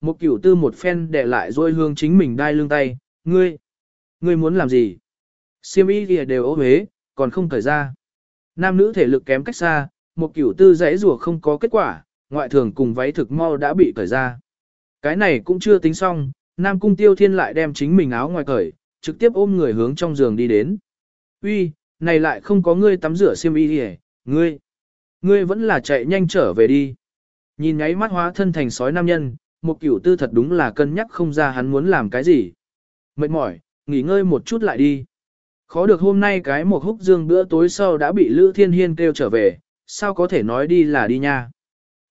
Một cửu tư một phen để lại rôi hương chính mình đai lưng tay, ngươi, ngươi muốn làm gì? Siêm y kìa đều ố huế, còn không thời ra. Nam nữ thể lực kém cách xa, một cửu tư dãy rùa không có kết quả, ngoại thường cùng váy thực mau đã bị cởi ra. Cái này cũng chưa tính xong, Nam Cung Tiêu Thiên lại đem chính mình áo ngoài cởi, trực tiếp ôm người hướng trong giường đi đến. Uy, này lại không có ngươi tắm rửa xiêm y đi ngươi, ngươi vẫn là chạy nhanh trở về đi. Nhìn nháy mắt hóa thân thành sói nam nhân, một cửu tư thật đúng là cân nhắc không ra hắn muốn làm cái gì. Mệt mỏi, nghỉ ngơi một chút lại đi. Khó được hôm nay cái một húc dương bữa tối sau đã bị Lữ Thiên Hiên kêu trở về, sao có thể nói đi là đi nha.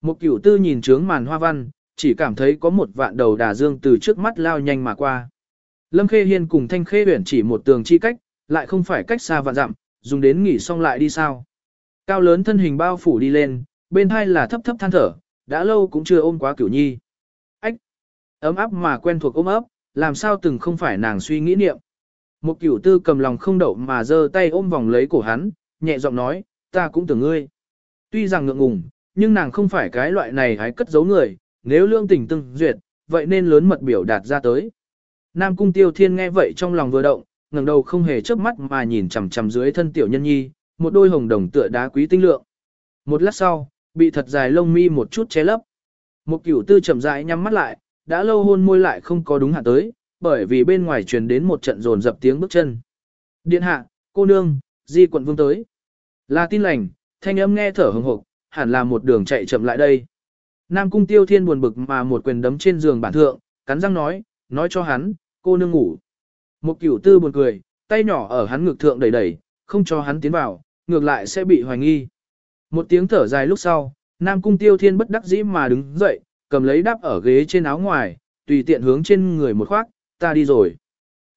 Một cửu tư nhìn trướng màn hoa văn, chỉ cảm thấy có một vạn đầu đà dương từ trước mắt lao nhanh mà qua. Lâm Khê Hiên cùng Thanh Khê Huyển chỉ một tường chi cách, lại không phải cách xa vạn dặm, dùng đến nghỉ xong lại đi sao. Cao lớn thân hình bao phủ đi lên, bên hai là thấp thấp than thở, đã lâu cũng chưa ôm quá cửu nhi. Ấm áp mà quen thuộc ôm ấp, làm sao từng không phải nàng suy nghĩ niệm. Một cửu tư cầm lòng không đậu mà giơ tay ôm vòng lấy cổ hắn, nhẹ giọng nói, ta cũng tưởng ngươi. Tuy rằng ngượng ngùng, nhưng nàng không phải cái loại này hái cất giấu người, nếu lương tình từng duyệt, vậy nên lớn mật biểu đạt ra tới. Nam cung tiêu thiên nghe vậy trong lòng vừa động, ngẩng đầu không hề chớp mắt mà nhìn chằm chằm dưới thân tiểu nhân nhi, một đôi hồng đồng tựa đá quý tinh lượng. Một lát sau, bị thật dài lông mi một chút che lấp. Một cửu tư chậm rãi nhắm mắt lại, đã lâu hôn môi lại không có đúng hạ tới, bởi vì bên ngoài truyền đến một trận rồn dập tiếng bước chân. Điện hạ, cô nương, di quận vương tới. Là tin lành, thanh âm nghe thở hừng hộp, hẳn là một đường chạy chậm lại đây. Nam cung tiêu thiên buồn bực mà một quyền đấm trên giường bản thượng, cắn răng nói, nói cho hắn, cô nương ngủ. Một cửu tư buồn cười, tay nhỏ ở hắn ngực thượng đẩy đẩy, không cho hắn tiến vào, ngược lại sẽ bị hoài nghi. Một tiếng thở dài lúc sau, Nam cung tiêu thiên bất đắc dĩ mà đứng dậy, cầm lấy đắp ở ghế trên áo ngoài, tùy tiện hướng trên người một khoác, ta đi rồi.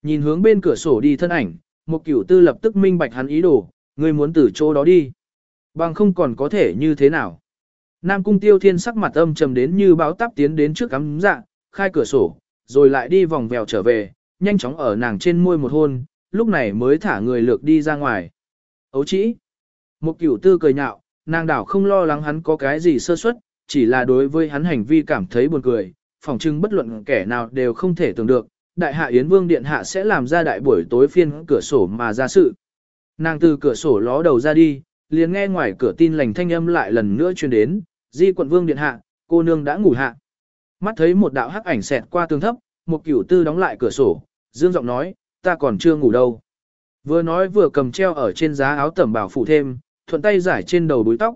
Nhìn hướng bên cửa sổ đi thân ảnh, một cửu tư lập tức minh bạch hắn ý đồ, ngươi muốn từ chỗ đó đi. Bằng không còn có thể như thế nào. Nam cung tiêu thiên sắc mặt âm trầm đến như báo táp tiến đến trước cắm dạ, khai cửa sổ, rồi lại đi vòng vèo trở về, nhanh chóng ở nàng trên môi một hôn, lúc này mới thả người lược đi ra ngoài. Ấu chỉ. Một cửu tư cười nhạo, nàng đảo không lo lắng hắn có cái gì sơ suất, chỉ là đối với hắn hành vi cảm thấy buồn cười, phỏng chừng bất luận kẻ nào đều không thể tưởng được, đại hạ Yến Vương Điện Hạ sẽ làm ra đại buổi tối phiên cửa sổ mà ra sự. Nàng từ cửa sổ ló đầu ra đi, liền nghe ngoài cửa tin lành thanh âm lại lần nữa truyền đến, di quận Vương Điện Hạ, cô nương đã ngủ hạ. Mắt thấy một đạo hắc ảnh xẹt qua tường thấp, một cửu tư đóng lại cửa sổ, dương giọng nói, ta còn chưa ngủ đâu. Vừa nói vừa cầm treo ở trên giá áo tẩm bảo phủ thêm, thuận tay giải trên đầu búi tóc.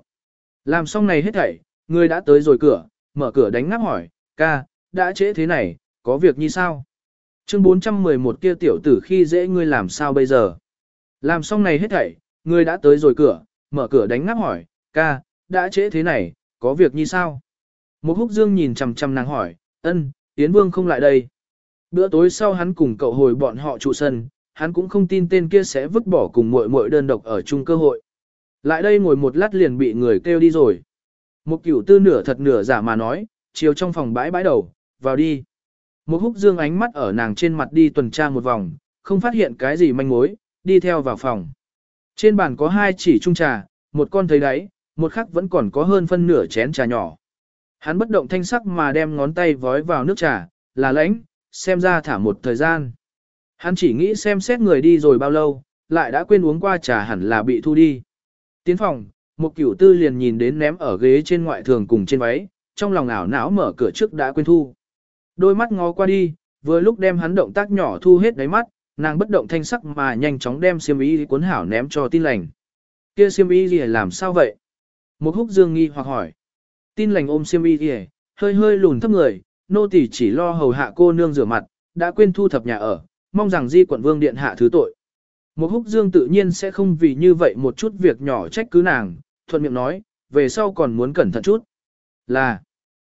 Làm xong này hết thảy, người đã tới rồi cửa, mở cửa đánh ngáp hỏi, ca, đã trễ thế này, có việc như sao? Chương 411 kia tiểu tử khi dễ ngươi làm sao bây giờ? Làm xong này hết thảy, ngươi đã tới rồi cửa, mở cửa đánh ngáp hỏi, ca, đã trễ thế này, có việc như sao? Một húc dương nhìn chằm chằm nàng hỏi, ân, Yến Vương không lại đây. Bữa tối sau hắn cùng cậu hồi bọn họ trụ sân, hắn cũng không tin tên kia sẽ vứt bỏ cùng muội muội đơn độc ở chung cơ hội. Lại đây ngồi một lát liền bị người kêu đi rồi. Một cửu tư nửa thật nửa giả mà nói, chiều trong phòng bãi bãi đầu, vào đi. Một húc dương ánh mắt ở nàng trên mặt đi tuần tra một vòng, không phát hiện cái gì manh mối, đi theo vào phòng. Trên bàn có hai chỉ chung trà, một con thấy đáy, một khắc vẫn còn có hơn phân nửa chén trà nhỏ. Hắn bất động thanh sắc mà đem ngón tay vói vào nước trà, là lãnh, xem ra thả một thời gian. Hắn chỉ nghĩ xem xét người đi rồi bao lâu, lại đã quên uống qua trà hẳn là bị thu đi. Tiến phòng, một cửu tư liền nhìn đến ném ở ghế trên ngoại thường cùng trên váy, trong lòng ảo não mở cửa trước đã quên thu. Đôi mắt ngó qua đi, vừa lúc đem hắn động tác nhỏ thu hết đáy mắt, nàng bất động thanh sắc mà nhanh chóng đem xiêm y cuốn hảo ném cho tin lành. Kia xiêm y gì làm sao vậy? Một húc dương nghi hoặc hỏi. Tin lành ôm xiêm y gì, hơi hơi lùn thấp người, nô tỳ chỉ lo hầu hạ cô nương rửa mặt, đã quên thu thập nhà ở, mong rằng di quận vương điện hạ thứ tội. Một húc dương tự nhiên sẽ không vì như vậy một chút việc nhỏ trách cứ nàng, thuận miệng nói, về sau còn muốn cẩn thận chút. Là,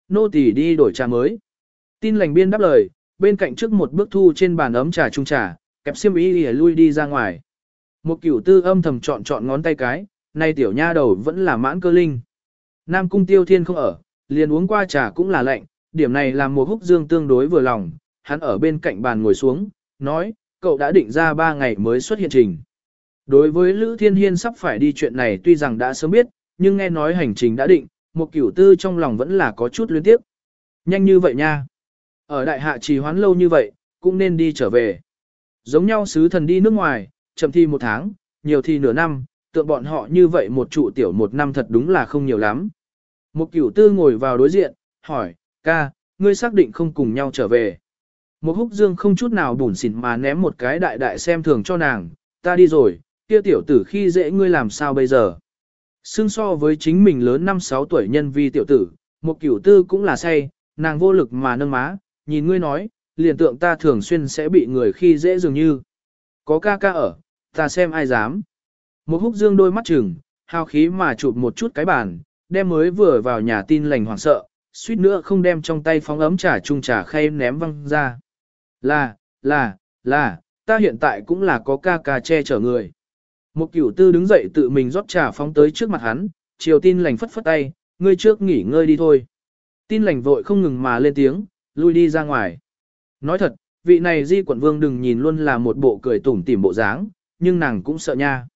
nô tỳ đi đổi trà mới. Tin lành biên đáp lời, bên cạnh trước một bước thu trên bàn ấm trà trung trà, kẹp xiêm y lìa lui đi ra ngoài. Một cửu tư âm thầm chọn chọn ngón tay cái, nay tiểu nha đầu vẫn là mãn cơ linh. Nam cung tiêu thiên không ở, liền uống qua trà cũng là lạnh, điểm này làm một húc dương tương đối vừa lòng, hắn ở bên cạnh bàn ngồi xuống, nói, cậu đã định ra ba ngày mới xuất hiện trình. Đối với Lữ Thiên Hiên sắp phải đi chuyện này tuy rằng đã sớm biết, nhưng nghe nói hành trình đã định, một cửu tư trong lòng vẫn là có chút luyến tiếp. Nhanh như vậy nha. Ở đại hạ trì hoán lâu như vậy, cũng nên đi trở về. Giống nhau sứ thần đi nước ngoài, chậm thi một tháng, nhiều thi nửa năm, tượng bọn họ như vậy một trụ tiểu một năm thật đúng là không nhiều lắm. Một cửu tư ngồi vào đối diện, hỏi, ca, ngươi xác định không cùng nhau trở về. Một húc dương không chút nào bùn xỉn mà ném một cái đại đại xem thường cho nàng, ta đi rồi, kia tiểu tử khi dễ ngươi làm sao bây giờ. Xương so với chính mình lớn 5-6 tuổi nhân vi tiểu tử, một kiểu tư cũng là say, nàng vô lực mà nâng má, nhìn ngươi nói, liền tượng ta thường xuyên sẽ bị người khi dễ dường như. Có ca ca ở, ta xem ai dám. Một húc dương đôi mắt chừng, hào khí mà chụp một chút cái bàn, đem mới vừa vào nhà tin lành hoảng sợ, suýt nữa không đem trong tay phóng ấm trà chung trà khay ném văng ra. Là, là, là, ta hiện tại cũng là có ca ca che chở người. Một cửu tư đứng dậy tự mình rót trà phóng tới trước mặt hắn, chiều tin lành phất phất tay, ngươi trước nghỉ ngơi đi thôi. Tin lành vội không ngừng mà lên tiếng, lui đi ra ngoài. Nói thật, vị này di quận vương đừng nhìn luôn là một bộ cười tủm tỉm bộ dáng, nhưng nàng cũng sợ nha.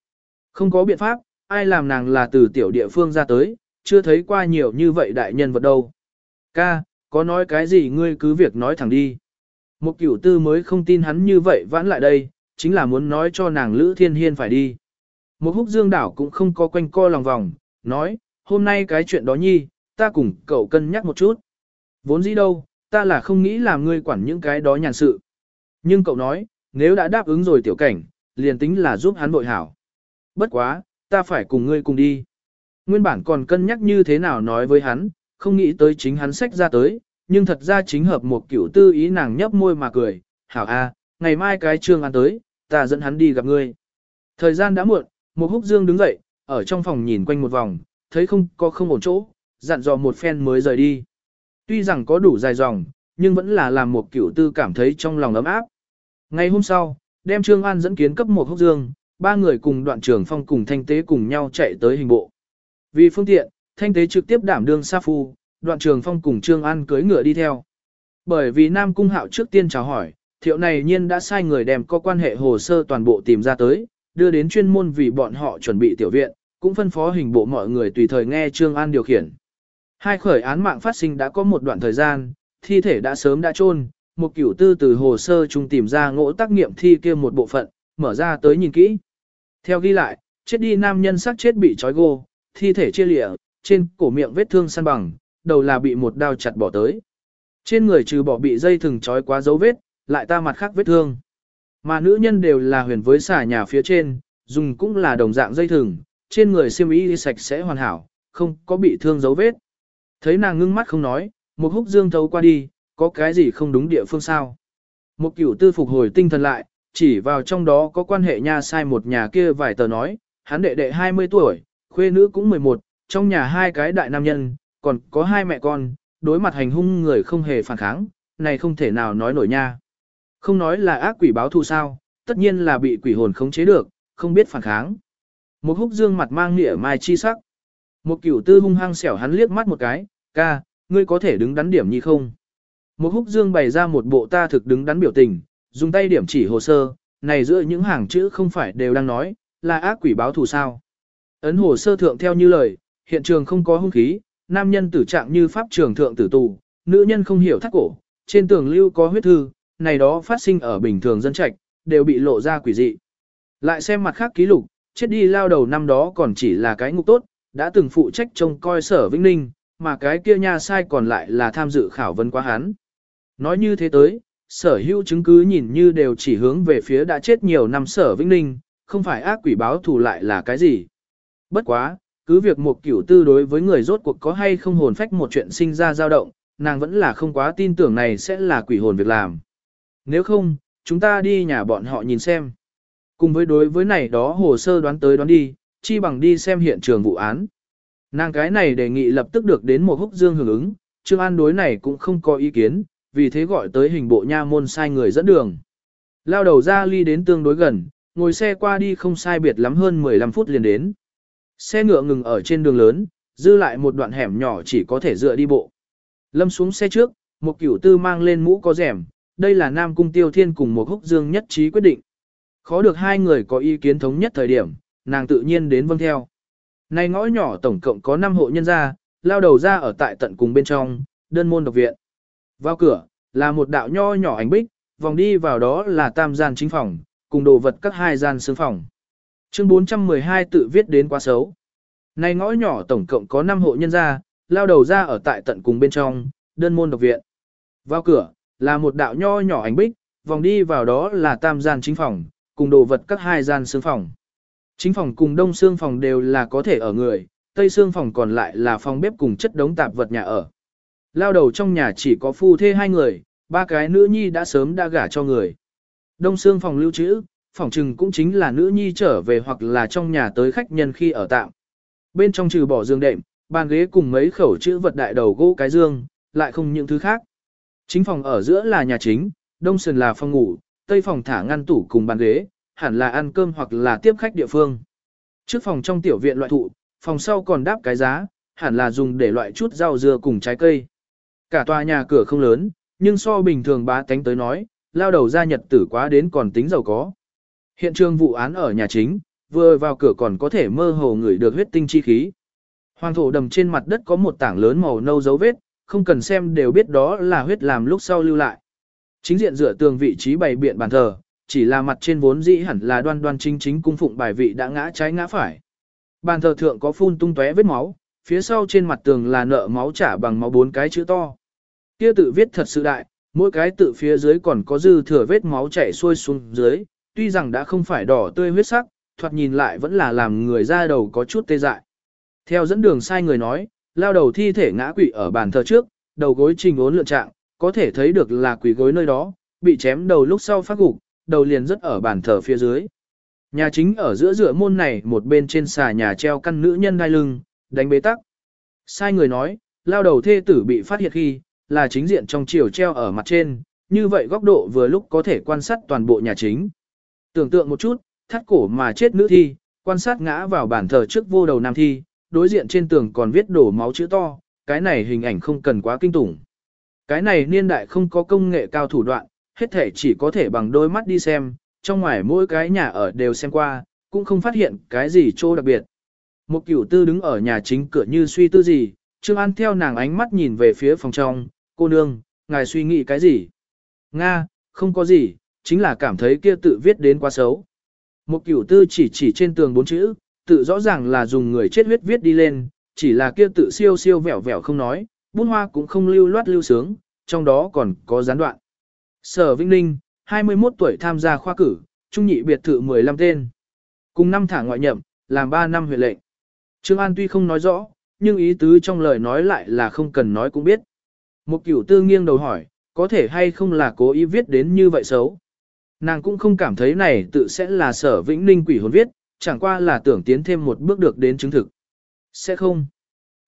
Không có biện pháp, ai làm nàng là từ tiểu địa phương ra tới, chưa thấy qua nhiều như vậy đại nhân vật đâu. Ca, có nói cái gì ngươi cứ việc nói thẳng đi. Một cửu tư mới không tin hắn như vậy vãn lại đây, chính là muốn nói cho nàng Lữ Thiên Hiên phải đi. Một húc dương đảo cũng không có quanh co lòng vòng, nói, hôm nay cái chuyện đó nhi, ta cùng cậu cân nhắc một chút. Vốn dĩ đâu, ta là không nghĩ làm ngươi quản những cái đó nhàn sự. Nhưng cậu nói, nếu đã đáp ứng rồi tiểu cảnh, liền tính là giúp hắn bội hảo. Bất quá, ta phải cùng ngươi cùng đi. Nguyên bản còn cân nhắc như thế nào nói với hắn, không nghĩ tới chính hắn sách ra tới, nhưng thật ra chính hợp một kiểu tư ý nàng nhấp môi mà cười, hảo a, ngày mai cái trương ăn tới, ta dẫn hắn đi gặp ngươi. Thời gian đã muộn, một húc dương đứng dậy, ở trong phòng nhìn quanh một vòng, thấy không có không ổn chỗ, dặn dò một phen mới rời đi. Tuy rằng có đủ dài dòng, nhưng vẫn là làm một kiểu tư cảm thấy trong lòng ấm áp. Ngày hôm sau, đem Trương An dẫn kiến cấp một húc dương, ba người cùng đoạn trường phong cùng thanh tế cùng nhau chạy tới hình bộ. Vì phương tiện, thanh tế trực tiếp đảm đương sa phu, đoạn trường phong cùng Trương An cưới ngựa đi theo. Bởi vì Nam Cung Hạo trước tiên chào hỏi, thiệu này nhiên đã sai người đem có quan hệ hồ sơ toàn bộ tìm ra tới, đưa đến chuyên môn vì bọn họ chuẩn bị tiểu viện, cũng phân phó hình bộ mọi người tùy thời nghe Trương An điều khiển. Hai khởi án mạng phát sinh đã có một đoạn thời gian, thi thể đã sớm đã chôn, một cửu tư từ hồ sơ chung tìm ra ngỗ tác nghiệm thi kia một bộ phận, mở ra tới nhìn kỹ. Theo ghi lại, chết đi nam nhân xác chết bị trói gô, thi thể chia lịa, trên cổ miệng vết thương săn bằng, đầu là bị một đao chặt bỏ tới. Trên người trừ bỏ bị dây thừng trói quá dấu vết, lại ta mặt khác vết thương. Mà nữ nhân đều là huyền với xà nhà phía trên, dùng cũng là đồng dạng dây thừng, trên người xiêm y sạch sẽ hoàn hảo, không có bị thương dấu vết. Thấy nàng ngưng mắt không nói, một húc dương thấu qua đi, có cái gì không đúng địa phương sao. Một cửu tư phục hồi tinh thần lại, chỉ vào trong đó có quan hệ nha sai một nhà kia vài tờ nói, hắn đệ đệ 20 tuổi, khuê nữ cũng 11, trong nhà hai cái đại nam nhân, còn có hai mẹ con, đối mặt hành hung người không hề phản kháng, này không thể nào nói nổi nha. Không nói là ác quỷ báo thù sao, tất nhiên là bị quỷ hồn khống chế được, không biết phản kháng. Một húc dương mặt mang nghĩa mai chi sắc. Một cửu tư hung hăng xẻo hắn liếc mắt một cái, ca, ngươi có thể đứng đắn điểm như không? Một húc dương bày ra một bộ ta thực đứng đắn biểu tình, dùng tay điểm chỉ hồ sơ, này giữa những hàng chữ không phải đều đang nói, là ác quỷ báo thù sao. Ấn hồ sơ thượng theo như lời, hiện trường không có hung khí, nam nhân tử trạng như pháp trường thượng tử tù, nữ nhân không hiểu thắt cổ, trên tường lưu có huyết thư, này đó phát sinh ở bình thường dân trạch, đều bị lộ ra quỷ dị. Lại xem mặt khác ký lục, chết đi lao đầu năm đó còn chỉ là cái ngục tốt, đã từng phụ trách trông coi sở Vĩnh Ninh, mà cái kia nha sai còn lại là tham dự khảo vấn quá hắn. Nói như thế tới, sở hữu chứng cứ nhìn như đều chỉ hướng về phía đã chết nhiều năm sở Vĩnh Ninh, không phải ác quỷ báo thù lại là cái gì. Bất quá, cứ việc một cửu tư đối với người rốt cuộc có hay không hồn phách một chuyện sinh ra dao động, nàng vẫn là không quá tin tưởng này sẽ là quỷ hồn việc làm. Nếu không, chúng ta đi nhà bọn họ nhìn xem. Cùng với đối với này đó hồ sơ đoán tới đoán đi, chi bằng đi xem hiện trường vụ án. Nàng cái này đề nghị lập tức được đến một húc dương hưởng ứng, Trương An đối này cũng không có ý kiến, vì thế gọi tới hình bộ nha môn sai người dẫn đường. Lao đầu ra ly đến tương đối gần, ngồi xe qua đi không sai biệt lắm hơn 15 phút liền đến. Xe ngựa ngừng ở trên đường lớn, dư lại một đoạn hẻm nhỏ chỉ có thể dựa đi bộ. Lâm xuống xe trước, một cửu tư mang lên mũ có rèm, đây là Nam Cung Tiêu Thiên cùng một húc dương nhất trí quyết định. Khó được hai người có ý kiến thống nhất thời điểm, nàng tự nhiên đến vâng theo. Này ngõ nhỏ tổng cộng có 5 hộ nhân gia, lao đầu ra ở tại tận cùng bên trong, đơn môn độc viện. Vào cửa, là một đạo nho nhỏ ánh bích, vòng đi vào đó là tam gian chính phòng, cùng đồ vật các hai gian xương phòng. Chương 412 tự viết đến quá xấu. Này ngõ nhỏ tổng cộng có 5 hộ nhân gia, lao đầu ra ở tại tận cùng bên trong, đơn môn độc viện. Vào cửa, là một đạo nho nhỏ ánh bích, vòng đi vào đó là tam gian chính phòng, cùng đồ vật các hai gian xương phòng. Chính phòng cùng đông xương phòng đều là có thể ở người, tây xương phòng còn lại là phòng bếp cùng chất đống tạp vật nhà ở. Lao đầu trong nhà chỉ có phu thê hai người, ba cái nữ nhi đã sớm đã gả cho người. Đông xương phòng lưu trữ, phòng trừng cũng chính là nữ nhi trở về hoặc là trong nhà tới khách nhân khi ở tạm. Bên trong trừ bỏ giường đệm, bàn ghế cùng mấy khẩu chữ vật đại đầu gỗ cái dương, lại không những thứ khác. Chính phòng ở giữa là nhà chính, đông sườn là phòng ngủ, tây phòng thả ngăn tủ cùng bàn ghế, hẳn là ăn cơm hoặc là tiếp khách địa phương. Trước phòng trong tiểu viện loại thụ, phòng sau còn đáp cái giá, hẳn là dùng để loại chút rau dưa cùng trái cây. Cả tòa nhà cửa không lớn, nhưng so bình thường bá tánh tới nói, lao đầu ra nhật tử quá đến còn tính giàu có. Hiện trường vụ án ở nhà chính, vừa vào cửa còn có thể mơ hồ ngửi được huyết tinh chi khí. Hoàng thổ đầm trên mặt đất có một tảng lớn màu nâu dấu vết, không cần xem đều biết đó là huyết làm lúc sau lưu lại. Chính diện dựa tường vị trí bày biện bàn thờ, chỉ là mặt trên vốn dĩ hẳn là đoan đoan chính chính cung phụng bài vị đã ngã trái ngã phải. Bàn thờ thượng có phun tung tóe vết máu, phía sau trên mặt tường là nợ máu trả bằng máu bốn cái chữ to. Kia tự viết thật sự đại, mỗi cái tự phía dưới còn có dư thừa vết máu chảy xuôi xuống dưới, tuy rằng đã không phải đỏ tươi huyết sắc, thoạt nhìn lại vẫn là làm người ra đầu có chút tê dại. Theo dẫn đường sai người nói, lao đầu thi thể ngã quỵ ở bàn thờ trước, đầu gối trình ốn lượn trạng, có thể thấy được là quỷ gối nơi đó, bị chém đầu lúc sau phát gục, đầu liền rất ở bàn thờ phía dưới. Nhà chính ở giữa giữa môn này một bên trên xà nhà treo căn nữ nhân đai lưng, đánh bế tắc. Sai người nói, lao đầu thê tử bị phát hiện khi, là chính diện trong chiều treo ở mặt trên, như vậy góc độ vừa lúc có thể quan sát toàn bộ nhà chính. Tưởng tượng một chút, thắt cổ mà chết nữ thi, quan sát ngã vào bàn thờ trước vô đầu nam thi, đối diện trên tường còn viết đổ máu chữ to, cái này hình ảnh không cần quá kinh tủng. Cái này niên đại không có công nghệ cao thủ đoạn, hết thể chỉ có thể bằng đôi mắt đi xem, trong ngoài mỗi cái nhà ở đều xem qua, cũng không phát hiện cái gì chỗ đặc biệt. Một cửu tư đứng ở nhà chính cửa như suy tư gì, Trương An theo nàng ánh mắt nhìn về phía phòng trong, cô nương, ngài suy nghĩ cái gì? Nga, không có gì, chính là cảm thấy kia tự viết đến quá xấu. Một cửu tư chỉ chỉ trên tường bốn chữ, tự rõ ràng là dùng người chết huyết viết đi lên, chỉ là kia tự siêu siêu vẹo vẹo không nói, bút hoa cũng không lưu loát lưu sướng, trong đó còn có gián đoạn. Sở Vĩnh Ninh, 21 tuổi tham gia khoa cử, trung nhị biệt thự 15 tên. Cùng năm thả ngoại nhậm, làm 3 năm huyện lệnh. Trương An tuy không nói rõ, nhưng ý tứ trong lời nói lại là không cần nói cũng biết. Một cửu tư nghiêng đầu hỏi, có thể hay không là cố ý viết đến như vậy xấu. Nàng cũng không cảm thấy này tự sẽ là sở vĩnh ninh quỷ hồn viết, chẳng qua là tưởng tiến thêm một bước được đến chứng thực. Sẽ không.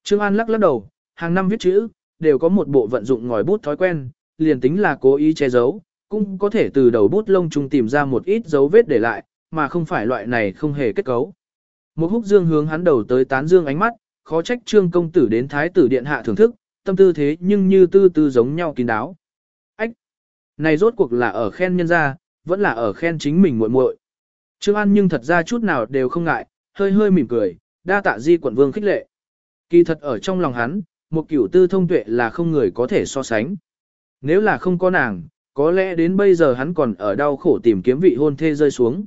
Trương An lắc lắc đầu, hàng năm viết chữ, đều có một bộ vận dụng ngòi bút thói quen, liền tính là cố ý che giấu, cũng có thể từ đầu bút lông trung tìm ra một ít dấu vết để lại, mà không phải loại này không hề kết cấu. Một húc dương hướng hắn đầu tới tán dương ánh mắt, khó trách trương công tử đến thái tử điện hạ thưởng thức, tâm tư thế nhưng như tư tư giống nhau kín đáo. Ách! Này rốt cuộc là ở khen nhân ra, vẫn là ở khen chính mình muội muội. Trương An nhưng thật ra chút nào đều không ngại, hơi hơi mỉm cười, đa tạ di quận vương khích lệ. Kỳ thật ở trong lòng hắn, một kiểu tư thông tuệ là không người có thể so sánh. Nếu là không có nàng, có lẽ đến bây giờ hắn còn ở đau khổ tìm kiếm vị hôn thê rơi xuống.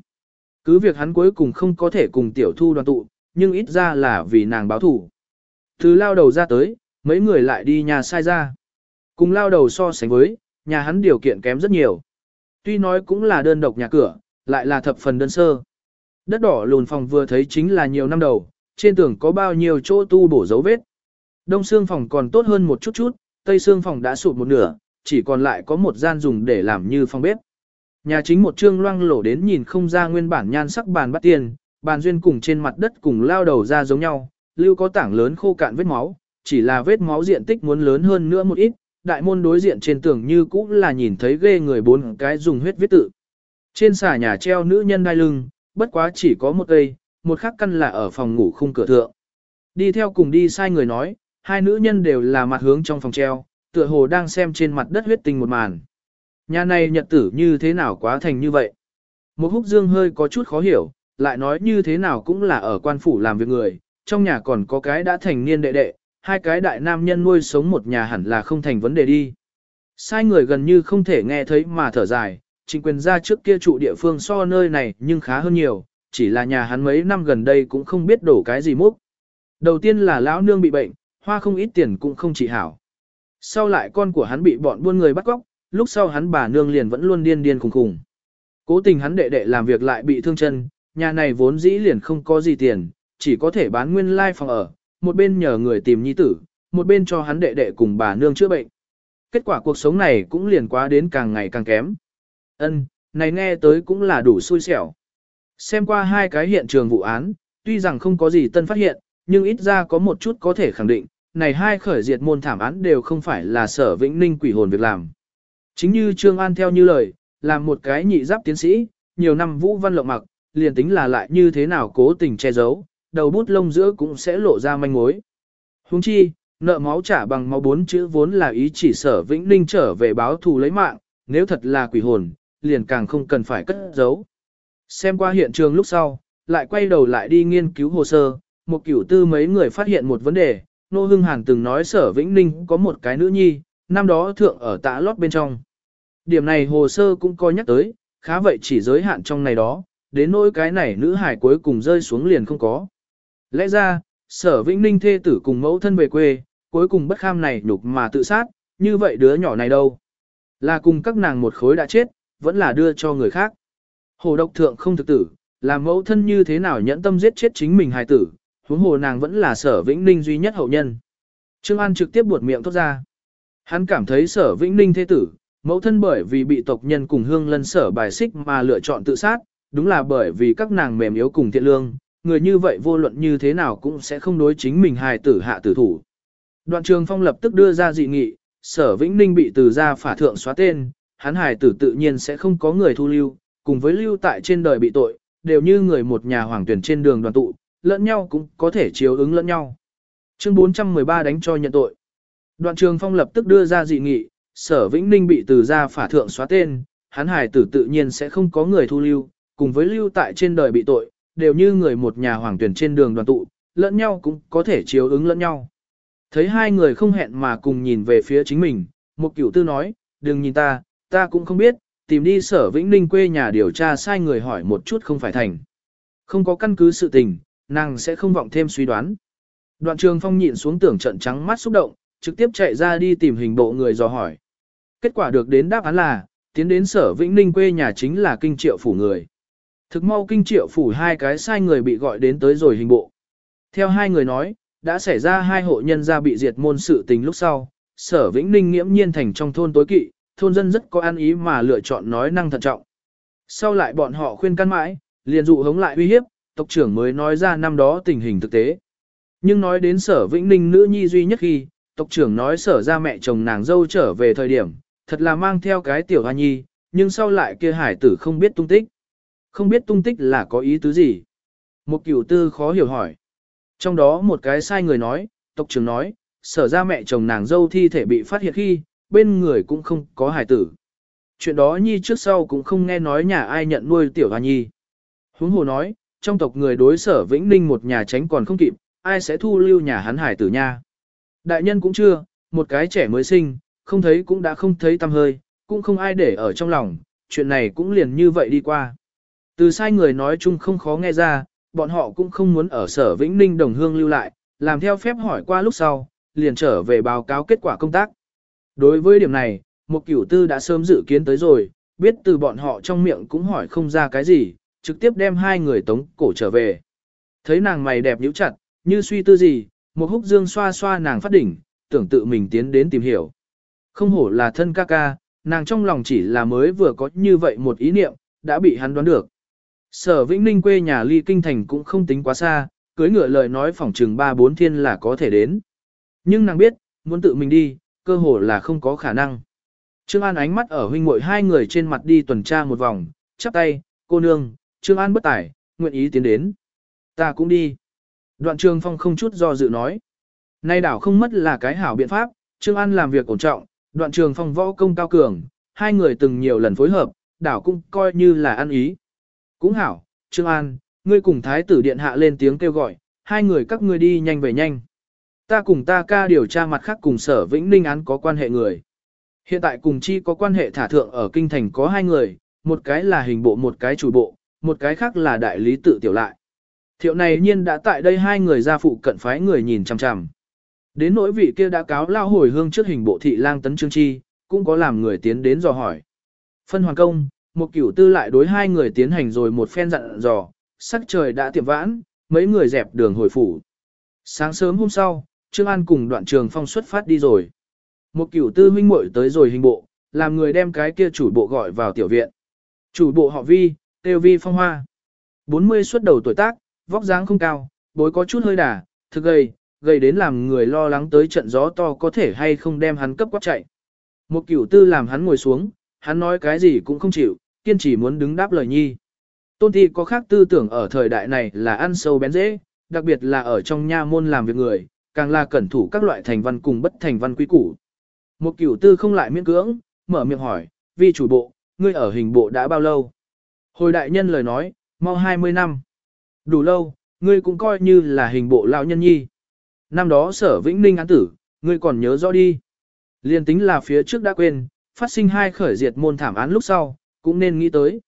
Cứ việc hắn cuối cùng không có thể cùng tiểu thu đoàn tụ, nhưng ít ra là vì nàng báo thủ. Từ lao đầu ra tới, mấy người lại đi nhà sai ra. Cùng lao đầu so sánh với, nhà hắn điều kiện kém rất nhiều. Tuy nói cũng là đơn độc nhà cửa, lại là thập phần đơn sơ. Đất đỏ lùn phòng vừa thấy chính là nhiều năm đầu, trên tường có bao nhiêu chỗ tu bổ dấu vết. Đông xương phòng còn tốt hơn một chút chút, tây xương phòng đã sụp một nửa, chỉ còn lại có một gian dùng để làm như phòng bếp. Nhà chính một trương loang lổ đến nhìn không ra nguyên bản nhan sắc bàn bắt tiền, bàn duyên cùng trên mặt đất cùng lao đầu ra giống nhau, lưu có tảng lớn khô cạn vết máu, chỉ là vết máu diện tích muốn lớn hơn nữa một ít, đại môn đối diện trên tường như cũng là nhìn thấy ghê người bốn cái dùng huyết viết tự. Trên xà nhà treo nữ nhân đai lưng, bất quá chỉ có một cây, một khắc căn là ở phòng ngủ khung cửa thượng. Đi theo cùng đi sai người nói, hai nữ nhân đều là mặt hướng trong phòng treo, tựa hồ đang xem trên mặt đất huyết tình một màn. Nhà này nhật tử như thế nào quá thành như vậy? Một húc dương hơi có chút khó hiểu, lại nói như thế nào cũng là ở quan phủ làm việc người, trong nhà còn có cái đã thành niên đệ đệ, hai cái đại nam nhân nuôi sống một nhà hẳn là không thành vấn đề đi. Sai người gần như không thể nghe thấy mà thở dài, trình quyền ra trước kia trụ địa phương so nơi này nhưng khá hơn nhiều, chỉ là nhà hắn mấy năm gần đây cũng không biết đổ cái gì múc. Đầu tiên là lão nương bị bệnh, hoa không ít tiền cũng không trị hảo. Sau lại con của hắn bị bọn buôn người bắt cóc, lúc sau hắn bà nương liền vẫn luôn điên điên khùng khùng. Cố tình hắn đệ đệ làm việc lại bị thương chân, nhà này vốn dĩ liền không có gì tiền, chỉ có thể bán nguyên lai phòng ở, một bên nhờ người tìm nhi tử, một bên cho hắn đệ đệ cùng bà nương chữa bệnh. Kết quả cuộc sống này cũng liền quá đến càng ngày càng kém. Ân, này nghe tới cũng là đủ xui xẻo. Xem qua hai cái hiện trường vụ án, tuy rằng không có gì tân phát hiện, nhưng ít ra có một chút có thể khẳng định, này hai khởi diệt môn thảm án đều không phải là sở vĩnh ninh quỷ hồn việc làm. Chính như Trương An theo như lời, làm một cái nhị giáp tiến sĩ, nhiều năm vũ văn lộng mặc, liền tính là lại như thế nào cố tình che giấu, đầu bút lông giữa cũng sẽ lộ ra manh mối. Huống chi, nợ máu trả bằng máu bốn chữ vốn là ý chỉ sở vĩnh ninh trở về báo thù lấy mạng, nếu thật là quỷ hồn, liền càng không cần phải cất giấu. Xem qua hiện trường lúc sau, lại quay đầu lại đi nghiên cứu hồ sơ, một cửu tư mấy người phát hiện một vấn đề, Nô Hưng Hàn từng nói sở Vĩnh Ninh có một cái nữ nhi, năm đó thượng ở tạ lót bên trong. Điểm này hồ sơ cũng có nhắc tới, khá vậy chỉ giới hạn trong này đó, đến nỗi cái này nữ hải cuối cùng rơi xuống liền không có. Lẽ ra, sở Vĩnh Ninh thê tử cùng mẫu thân về quê, cuối cùng bất kham này nhục mà tự sát, như vậy đứa nhỏ này đâu? Là cùng các nàng một khối đã chết, vẫn là đưa cho người khác. Hồ độc thượng không thực tử, làm mẫu thân như thế nào nhẫn tâm giết chết chính mình hài tử, huống hồ nàng vẫn là sở vĩnh ninh duy nhất hậu nhân. Trương An trực tiếp buột miệng thốt ra. Hắn cảm thấy sở vĩnh ninh thế tử, mẫu thân bởi vì bị tộc nhân cùng hương lân sở bài xích mà lựa chọn tự sát, đúng là bởi vì các nàng mềm yếu cùng thiện lương, người như vậy vô luận như thế nào cũng sẽ không đối chính mình hài tử hạ tử thủ. Đoạn trường phong lập tức đưa ra dị nghị, sở vĩnh ninh bị từ gia phả thượng xóa tên, hắn hài tử tự nhiên sẽ không có người thu lưu, cùng với lưu tại trên đời bị tội, đều như người một nhà hoàng tuyển trên đường đoàn tụ, lẫn nhau cũng có thể chiếu ứng lẫn nhau. Chương 413 đánh cho nhận tội. Đoạn trường phong lập tức đưa ra dị nghị, sở vĩnh ninh bị từ gia phả thượng xóa tên, hắn hài tử tự nhiên sẽ không có người thu lưu, cùng với lưu tại trên đời bị tội, đều như người một nhà hoàng tuyển trên đường đoàn tụ, lẫn nhau cũng có thể chiếu ứng lẫn nhau. Thấy hai người không hẹn mà cùng nhìn về phía chính mình, một cửu tư nói, đừng nhìn ta, ta cũng không biết, tìm đi sở vĩnh ninh quê nhà điều tra sai người hỏi một chút không phải thành. Không có căn cứ sự tình, nàng sẽ không vọng thêm suy đoán. Đoạn trường phong nhịn xuống tưởng trận trắng mắt xúc động, trực tiếp chạy ra đi tìm hình bộ người dò hỏi. Kết quả được đến đáp án là, tiến đến sở Vĩnh Ninh quê nhà chính là kinh triệu phủ người. Thực mau kinh triệu phủ hai cái sai người bị gọi đến tới rồi hình bộ. Theo hai người nói, đã xảy ra hai hộ nhân gia bị diệt môn sự tình lúc sau, sở Vĩnh Ninh nghiễm nhiên thành trong thôn tối kỵ, thôn dân rất có an ý mà lựa chọn nói năng thận trọng. Sau lại bọn họ khuyên can mãi, liền dụ hống lại uy hiếp, tộc trưởng mới nói ra năm đó tình hình thực tế. Nhưng nói đến sở Vĩnh Ninh nữ nhi duy nhất khi, tộc trưởng nói sở ra mẹ chồng nàng dâu trở về thời điểm, thật là mang theo cái tiểu hoa nhi, nhưng sau lại kia hải tử không biết tung tích. Không biết tung tích là có ý tứ gì. Một cửu tư khó hiểu hỏi. Trong đó một cái sai người nói, tộc trưởng nói, sở ra mẹ chồng nàng dâu thi thể bị phát hiện khi, bên người cũng không có hải tử. Chuyện đó nhi trước sau cũng không nghe nói nhà ai nhận nuôi tiểu hoa nhi. Huống hồ nói, trong tộc người đối sở Vĩnh Ninh một nhà tránh còn không kịp, ai sẽ thu lưu nhà hắn hải tử nha. Đại nhân cũng chưa, một cái trẻ mới sinh, không thấy cũng đã không thấy tâm hơi, cũng không ai để ở trong lòng, chuyện này cũng liền như vậy đi qua. Từ sai người nói chung không khó nghe ra, bọn họ cũng không muốn ở sở Vĩnh Ninh đồng hương lưu lại, làm theo phép hỏi qua lúc sau, liền trở về báo cáo kết quả công tác. Đối với điểm này, một cửu tư đã sớm dự kiến tới rồi, biết từ bọn họ trong miệng cũng hỏi không ra cái gì, trực tiếp đem hai người tống cổ trở về. Thấy nàng mày đẹp nhíu chặt, như suy tư gì, một húc dương xoa xoa nàng phát đỉnh, tưởng tự mình tiến đến tìm hiểu. Không hổ là thân ca ca, nàng trong lòng chỉ là mới vừa có như vậy một ý niệm, đã bị hắn đoán được. Sở Vĩnh Ninh quê nhà ly kinh thành cũng không tính quá xa, cưới ngựa lời nói phỏng trường ba bốn thiên là có thể đến. Nhưng nàng biết, muốn tự mình đi, cơ hồ là không có khả năng. Trương An ánh mắt ở huynh muội hai người trên mặt đi tuần tra một vòng, chắp tay, cô nương, Trương An bất tải, nguyện ý tiến đến. Ta cũng đi. Đoạn Trương Phong không chút do dự nói. Nay đảo không mất là cái hảo biện pháp, Trương An làm việc ổn trọng, đoạn Trường Phong võ công cao cường, hai người từng nhiều lần phối hợp, đảo cũng coi như là ăn ý. Cũng hảo, Trương An, ngươi cùng Thái tử Điện Hạ lên tiếng kêu gọi, hai người các ngươi đi nhanh về nhanh. Ta cùng ta ca điều tra mặt khác cùng sở Vĩnh Ninh án có quan hệ người. Hiện tại cùng chi có quan hệ thả thượng ở kinh thành có hai người, một cái là hình bộ một cái chủ bộ, một cái khác là đại lý tự tiểu lại. Thiệu này nhiên đã tại đây hai người gia phụ cận phái người nhìn chằm chằm. Đến nỗi vị kia đã cáo lao hồi hương trước hình bộ thị lang tấn trương chi, cũng có làm người tiến đến dò hỏi. Phân hoàng công, một cửu tư lại đối hai người tiến hành rồi một phen dặn dò, sắc trời đã tiệm vãn, mấy người dẹp đường hồi phủ. Sáng sớm hôm sau, Trương An cùng đoạn trường phong xuất phát đi rồi. Một cửu tư huynh muội tới rồi hình bộ, làm người đem cái kia chủ bộ gọi vào tiểu viện. Chủ bộ họ vi, tiêu vi phong hoa. 40 xuất đầu tuổi tác, vóc dáng không cao, bối có chút hơi đà, thực gầy, gầy đến làm người lo lắng tới trận gió to có thể hay không đem hắn cấp quát chạy. Một cửu tư làm hắn ngồi xuống, hắn nói cái gì cũng không chịu, kiên trì muốn đứng đáp lời nhi. Tôn thi có khác tư tưởng ở thời đại này là ăn sâu bén dễ, đặc biệt là ở trong nha môn làm việc người, càng là cẩn thủ các loại thành văn cùng bất thành văn quý củ. Một cửu tư không lại miễn cưỡng, mở miệng hỏi, vi chủ bộ, ngươi ở hình bộ đã bao lâu? Hồi đại nhân lời nói, mau 20 năm. Đủ lâu, ngươi cũng coi như là hình bộ lão nhân nhi. Năm đó sở vĩnh ninh án tử, ngươi còn nhớ rõ đi. Liên tính là phía trước đã quên, phát sinh hai khởi diệt môn thảm án lúc sau, cũng nên nghĩ tới.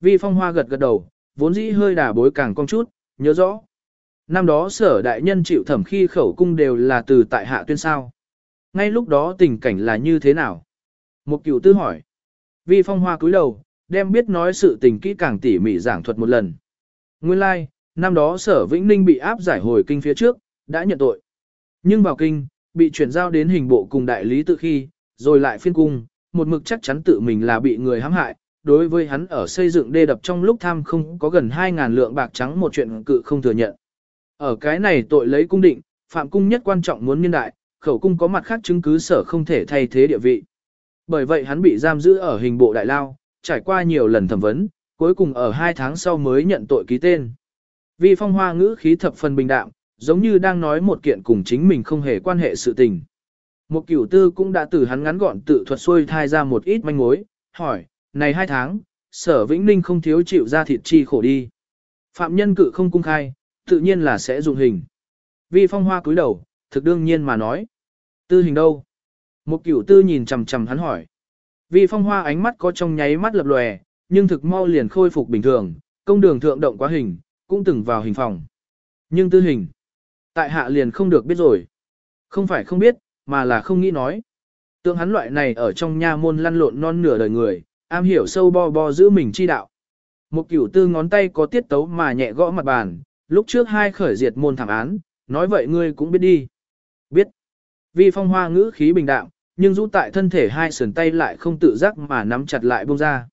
Vi phong hoa gật gật đầu, vốn dĩ hơi đả bối càng con chút, nhớ rõ. Năm đó sở đại nhân chịu thẩm khi khẩu cung đều là từ tại hạ tuyên sao. Ngay lúc đó tình cảnh là như thế nào? Một cựu tư hỏi. Vi phong hoa cúi đầu, đem biết nói sự tình kỹ càng tỉ mỉ giảng thuật một lần. Nguyên lai, like, năm đó sở Vĩnh Ninh bị áp giải hồi kinh phía trước, đã nhận tội. Nhưng vào kinh, bị chuyển giao đến hình bộ cùng đại lý tự khi, rồi lại phiên cung, một mực chắc chắn tự mình là bị người hãm hại. Đối với hắn ở xây dựng đê đập trong lúc tham không có gần 2.000 lượng bạc trắng một chuyện cự không thừa nhận. Ở cái này tội lấy cung định, phạm cung nhất quan trọng muốn niên đại, khẩu cung có mặt khác chứng cứ sở không thể thay thế địa vị. Bởi vậy hắn bị giam giữ ở hình bộ đại lao, trải qua nhiều lần thẩm vấn, cuối cùng ở hai tháng sau mới nhận tội ký tên. Vi phong hoa ngữ khí thập phần bình đạm, giống như đang nói một kiện cùng chính mình không hề quan hệ sự tình. Một cửu tư cũng đã từ hắn ngắn gọn tự thuật xuôi thai ra một ít manh mối, hỏi, này hai tháng, sở vĩnh ninh không thiếu chịu ra thịt chi khổ đi. Phạm nhân cự không cung khai, tự nhiên là sẽ dùng hình. Vi phong hoa cúi đầu, thực đương nhiên mà nói. Tư hình đâu? Một cửu tư nhìn chằm chằm hắn hỏi. Vi phong hoa ánh mắt có trong nháy mắt lập lòe, nhưng thực mau liền khôi phục bình thường, công đường thượng động quá hình, cũng từng vào hình phòng. Nhưng tư hình, tại hạ liền không được biết rồi. Không phải không biết, mà là không nghĩ nói. Tượng hắn loại này ở trong nha môn lăn lộn non nửa đời người, am hiểu sâu bo bo giữ mình chi đạo. Một cửu tư ngón tay có tiết tấu mà nhẹ gõ mặt bàn, lúc trước hai khởi diệt môn thảm án, nói vậy ngươi cũng biết đi. Biết. Vi phong hoa ngữ khí bình đạm, nhưng rũ tại thân thể hai sườn tay lại không tự giác mà nắm chặt lại buông ra.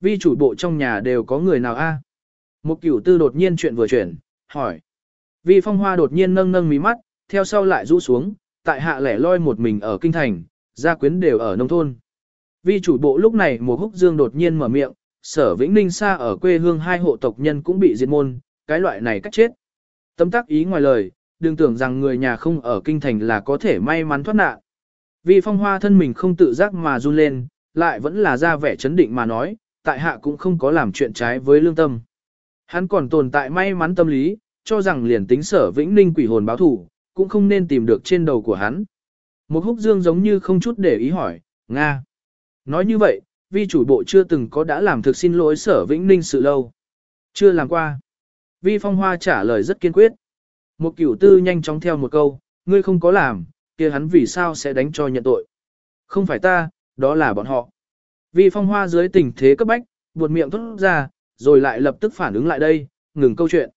Vi chủ bộ trong nhà đều có người nào a? À? Một cửu tư đột nhiên chuyện vừa chuyển, hỏi. Vi phong hoa đột nhiên nâng nâng mí mắt, theo sau lại rũ xuống, tại hạ lẻ loi một mình ở kinh thành, gia quyến đều ở nông thôn. Vi chủ bộ lúc này mùa húc dương đột nhiên mở miệng, sở vĩnh ninh xa ở quê hương hai hộ tộc nhân cũng bị diệt môn, cái loại này cách chết. Tâm tác ý ngoài lời, đừng tưởng rằng người nhà không ở kinh thành là có thể may mắn thoát nạn. vì phong hoa thân mình không tự giác mà run lên, lại vẫn là ra vẻ chấn định mà nói, tại hạ cũng không có làm chuyện trái với lương tâm. Hắn còn tồn tại may mắn tâm lý, cho rằng liền tính sở vĩnh ninh quỷ hồn báo thủ, cũng không nên tìm được trên đầu của hắn. Một húc dương giống như không chút để ý hỏi, Nga. Nói như vậy, vi chủ bộ chưa từng có đã làm thực xin lỗi sở vĩnh ninh sự lâu. Chưa làm qua. Vi phong hoa trả lời rất kiên quyết. Một cửu tư nhanh chóng theo một câu, ngươi không có làm, kia hắn vì sao sẽ đánh cho nhận tội. Không phải ta, đó là bọn họ. Vi phong hoa dưới tình thế cấp bách, buột miệng thốt ra, rồi lại lập tức phản ứng lại đây, ngừng câu chuyện.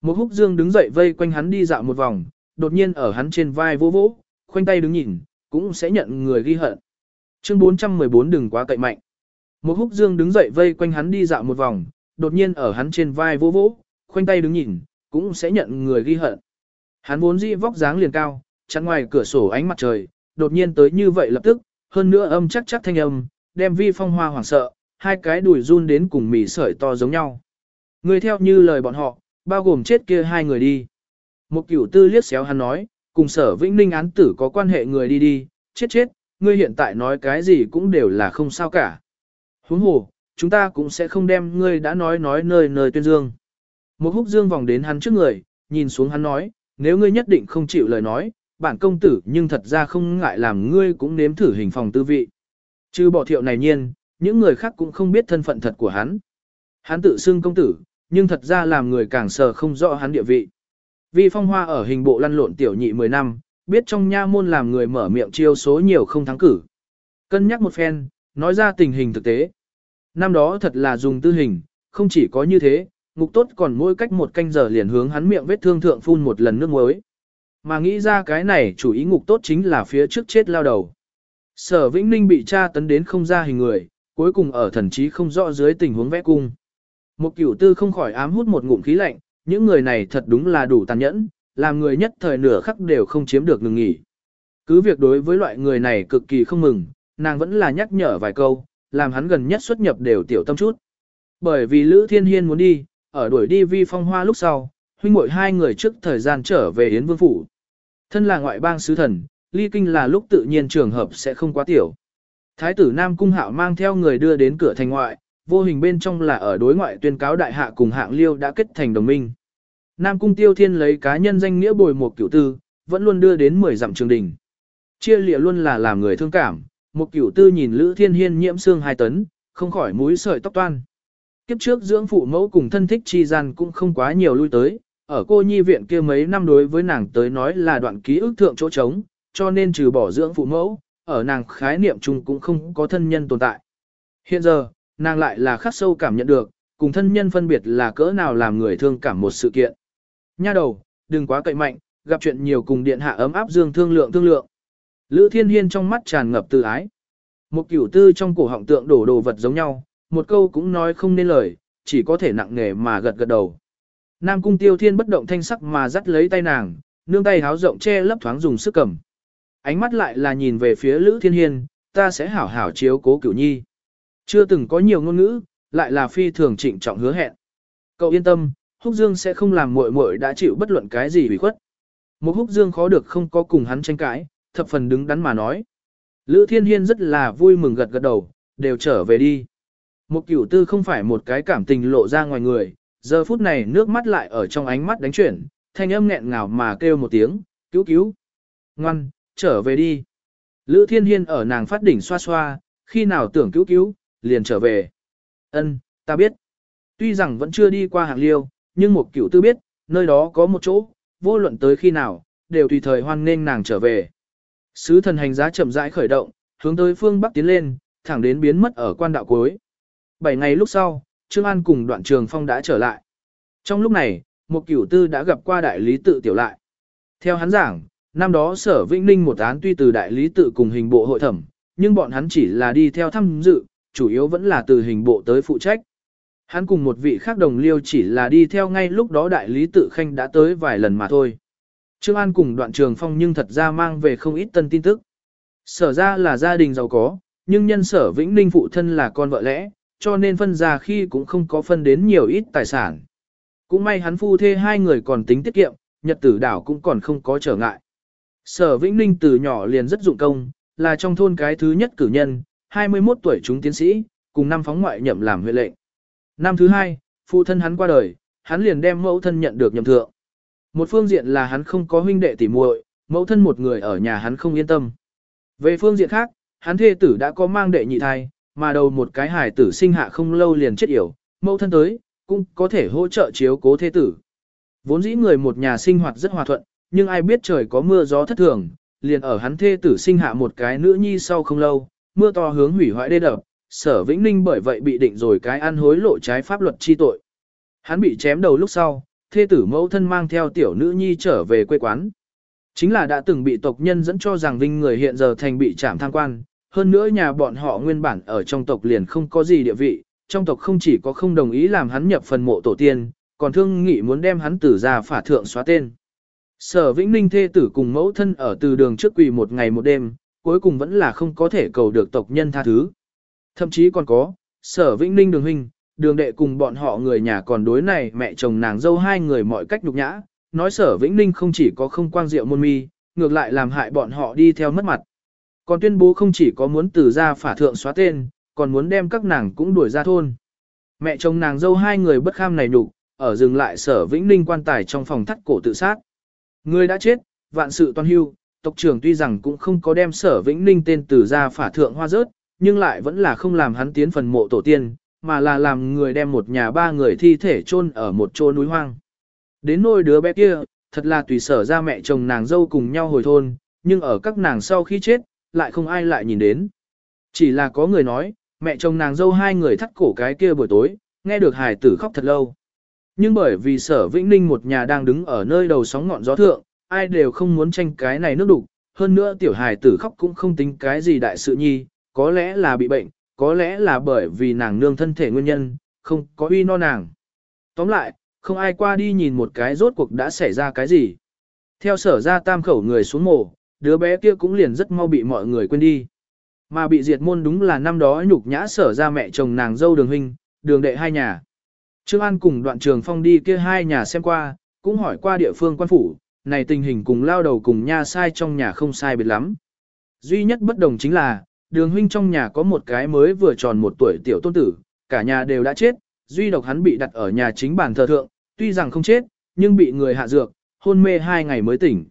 Một húc dương đứng dậy vây quanh hắn đi dạo một vòng, đột nhiên ở hắn trên vai vỗ vỗ, khoanh tay đứng nhìn, cũng sẽ nhận người ghi hận. Chương 414 đừng quá cậy mạnh. Một húc dương đứng dậy vây quanh hắn đi dạo một vòng, đột nhiên ở hắn trên vai vỗ vỗ, khoanh tay đứng nhìn, cũng sẽ nhận người ghi hận. Hắn vốn dĩ vóc dáng liền cao, chắn ngoài cửa sổ ánh mặt trời, đột nhiên tới như vậy lập tức, hơn nữa âm chắc chắc thanh âm, đem vi phong hoa hoảng sợ, hai cái đùi run đến cùng mỉ sợi to giống nhau. Người theo như lời bọn họ, bao gồm chết kia hai người đi. Một cửu tư liếc xéo hắn nói, cùng sở vĩnh ninh án tử có quan hệ người đi đi, chết chết, ngươi hiện tại nói cái gì cũng đều là không sao cả. Huống hồ, chúng ta cũng sẽ không đem ngươi đã nói nói nơi nơi tuyên dương. Một húc dương vòng đến hắn trước người, nhìn xuống hắn nói, nếu ngươi nhất định không chịu lời nói, bản công tử nhưng thật ra không ngại làm ngươi cũng nếm thử hình phòng tư vị. Chứ bỏ thiệu này nhiên, những người khác cũng không biết thân phận thật của hắn. Hắn tự xưng công tử, nhưng thật ra làm người càng sờ không rõ hắn địa vị. Vì phong hoa ở hình bộ lăn lộn tiểu nhị 10 năm, biết trong nha môn làm người mở miệng chiêu số nhiều không thắng cử. Cân nhắc một phen, nói ra tình hình thực tế. Năm đó thật là dùng tư hình, không chỉ có như thế, ngục tốt còn mỗi cách một canh giờ liền hướng hắn miệng vết thương thượng phun một lần nước muối. Mà nghĩ ra cái này chủ ý ngục tốt chính là phía trước chết lao đầu. Sở Vĩnh Ninh bị tra tấn đến không ra hình người, cuối cùng ở thần trí không rõ dưới tình huống vẽ cung. Một cửu tư không khỏi ám hút một ngụm khí lạnh, những người này thật đúng là đủ tàn nhẫn, làm người nhất thời nửa khắc đều không chiếm được ngừng nghỉ. Cứ việc đối với loại người này cực kỳ không mừng, nàng vẫn là nhắc nhở vài câu, làm hắn gần nhất xuất nhập đều tiểu tâm chút. Bởi vì Lữ Thiên Hiên muốn đi, ở đuổi đi vi phong hoa lúc sau, huynh muội hai người trước thời gian trở về Yến Vương Phủ. Thân là ngoại bang sứ thần, ly kinh là lúc tự nhiên trường hợp sẽ không quá tiểu. Thái tử Nam Cung Hạo mang theo người đưa đến cửa thành ngoại, vô hình bên trong là ở đối ngoại tuyên cáo đại hạ cùng hạng liêu đã kết thành đồng minh. Nam Cung Tiêu Thiên lấy cá nhân danh nghĩa bồi một cửu tư, vẫn luôn đưa đến 10 dặm trường đình. Chia lịa luôn là làm người thương cảm, một cửu tư nhìn Lữ Thiên Hiên nhiễm xương hai tấn, không khỏi mũi sợi tóc toan. Kiếp trước dưỡng phụ mẫu cùng thân thích chi gian cũng không quá nhiều lui tới, ở cô nhi viện kia mấy năm đối với nàng tới nói là đoạn ký ức thượng chỗ trống, cho nên trừ bỏ dưỡng phụ mẫu, ở nàng khái niệm chung cũng không có thân nhân tồn tại. Hiện giờ, nàng lại là khắc sâu cảm nhận được, cùng thân nhân phân biệt là cỡ nào làm người thương cảm một sự kiện. Nha đầu, đừng quá cậy mạnh, gặp chuyện nhiều cùng điện hạ ấm áp dương thương lượng thương lượng. Lữ Thiên Hiên trong mắt tràn ngập tự ái. Một kiểu tư trong cổ họng tượng đổ đồ vật giống nhau, một câu cũng nói không nên lời, chỉ có thể nặng nề mà gật gật đầu. Nam cung tiêu thiên bất động thanh sắc mà dắt lấy tay nàng, nương tay háo rộng che lấp thoáng dùng sức cầm. Ánh mắt lại là nhìn về phía Lữ Thiên Hiên, ta sẽ hảo hảo chiếu cố cửu nhi. Chưa từng có nhiều ngôn ngữ, lại là phi thường trịnh trọng hứa hẹn. Cậu yên tâm, Húc Dương sẽ không làm muội muội đã chịu bất luận cái gì bị khuất. Một Húc Dương khó được không có cùng hắn tranh cãi, thập phần đứng đắn mà nói. Lữ Thiên Hiên rất là vui mừng gật gật đầu, đều trở về đi. Một cửu tư không phải một cái cảm tình lộ ra ngoài người, giờ phút này nước mắt lại ở trong ánh mắt đánh chuyển, thanh âm nghẹn ngào mà kêu một tiếng, cứu cứu. Ngoan, trở về đi. Lữ Thiên Hiên ở nàng phát đỉnh xoa xoa, khi nào tưởng cứu cứu, liền trở về. Ân, ta biết. Tuy rằng vẫn chưa đi qua hàng liêu, nhưng một cửu tư biết, nơi đó có một chỗ, vô luận tới khi nào, đều tùy thời hoan nghênh nàng trở về. Sứ thần hành giá chậm rãi khởi động, hướng tới phương bắc tiến lên, thẳng đến biến mất ở quan đạo cuối. Bảy ngày lúc sau, Trương An cùng đoạn trường phong đã trở lại. Trong lúc này, một cửu tư đã gặp qua đại lý tự tiểu lại. Theo hắn giảng, năm đó sở Vĩnh Ninh một án tuy từ đại lý tự cùng hình bộ hội thẩm, nhưng bọn hắn chỉ là đi theo thăm dự, chủ yếu vẫn là từ hình bộ tới phụ trách. Hắn cùng một vị khác đồng liêu chỉ là đi theo ngay lúc đó đại lý tự khanh đã tới vài lần mà thôi. Trương An cùng đoạn trường phong nhưng thật ra mang về không ít tân tin tức. Sở ra là gia đình giàu có, nhưng nhân sở Vĩnh Ninh phụ thân là con vợ lẽ, cho nên phân ra khi cũng không có phân đến nhiều ít tài sản. Cũng may hắn phu thê hai người còn tính tiết kiệm, nhật tử đảo cũng còn không có trở ngại. Sở Vĩnh Ninh từ nhỏ liền rất dụng công, là trong thôn cái thứ nhất cử nhân, 21 tuổi chúng tiến sĩ, cùng năm phóng ngoại nhậm làm huyện lệnh. Năm thứ hai, phụ thân hắn qua đời, hắn liền đem mẫu thân nhận được nhậm thượng. Một phương diện là hắn không có huynh đệ tỉ muội, mẫu thân một người ở nhà hắn không yên tâm. Về phương diện khác, hắn thê tử đã có mang đệ nhị thai, mà đầu một cái hài tử sinh hạ không lâu liền chết yểu, mẫu thân tới, cũng có thể hỗ trợ chiếu cố thế tử. Vốn dĩ người một nhà sinh hoạt rất hòa thuận, nhưng ai biết trời có mưa gió thất thường, liền ở hắn thê tử sinh hạ một cái nữ nhi sau không lâu, mưa to hướng hủy hoại đê đập, sở vĩnh ninh bởi vậy bị định rồi cái ăn hối lộ trái pháp luật chi tội. Hắn bị chém đầu lúc sau, thê tử mẫu thân mang theo tiểu nữ nhi trở về quê quán. Chính là đã từng bị tộc nhân dẫn cho rằng vinh người hiện giờ thành bị trảm tham quan, hơn nữa nhà bọn họ nguyên bản ở trong tộc liền không có gì địa vị, trong tộc không chỉ có không đồng ý làm hắn nhập phần mộ tổ tiên, còn thương nghị muốn đem hắn tử ra phả thượng xóa tên. Sở Vĩnh Ninh thê tử cùng mẫu thân ở từ đường trước quỳ một ngày một đêm, cuối cùng vẫn là không có thể cầu được tộc nhân tha thứ. Thậm chí còn có, sở Vĩnh Ninh đường huynh, đường đệ cùng bọn họ người nhà còn đối này mẹ chồng nàng dâu hai người mọi cách nhục nhã, nói sở Vĩnh Ninh không chỉ có không quang diệu môn mi, ngược lại làm hại bọn họ đi theo mất mặt. Còn tuyên bố không chỉ có muốn từ ra phả thượng xóa tên, còn muốn đem các nàng cũng đuổi ra thôn. Mẹ chồng nàng dâu hai người bất kham này nhục, ở dừng lại sở Vĩnh Ninh quan tài trong phòng thắt cổ tự sát. Người đã chết, vạn sự toàn hưu, tộc trưởng tuy rằng cũng không có đem sở Vĩnh Ninh tên từ ra phả thượng hoa rớt, nhưng lại vẫn là không làm hắn tiến phần mộ tổ tiên, mà là làm người đem một nhà ba người thi thể chôn ở một chỗ núi hoang. Đến nôi đứa bé kia, thật là tùy sở ra mẹ chồng nàng dâu cùng nhau hồi thôn, nhưng ở các nàng sau khi chết, lại không ai lại nhìn đến. Chỉ là có người nói, mẹ chồng nàng dâu hai người thắt cổ cái kia buổi tối, nghe được hài tử khóc thật lâu. Nhưng bởi vì sở Vĩnh Ninh một nhà đang đứng ở nơi đầu sóng ngọn gió thượng, ai đều không muốn tranh cái này nước đục, hơn nữa tiểu hài tử khóc cũng không tính cái gì đại sự nhi, có lẽ là bị bệnh, có lẽ là bởi vì nàng nương thân thể nguyên nhân, không có uy no nàng. Tóm lại, không ai qua đi nhìn một cái rốt cuộc đã xảy ra cái gì. Theo sở ra tam khẩu người xuống mổ, đứa bé kia cũng liền rất mau bị mọi người quên đi. Mà bị diệt môn đúng là năm đó nhục nhã sở ra mẹ chồng nàng dâu đường huynh, đường đệ hai nhà. Trương An cùng đoạn trường phong đi kia hai nhà xem qua, cũng hỏi qua địa phương quan phủ, này tình hình cùng lao đầu cùng nha sai trong nhà không sai biệt lắm. Duy nhất bất đồng chính là, đường huynh trong nhà có một cái mới vừa tròn một tuổi tiểu tôn tử, cả nhà đều đã chết, duy độc hắn bị đặt ở nhà chính bàn thờ thượng, tuy rằng không chết, nhưng bị người hạ dược, hôn mê hai ngày mới tỉnh.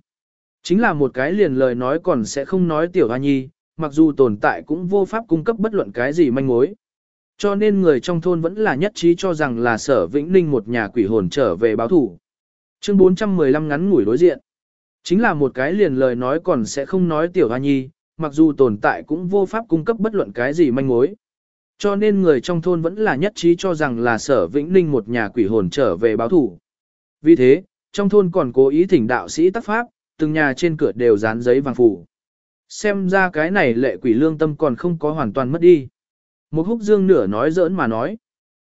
Chính là một cái liền lời nói còn sẽ không nói tiểu hoa nhi, mặc dù tồn tại cũng vô pháp cung cấp bất luận cái gì manh mối. Cho nên người trong thôn vẫn là nhất trí cho rằng là sở Vĩnh Ninh một nhà quỷ hồn trở về báo thủ. Chương 415 ngắn ngủi đối diện. Chính là một cái liền lời nói còn sẽ không nói tiểu hoa nhi, mặc dù tồn tại cũng vô pháp cung cấp bất luận cái gì manh mối. Cho nên người trong thôn vẫn là nhất trí cho rằng là sở Vĩnh Ninh một nhà quỷ hồn trở về báo thủ. Vì thế, trong thôn còn cố ý thỉnh đạo sĩ tác pháp, từng nhà trên cửa đều dán giấy vàng phủ. Xem ra cái này lệ quỷ lương tâm còn không có hoàn toàn mất đi. Một húc dương nửa nói giỡn mà nói.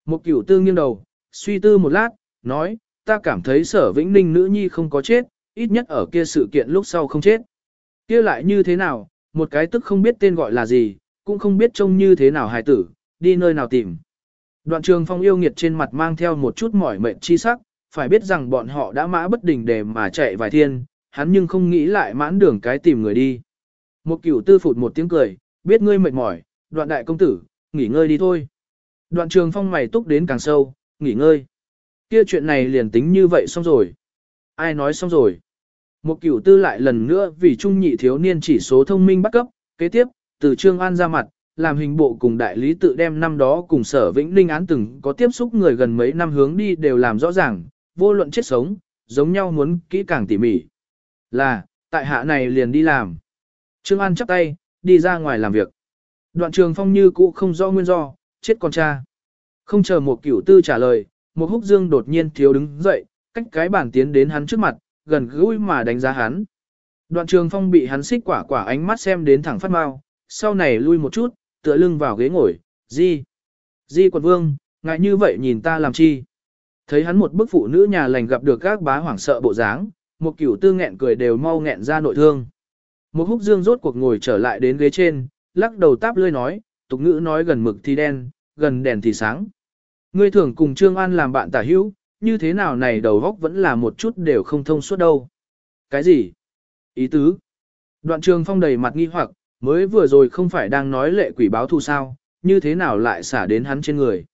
Một cửu tư nghiêng đầu, suy tư một lát, nói, ta cảm thấy sở vĩnh ninh nữ nhi không có chết, ít nhất ở kia sự kiện lúc sau không chết. Kia lại như thế nào, một cái tức không biết tên gọi là gì, cũng không biết trông như thế nào hài tử, đi nơi nào tìm. Đoạn trường phong yêu nghiệt trên mặt mang theo một chút mỏi mệt chi sắc, phải biết rằng bọn họ đã mã bất đình để mà chạy vài thiên, hắn nhưng không nghĩ lại mãn đường cái tìm người đi. Một cửu tư phụt một tiếng cười, biết ngươi mệt mỏi, đoạn đại công tử, nghỉ ngơi đi thôi. Đoạn trường phong mày túc đến càng sâu, nghỉ ngơi. Kia chuyện này liền tính như vậy xong rồi. Ai nói xong rồi. Một cửu tư lại lần nữa vì trung nhị thiếu niên chỉ số thông minh bắt cấp, kế tiếp, từ Trương An ra mặt, làm hình bộ cùng đại lý tự đem năm đó cùng sở vĩnh linh án từng có tiếp xúc người gần mấy năm hướng đi đều làm rõ ràng, vô luận chết sống, giống nhau muốn kỹ càng tỉ mỉ. Là, tại hạ này liền đi làm. Trương An chắp tay, đi ra ngoài làm việc. Đoạn trường phong như cũ không rõ nguyên do, chết con cha. Không chờ một cửu tư trả lời, một húc dương đột nhiên thiếu đứng dậy, cách cái bản tiến đến hắn trước mặt, gần gũi mà đánh giá hắn. Đoạn trường phong bị hắn xích quả quả ánh mắt xem đến thẳng phát mau, sau này lui một chút, tựa lưng vào ghế ngồi, di. Di quận vương, ngại như vậy nhìn ta làm chi. Thấy hắn một bức phụ nữ nhà lành gặp được các bá hoảng sợ bộ dáng, một cửu tư nghẹn cười đều mau nghẹn ra nội thương. Một húc dương rốt cuộc ngồi trở lại đến ghế trên, lắc đầu táp lươi nói, tục ngữ nói gần mực thì đen, gần đèn thì sáng. Ngươi thường cùng Trương An làm bạn tả hữu, như thế nào này đầu góc vẫn là một chút đều không thông suốt đâu. Cái gì? Ý tứ? Đoạn trường phong đầy mặt nghi hoặc, mới vừa rồi không phải đang nói lệ quỷ báo thù sao, như thế nào lại xả đến hắn trên người.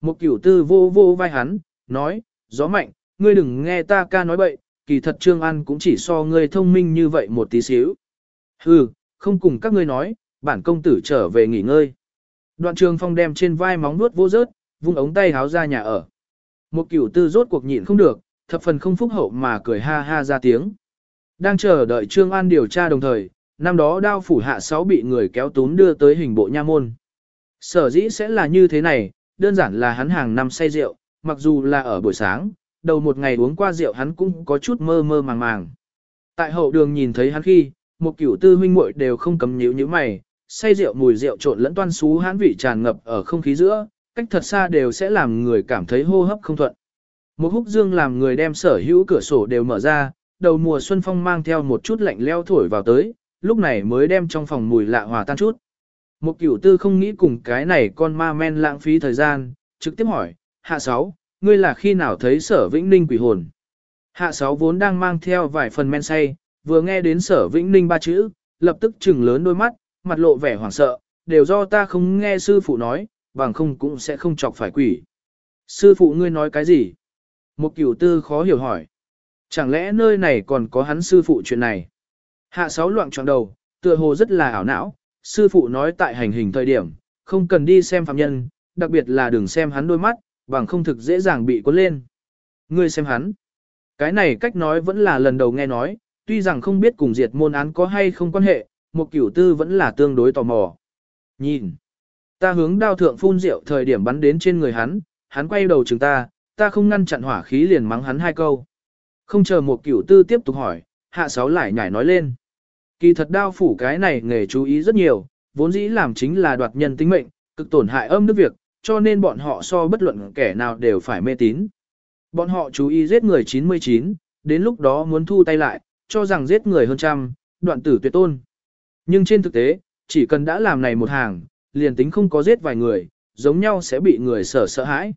Một cửu tư vô vô vai hắn, nói, gió mạnh, ngươi đừng nghe ta ca nói bậy, kỳ thật Trương An cũng chỉ so ngươi thông minh như vậy một tí xíu. Hừ, không cùng các ngươi nói, bản công tử trở về nghỉ ngơi. Đoạn trường phong đem trên vai móng nuốt vô rớt, vung ống tay háo ra nhà ở. Một cửu tư rốt cuộc nhịn không được, thập phần không phúc hậu mà cười ha ha ra tiếng. Đang chờ đợi Trương An điều tra đồng thời, năm đó đao phủ hạ sáu bị người kéo tún đưa tới hình bộ nha môn. Sở dĩ sẽ là như thế này, đơn giản là hắn hàng năm say rượu, mặc dù là ở buổi sáng, đầu một ngày uống qua rượu hắn cũng có chút mơ mơ màng màng. Tại hậu đường nhìn thấy hắn khi, một cửu tư huynh muội đều không cấm nhíu như mày, say rượu mùi rượu trộn lẫn toan xú hãn vị tràn ngập ở không khí giữa, cách thật xa đều sẽ làm người cảm thấy hô hấp không thuận. Một húc dương làm người đem sở hữu cửa sổ đều mở ra, đầu mùa xuân phong mang theo một chút lạnh leo thổi vào tới, lúc này mới đem trong phòng mùi lạ hòa tan chút. Một cửu tư không nghĩ cùng cái này con ma men lãng phí thời gian, trực tiếp hỏi, hạ sáu, ngươi là khi nào thấy sở vĩnh ninh quỷ hồn? Hạ sáu vốn đang mang theo vài phần men say, vừa nghe đến sở vĩnh ninh ba chữ, lập tức chừng lớn đôi mắt, mặt lộ vẻ hoảng sợ, đều do ta không nghe sư phụ nói, bằng không cũng sẽ không chọc phải quỷ. Sư phụ ngươi nói cái gì? Một cửu tư khó hiểu hỏi. Chẳng lẽ nơi này còn có hắn sư phụ chuyện này? Hạ sáu loạn tròn đầu, tựa hồ rất là ảo não, sư phụ nói tại hành hình thời điểm, không cần đi xem phạm nhân, đặc biệt là đừng xem hắn đôi mắt, bằng không thực dễ dàng bị cuốn lên. Ngươi xem hắn. Cái này cách nói vẫn là lần đầu nghe nói, tuy rằng không biết cùng diệt môn án có hay không quan hệ, một cửu tư vẫn là tương đối tò mò. Nhìn. Ta hướng đao thượng phun rượu thời điểm bắn đến trên người hắn, hắn quay đầu chừng ta, ta không ngăn chặn hỏa khí liền mắng hắn hai câu. Không chờ một cửu tư tiếp tục hỏi, hạ sáu lại nhảy nói lên. Kỳ thật đao phủ cái này nghề chú ý rất nhiều, vốn dĩ làm chính là đoạt nhân tính mệnh, cực tổn hại âm đức việc, cho nên bọn họ so bất luận kẻ nào đều phải mê tín. Bọn họ chú ý giết người 99, đến lúc đó muốn thu tay lại, cho rằng giết người hơn trăm, đoạn tử tuyệt tôn. Nhưng trên thực tế, chỉ cần đã làm này một hàng, liền tính không có giết vài người, giống nhau sẽ bị người sở sợ hãi.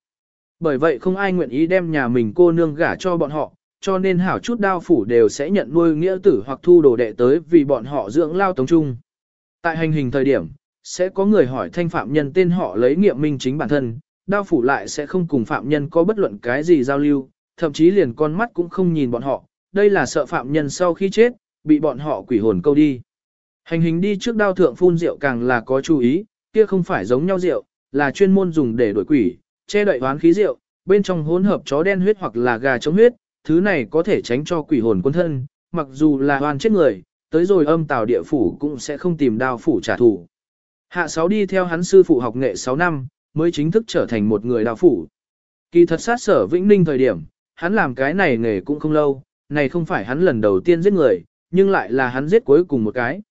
Bởi vậy không ai nguyện ý đem nhà mình cô nương gả cho bọn họ, cho nên hảo chút đao phủ đều sẽ nhận nuôi nghĩa tử hoặc thu đồ đệ tới vì bọn họ dưỡng lao tống trung. Tại hành hình thời điểm, sẽ có người hỏi thanh phạm nhân tên họ lấy nghiệm minh chính bản thân, đao phủ lại sẽ không cùng phạm nhân có bất luận cái gì giao lưu, thậm chí liền con mắt cũng không nhìn bọn họ, đây là sợ phạm nhân sau khi chết, bị bọn họ quỷ hồn câu đi. Hành hình đi trước đao thượng phun rượu càng là có chú ý, kia không phải giống nhau rượu, là chuyên môn dùng để đổi quỷ, che đậy hoán khí rượu, bên trong hỗn hợp chó đen huyết hoặc là gà chống huyết, thứ này có thể tránh cho quỷ hồn quân thân, mặc dù là hoàn chết người, tới rồi âm tào địa phủ cũng sẽ không tìm đao phủ trả thù. Hạ sáu đi theo hắn sư phụ học nghệ 6 năm, mới chính thức trở thành một người đào phủ. Kỳ thật sát sở Vĩnh Ninh thời điểm, hắn làm cái này nghề cũng không lâu, này không phải hắn lần đầu tiên giết người, nhưng lại là hắn giết cuối cùng một cái.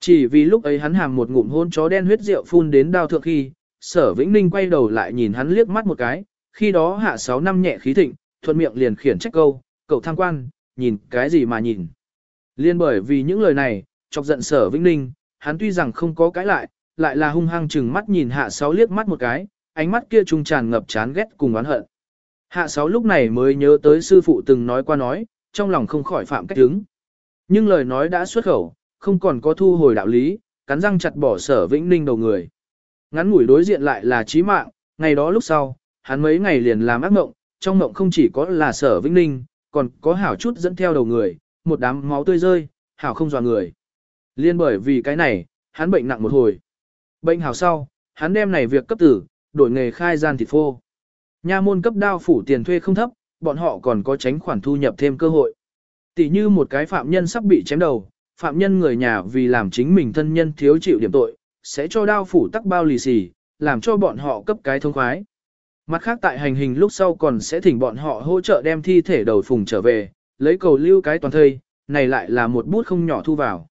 Chỉ vì lúc ấy hắn hàm một ngụm hôn chó đen huyết rượu phun đến đao thượng khi, sở Vĩnh Ninh quay đầu lại nhìn hắn liếc mắt một cái, khi đó hạ 6 năm nhẹ khí thịnh, thuận miệng liền khiển trách câu, cậu tham quan, nhìn cái gì mà nhìn. Liên bởi vì những lời này, chọc giận sở Vĩnh Ninh, hắn tuy rằng không có cái lại, lại là hung hăng chừng mắt nhìn hạ sáu liếc mắt một cái, ánh mắt kia trung tràn ngập chán ghét cùng oán hận. Hạ sáu lúc này mới nhớ tới sư phụ từng nói qua nói, trong lòng không khỏi phạm cách đứng. Nhưng lời nói đã xuất khẩu, không còn có thu hồi đạo lý, cắn răng chặt bỏ sở vĩnh ninh đầu người. Ngắn ngủi đối diện lại là chí mạng, ngày đó lúc sau, hắn mấy ngày liền làm ác mộng, trong mộng không chỉ có là sở vĩnh ninh, còn có hảo chút dẫn theo đầu người, một đám máu tươi rơi, hảo không dò người. Liên bởi vì cái này, hắn bệnh nặng một hồi. Bệnh hào sau, hắn đem này việc cấp tử, đổi nghề khai gian thịt phô. Nha môn cấp đao phủ tiền thuê không thấp, bọn họ còn có tránh khoản thu nhập thêm cơ hội. Tỷ như một cái phạm nhân sắp bị chém đầu, phạm nhân người nhà vì làm chính mình thân nhân thiếu chịu điểm tội, sẽ cho đao phủ tắc bao lì xì, làm cho bọn họ cấp cái thông khoái. Mặt khác tại hành hình lúc sau còn sẽ thỉnh bọn họ hỗ trợ đem thi thể đầu phùng trở về, lấy cầu lưu cái toàn thây, này lại là một bút không nhỏ thu vào.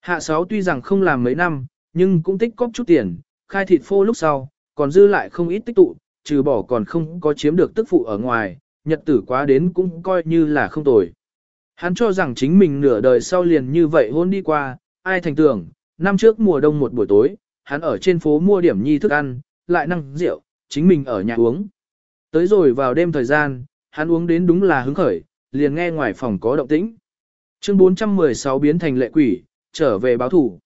Hạ sáu tuy rằng không làm mấy năm, nhưng cũng tích cóp chút tiền, khai thịt phô lúc sau, còn dư lại không ít tích tụ, trừ bỏ còn không có chiếm được tức phụ ở ngoài, nhật tử quá đến cũng coi như là không tồi. Hắn cho rằng chính mình nửa đời sau liền như vậy hôn đi qua, ai thành tưởng, năm trước mùa đông một buổi tối, hắn ở trên phố mua điểm nhi thức ăn, lại năng rượu, chính mình ở nhà uống. Tới rồi vào đêm thời gian, hắn uống đến đúng là hứng khởi, liền nghe ngoài phòng có động tĩnh. Chương 416 biến thành lệ quỷ, trở về báo thủ.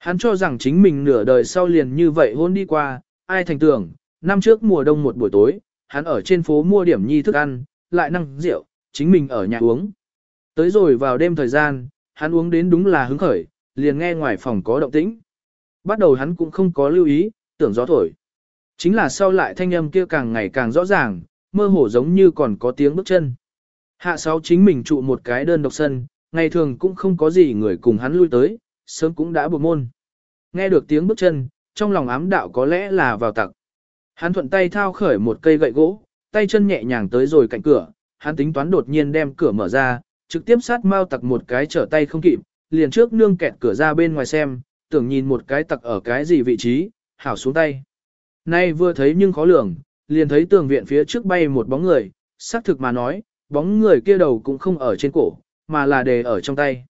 Hắn cho rằng chính mình nửa đời sau liền như vậy hôn đi qua, ai thành tưởng, năm trước mùa đông một buổi tối, hắn ở trên phố mua điểm nhi thức ăn, lại năng rượu, chính mình ở nhà uống. Tới rồi vào đêm thời gian, hắn uống đến đúng là hứng khởi, liền nghe ngoài phòng có động tĩnh. Bắt đầu hắn cũng không có lưu ý, tưởng gió thổi. Chính là sau lại thanh âm kia càng ngày càng rõ ràng, mơ hồ giống như còn có tiếng bước chân. Hạ sáu chính mình trụ một cái đơn độc sân, ngày thường cũng không có gì người cùng hắn lui tới, sớm cũng đã buộc môn. Nghe được tiếng bước chân, trong lòng ám đạo có lẽ là vào tặc. Hắn thuận tay thao khởi một cây gậy gỗ, tay chân nhẹ nhàng tới rồi cạnh cửa, hắn tính toán đột nhiên đem cửa mở ra, trực tiếp sát mau tặc một cái trở tay không kịp, liền trước nương kẹt cửa ra bên ngoài xem, tưởng nhìn một cái tặc ở cái gì vị trí, hảo xuống tay. Nay vừa thấy nhưng khó lường, liền thấy tường viện phía trước bay một bóng người, xác thực mà nói, bóng người kia đầu cũng không ở trên cổ, mà là đề ở trong tay.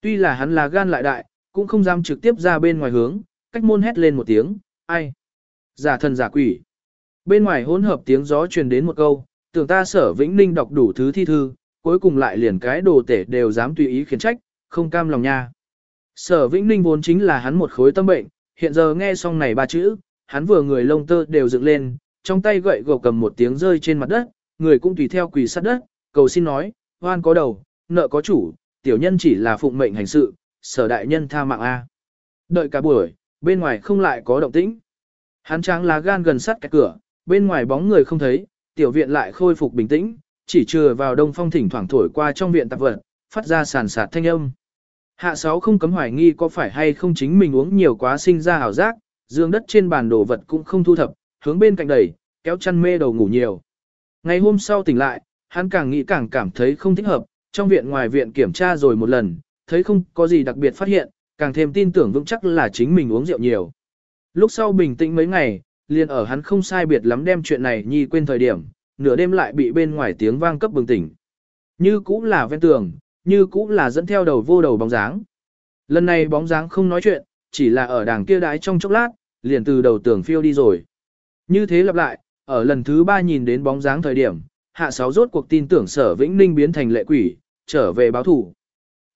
Tuy là hắn là gan lại đại, cũng không dám trực tiếp ra bên ngoài hướng, cách môn hét lên một tiếng, ai? Giả thần giả quỷ. Bên ngoài hỗn hợp tiếng gió truyền đến một câu, tưởng ta sở vĩnh ninh đọc đủ thứ thi thư, cuối cùng lại liền cái đồ tể đều dám tùy ý khiển trách, không cam lòng nha. Sở vĩnh ninh vốn chính là hắn một khối tâm bệnh, hiện giờ nghe xong này ba chữ, hắn vừa người lông tơ đều dựng lên, trong tay gậy gộc cầm một tiếng rơi trên mặt đất, người cũng tùy theo quỳ sát đất, cầu xin nói, hoan có đầu, nợ có chủ, tiểu nhân chỉ là phụng mệnh hành sự, sở đại nhân tha mạng A. Đợi cả buổi, bên ngoài không lại có động tĩnh. Hắn tráng lá gan gần sát cái cửa, bên ngoài bóng người không thấy, tiểu viện lại khôi phục bình tĩnh, chỉ trừ vào đông phong thỉnh thoảng thổi qua trong viện tạp vật, phát ra sàn sạt thanh âm. Hạ sáu không cấm hoài nghi có phải hay không chính mình uống nhiều quá sinh ra ảo giác, dương đất trên bàn đồ vật cũng không thu thập, hướng bên cạnh đẩy, kéo chăn mê đầu ngủ nhiều. Ngày hôm sau tỉnh lại, hắn càng nghĩ càng cảm thấy không thích hợp, trong viện ngoài viện kiểm tra rồi một lần, thấy không có gì đặc biệt phát hiện, càng thêm tin tưởng vững chắc là chính mình uống rượu nhiều. Lúc sau bình tĩnh mấy ngày, liền ở hắn không sai biệt lắm đem chuyện này nhi quên thời điểm, nửa đêm lại bị bên ngoài tiếng vang cấp bừng tỉnh. Như cũng là ven tường, như cũng là dẫn theo đầu vô đầu bóng dáng. Lần này bóng dáng không nói chuyện, chỉ là ở đàng kia đái trong chốc lát, liền từ đầu tường phiêu đi rồi. Như thế lặp lại, ở lần thứ ba nhìn đến bóng dáng thời điểm, hạ sáu rốt cuộc tin tưởng sở vĩnh ninh biến thành lệ quỷ, trở về báo thủ.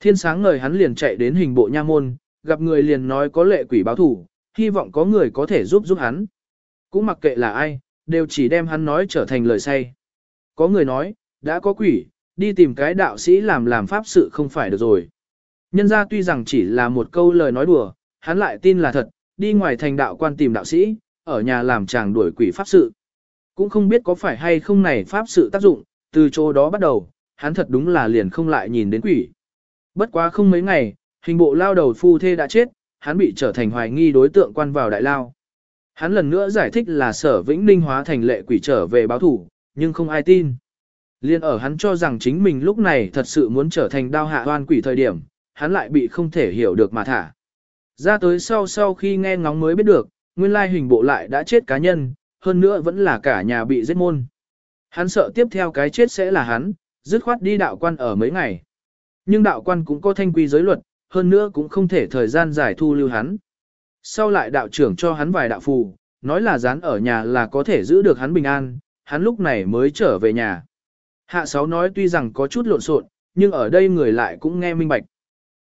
Thiên sáng ngời hắn liền chạy đến hình bộ nha môn, gặp người liền nói có lệ quỷ báo thủ, hy vọng có người có thể giúp giúp hắn. Cũng mặc kệ là ai, đều chỉ đem hắn nói trở thành lời say. Có người nói, đã có quỷ, đi tìm cái đạo sĩ làm làm pháp sự không phải được rồi. Nhân ra tuy rằng chỉ là một câu lời nói đùa, hắn lại tin là thật, đi ngoài thành đạo quan tìm đạo sĩ, ở nhà làm chàng đuổi quỷ pháp sự. Cũng không biết có phải hay không này pháp sự tác dụng, từ chỗ đó bắt đầu, hắn thật đúng là liền không lại nhìn đến quỷ. Bất quá không mấy ngày, hình bộ lao đầu phu thê đã chết, hắn bị trở thành hoài nghi đối tượng quan vào đại lao. Hắn lần nữa giải thích là sở vĩnh ninh hóa thành lệ quỷ trở về báo thủ, nhưng không ai tin. Liên ở hắn cho rằng chính mình lúc này thật sự muốn trở thành đao hạ hoan quỷ thời điểm, hắn lại bị không thể hiểu được mà thả. Ra tới sau sau khi nghe ngóng mới biết được, nguyên lai hình bộ lại đã chết cá nhân, hơn nữa vẫn là cả nhà bị giết môn. Hắn sợ tiếp theo cái chết sẽ là hắn, dứt khoát đi đạo quan ở mấy ngày. Nhưng đạo quan cũng có thanh quy giới luật, hơn nữa cũng không thể thời gian giải thu lưu hắn. Sau lại đạo trưởng cho hắn vài đạo phù, nói là dán ở nhà là có thể giữ được hắn bình an, hắn lúc này mới trở về nhà. Hạ sáu nói tuy rằng có chút lộn xộn, nhưng ở đây người lại cũng nghe minh bạch.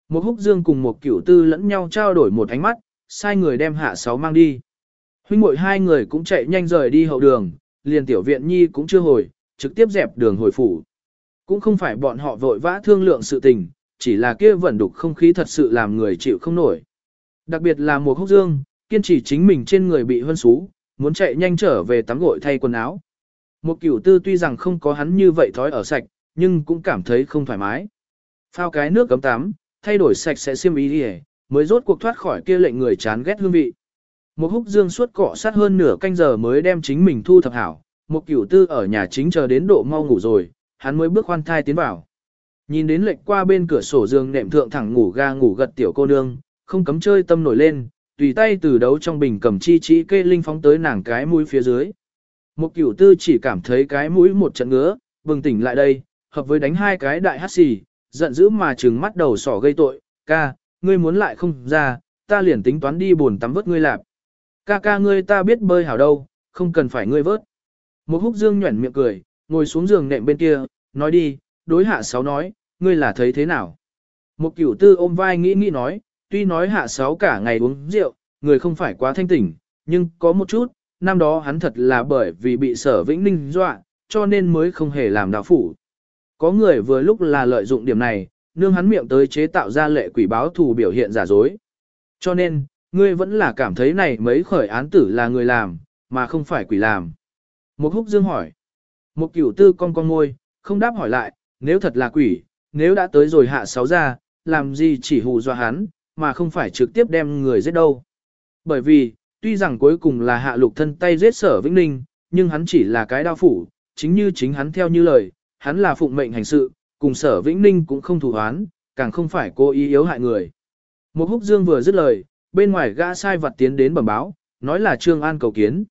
Một húc dương cùng một cửu tư lẫn nhau trao đổi một ánh mắt, sai người đem hạ sáu mang đi. Huynh muội hai người cũng chạy nhanh rời đi hậu đường, liền tiểu viện nhi cũng chưa hồi, trực tiếp dẹp đường hồi phủ. Cũng không phải bọn họ vội vã thương lượng sự tình, chỉ là kia vẫn đục không khí thật sự làm người chịu không nổi. Đặc biệt là mùa hốc dương, kiên trì chính mình trên người bị hân xú, muốn chạy nhanh trở về tắm gội thay quần áo. Một cửu tư tuy rằng không có hắn như vậy thói ở sạch, nhưng cũng cảm thấy không thoải mái. Phao cái nước cấm tắm, thay đổi sạch sẽ xiêm ý đi mới rốt cuộc thoát khỏi kia lệnh người chán ghét hương vị. Một húc dương suốt cọ sát hơn nửa canh giờ mới đem chính mình thu thập hảo, một cửu tư ở nhà chính chờ đến độ mau ngủ rồi, hắn mới bước khoan thai tiến vào. Nhìn đến lệch qua bên cửa sổ giường nệm thượng thẳng ngủ ga ngủ gật tiểu cô nương, không cấm chơi tâm nổi lên, tùy tay từ đấu trong bình cầm chi chi kê linh phóng tới nàng cái mũi phía dưới. Một cửu tư chỉ cảm thấy cái mũi một trận ngứa, bừng tỉnh lại đây, hợp với đánh hai cái đại hát xì, giận dữ mà trừng mắt đầu sỏ gây tội, ca, ngươi muốn lại không ra, ta liền tính toán đi buồn tắm vớt ngươi lạp. Ca ca ngươi ta biết bơi hảo đâu, không cần phải ngươi vớt. Một húc dương nhuẩn miệng cười, ngồi xuống giường nệm bên kia, nói đi, đối hạ sáu nói, ngươi là thấy thế nào. Một cửu tư ôm vai nghĩ nghĩ nói, tuy nói hạ sáu cả ngày uống rượu, người không phải quá thanh tỉnh, nhưng có một chút, năm đó hắn thật là bởi vì bị sở vĩnh ninh dọa, cho nên mới không hề làm đạo phủ. Có người vừa lúc là lợi dụng điểm này, nương hắn miệng tới chế tạo ra lệ quỷ báo thù biểu hiện giả dối. Cho nên, ngươi vẫn là cảm thấy này mấy khởi án tử là người làm, mà không phải quỷ làm. Một húc dương hỏi. Một cửu tư con con ngôi, không đáp hỏi lại, nếu thật là quỷ, nếu đã tới rồi hạ sáu ra, làm gì chỉ hù dọa hắn, mà không phải trực tiếp đem người giết đâu. Bởi vì, tuy rằng cuối cùng là hạ lục thân tay giết sở vĩnh ninh, nhưng hắn chỉ là cái đao phủ, chính như chính hắn theo như lời, hắn là phụng mệnh hành sự, cùng sở vĩnh ninh cũng không thủ hoán, càng không phải cố ý yếu hại người. Một húc dương vừa dứt lời, bên ngoài gã sai vật tiến đến bẩm báo, nói là Trương An cầu kiến.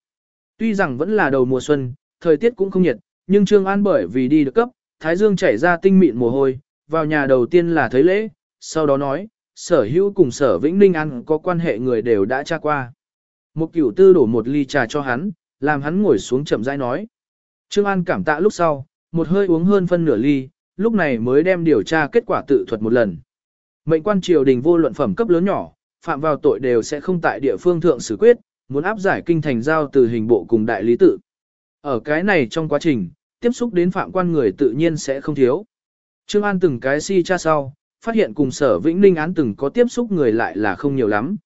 Tuy rằng vẫn là đầu mùa xuân, thời tiết cũng không nhiệt, nhưng Trương An bởi vì đi được cấp, Thái Dương chảy ra tinh mịn mồ hôi, vào nhà đầu tiên là thấy lễ, sau đó nói, sở hữu cùng sở vĩnh ninh ăn có quan hệ người đều đã tra qua. Một cửu tư đổ một ly trà cho hắn, làm hắn ngồi xuống chậm rãi nói. Trương An cảm tạ lúc sau, một hơi uống hơn phân nửa ly, lúc này mới đem điều tra kết quả tự thuật một lần. Mệnh quan triều đình vô luận phẩm cấp lớn nhỏ, phạm vào tội đều sẽ không tại địa phương thượng xử quyết, muốn áp giải kinh thành giao từ hình bộ cùng đại lý tự. Ở cái này trong quá trình, tiếp xúc đến phạm quan người tự nhiên sẽ không thiếu. Trương An từng cái si cha sau, phát hiện cùng sở Vĩnh Ninh án từng có tiếp xúc người lại là không nhiều lắm.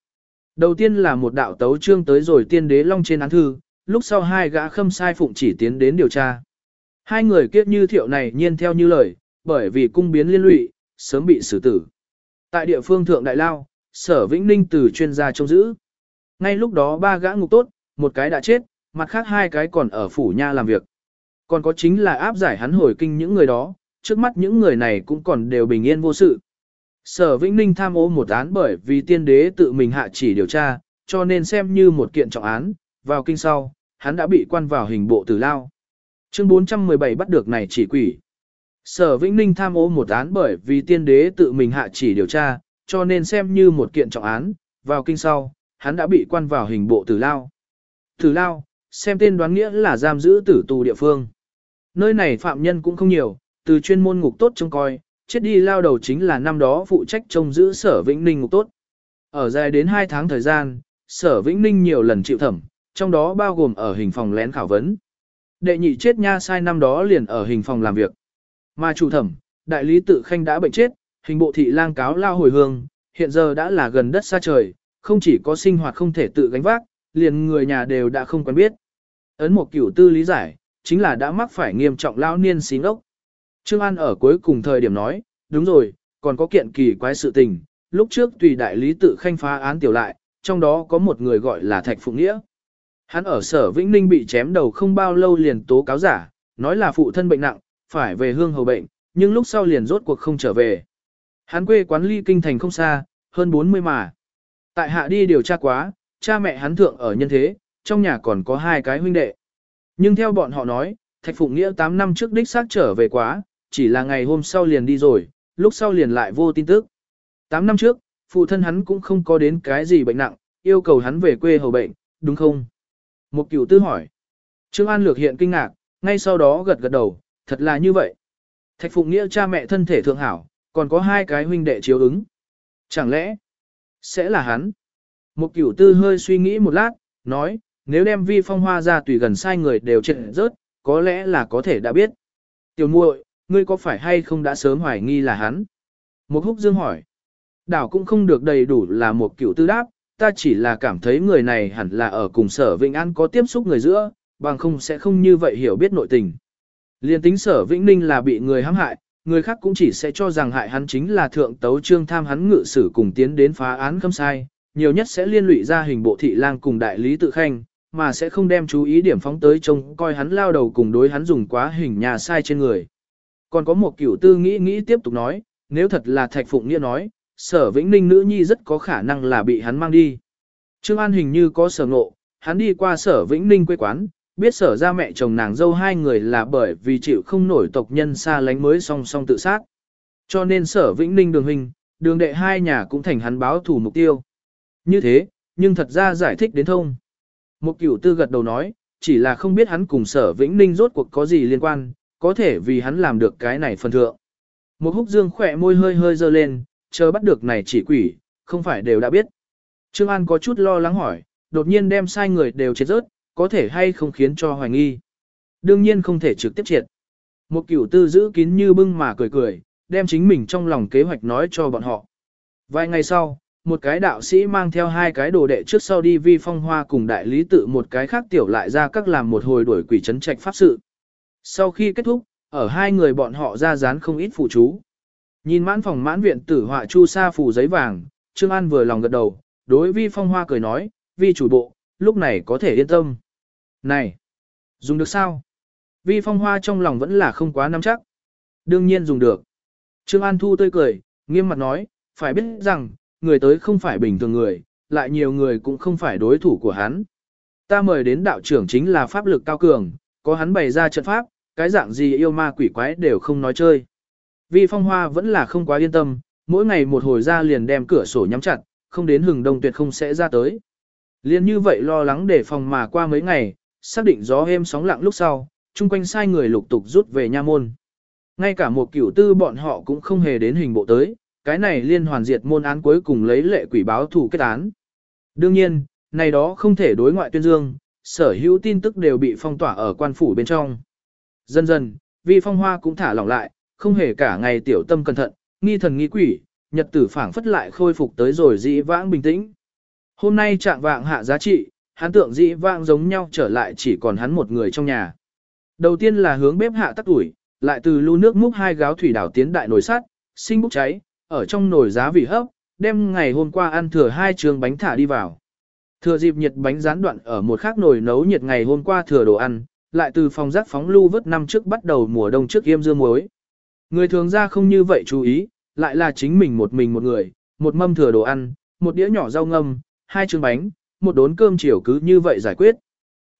Đầu tiên là một đạo tấu trương tới rồi tiên đế long trên án thư, lúc sau hai gã khâm sai phụng chỉ tiến đến điều tra. Hai người kiếp như thiệu này nhiên theo như lời, bởi vì cung biến liên lụy, sớm bị xử tử. Tại địa phương thượng đại lao, sở vĩnh ninh từ chuyên gia trông giữ. Ngay lúc đó ba gã ngục tốt, một cái đã chết, mặt khác hai cái còn ở phủ nha làm việc. Còn có chính là áp giải hắn hồi kinh những người đó, trước mắt những người này cũng còn đều bình yên vô sự. Sở Vĩnh Ninh tham ô một án bởi vì tiên đế tự mình hạ chỉ điều tra, cho nên xem như một kiện trọng án, vào kinh sau, hắn đã bị quan vào hình bộ tử lao. Chương 417 bắt được này chỉ quỷ. Sở Vĩnh Ninh tham ô một án bởi vì tiên đế tự mình hạ chỉ điều tra, cho nên xem như một kiện trọng án, vào kinh sau, hắn đã bị quan vào hình bộ tử lao. Tử lao, xem tên đoán nghĩa là giam giữ tử tù địa phương. Nơi này phạm nhân cũng không nhiều, từ chuyên môn ngục tốt trông coi, chết đi lao đầu chính là năm đó phụ trách trông giữ sở Vĩnh Ninh ngục tốt. Ở dài đến 2 tháng thời gian, sở Vĩnh Ninh nhiều lần chịu thẩm, trong đó bao gồm ở hình phòng lén khảo vấn. Đệ nhị chết nha sai năm đó liền ở hình phòng làm việc. Mà chủ thẩm, đại lý tự khanh đã bệnh chết, hình bộ thị lang cáo lao hồi hương, hiện giờ đã là gần đất xa trời, không chỉ có sinh hoạt không thể tự gánh vác, liền người nhà đều đã không quen biết. Ấn một kiểu tư lý giải, chính là đã mắc phải nghiêm trọng lao niên xí ngốc. Trương An ở cuối cùng thời điểm nói, đúng rồi, còn có kiện kỳ quái sự tình, lúc trước tùy đại lý tự khanh phá án tiểu lại, trong đó có một người gọi là Thạch Phụng Nghĩa. Hắn ở sở Vĩnh Ninh bị chém đầu không bao lâu liền tố cáo giả, nói là phụ thân bệnh nặng, phải về hương hầu bệnh, nhưng lúc sau liền rốt cuộc không trở về. Hắn quê quán ly kinh thành không xa, hơn 40 mà. Tại hạ đi điều tra quá, cha mẹ hắn thượng ở nhân thế, trong nhà còn có hai cái huynh đệ. Nhưng theo bọn họ nói, Thạch Phụng Nghĩa 8 năm trước đích xác trở về quá, chỉ là ngày hôm sau liền đi rồi, lúc sau liền lại vô tin tức. 8 năm trước, phụ thân hắn cũng không có đến cái gì bệnh nặng, yêu cầu hắn về quê hầu bệnh, đúng không? Một cửu tư hỏi. Trương An Lược hiện kinh ngạc, ngay sau đó gật gật đầu, thật là như vậy. Thạch Phụng Nghĩa cha mẹ thân thể thượng hảo, còn có hai cái huynh đệ chiếu ứng. Chẳng lẽ, sẽ là hắn? Một cửu tư hơi suy nghĩ một lát, nói, nếu đem vi phong hoa ra tùy gần sai người đều chết rớt, có lẽ là có thể đã biết. Tiểu muội, ngươi có phải hay không đã sớm hoài nghi là hắn? Một húc dương hỏi. Đảo cũng không được đầy đủ là một kiểu tư đáp, ta chỉ là cảm thấy người này hẳn là ở cùng sở Vĩnh An có tiếp xúc người giữa, bằng không sẽ không như vậy hiểu biết nội tình. Liên tính sở Vĩnh Ninh là bị người hãm hại, người khác cũng chỉ sẽ cho rằng hại hắn chính là thượng tấu trương tham hắn ngự sử cùng tiến đến phá án không sai, nhiều nhất sẽ liên lụy ra hình bộ thị lang cùng đại lý tự khanh, mà sẽ không đem chú ý điểm phóng tới trông coi hắn lao đầu cùng đối hắn dùng quá hình nhà sai trên người. Còn có một cửu tư nghĩ nghĩ tiếp tục nói, nếu thật là Thạch Phụng Nghĩa nói, sở vĩnh ninh nữ nhi rất có khả năng là bị hắn mang đi. Trương An hình như có sở ngộ, hắn đi qua sở vĩnh ninh quê quán, biết sở ra mẹ chồng nàng dâu hai người là bởi vì chịu không nổi tộc nhân xa lánh mới song song tự sát. Cho nên sở vĩnh ninh đường hình, đường đệ hai nhà cũng thành hắn báo thủ mục tiêu. Như thế, nhưng thật ra giải thích đến thông. Một cửu tư gật đầu nói, chỉ là không biết hắn cùng sở vĩnh ninh rốt cuộc có gì liên quan, có thể vì hắn làm được cái này phần thượng. Một húc dương khỏe môi hơi hơi dơ lên, chờ bắt được này chỉ quỷ, không phải đều đã biết. Trương An có chút lo lắng hỏi, đột nhiên đem sai người đều chết rớt, có thể hay không khiến cho hoài nghi. Đương nhiên không thể trực tiếp triệt. Một cửu tư giữ kín như bưng mà cười cười, đem chính mình trong lòng kế hoạch nói cho bọn họ. Vài ngày sau, một cái đạo sĩ mang theo hai cái đồ đệ trước sau đi vi phong hoa cùng đại lý tự một cái khác tiểu lại ra các làm một hồi đuổi quỷ chấn trạch pháp sự. Sau khi kết thúc, ở hai người bọn họ ra dán không ít phụ chú. Nhìn mãn phòng mãn viện tử họa chu sa phủ giấy vàng, Trương An vừa lòng gật đầu, đối vi phong hoa cười nói, vi chủ bộ, lúc này có thể yên tâm. Này, dùng được sao? Vi phong hoa trong lòng vẫn là không quá nắm chắc. Đương nhiên dùng được. Trương An Thu tươi cười, nghiêm mặt nói, phải biết rằng, người tới không phải bình thường người, lại nhiều người cũng không phải đối thủ của hắn. Ta mời đến đạo trưởng chính là pháp lực cao cường, có hắn bày ra trận pháp, cái dạng gì yêu ma quỷ quái đều không nói chơi. Vi phong hoa vẫn là không quá yên tâm, mỗi ngày một hồi ra liền đem cửa sổ nhắm chặt, không đến hừng đông tuyệt không sẽ ra tới. Liên như vậy lo lắng để phòng mà qua mấy ngày, xác định gió êm sóng lặng lúc sau, chung quanh sai người lục tục rút về nha môn. Ngay cả một cửu tư bọn họ cũng không hề đến hình bộ tới, cái này liên hoàn diệt môn án cuối cùng lấy lệ quỷ báo thủ kết án. Đương nhiên, này đó không thể đối ngoại tuyên dương, sở hữu tin tức đều bị phong tỏa ở quan phủ bên trong. Dần dần, vi phong hoa cũng thả lỏng lại, không hề cả ngày tiểu tâm cẩn thận, nghi thần nghi quỷ, nhật tử phảng phất lại khôi phục tới rồi dĩ vãng bình tĩnh. Hôm nay trạng vạng hạ giá trị, hắn tượng dị vãng giống nhau trở lại chỉ còn hắn một người trong nhà. Đầu tiên là hướng bếp hạ tắt tuổi, lại từ lu nước múc hai gáo thủy đảo tiến đại nồi sắt, sinh bốc cháy, ở trong nồi giá vị hấp, đem ngày hôm qua ăn thừa hai trường bánh thả đi vào. Thừa dịp nhiệt bánh gián đoạn ở một khác nồi nấu nhiệt ngày hôm qua thừa đồ ăn, lại từ phòng rác phóng lưu vớt năm trước bắt đầu mùa đông trước yêm dưa muối. Người thường ra không như vậy chú ý, lại là chính mình một mình một người, một mâm thừa đồ ăn, một đĩa nhỏ rau ngâm, hai trường bánh, một đốn cơm chiều cứ như vậy giải quyết.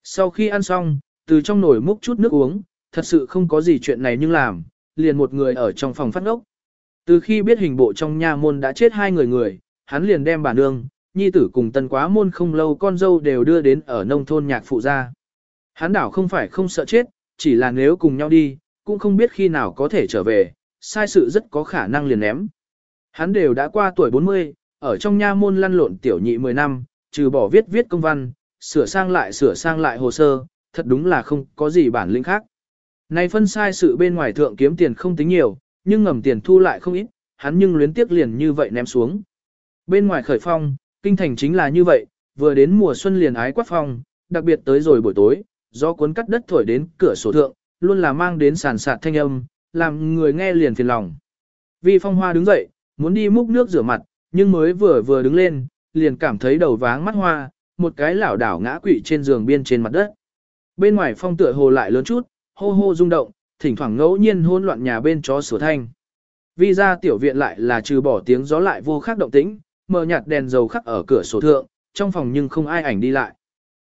Sau khi ăn xong, từ trong nồi múc chút nước uống, thật sự không có gì chuyện này nhưng làm, liền một người ở trong phòng phát ngốc. Từ khi biết hình bộ trong nha môn đã chết hai người người, hắn liền đem bà nương, nhi tử cùng tân quá môn không lâu con dâu đều đưa đến ở nông thôn nhạc phụ gia. Hắn đảo không phải không sợ chết, chỉ là nếu cùng nhau đi, cũng không biết khi nào có thể trở về, sai sự rất có khả năng liền ném. Hắn đều đã qua tuổi 40, ở trong nha môn lăn lộn tiểu nhị 10 năm, trừ bỏ viết viết công văn, sửa sang lại sửa sang lại hồ sơ, thật đúng là không có gì bản lĩnh khác. Này phân sai sự bên ngoài thượng kiếm tiền không tính nhiều, nhưng ngầm tiền thu lại không ít, hắn nhưng luyến tiếc liền như vậy ném xuống. Bên ngoài khởi phong, kinh thành chính là như vậy, vừa đến mùa xuân liền ái quát phong, đặc biệt tới rồi buổi tối, do cuốn cắt đất thổi đến cửa sổ thượng, luôn là mang đến sàn sạt thanh âm, làm người nghe liền phiền lòng. Vi phong hoa đứng dậy, muốn đi múc nước rửa mặt, nhưng mới vừa vừa đứng lên, liền cảm thấy đầu váng mắt hoa, một cái lảo đảo ngã quỵ trên giường biên trên mặt đất. Bên ngoài phong tựa hồ lại lớn chút, hô hô rung động, thỉnh thoảng ngẫu nhiên hỗn loạn nhà bên chó sửa thanh. Vi ra tiểu viện lại là trừ bỏ tiếng gió lại vô khác động tĩnh, mờ nhạt đèn dầu khắc ở cửa sổ thượng, trong phòng nhưng không ai ảnh đi lại.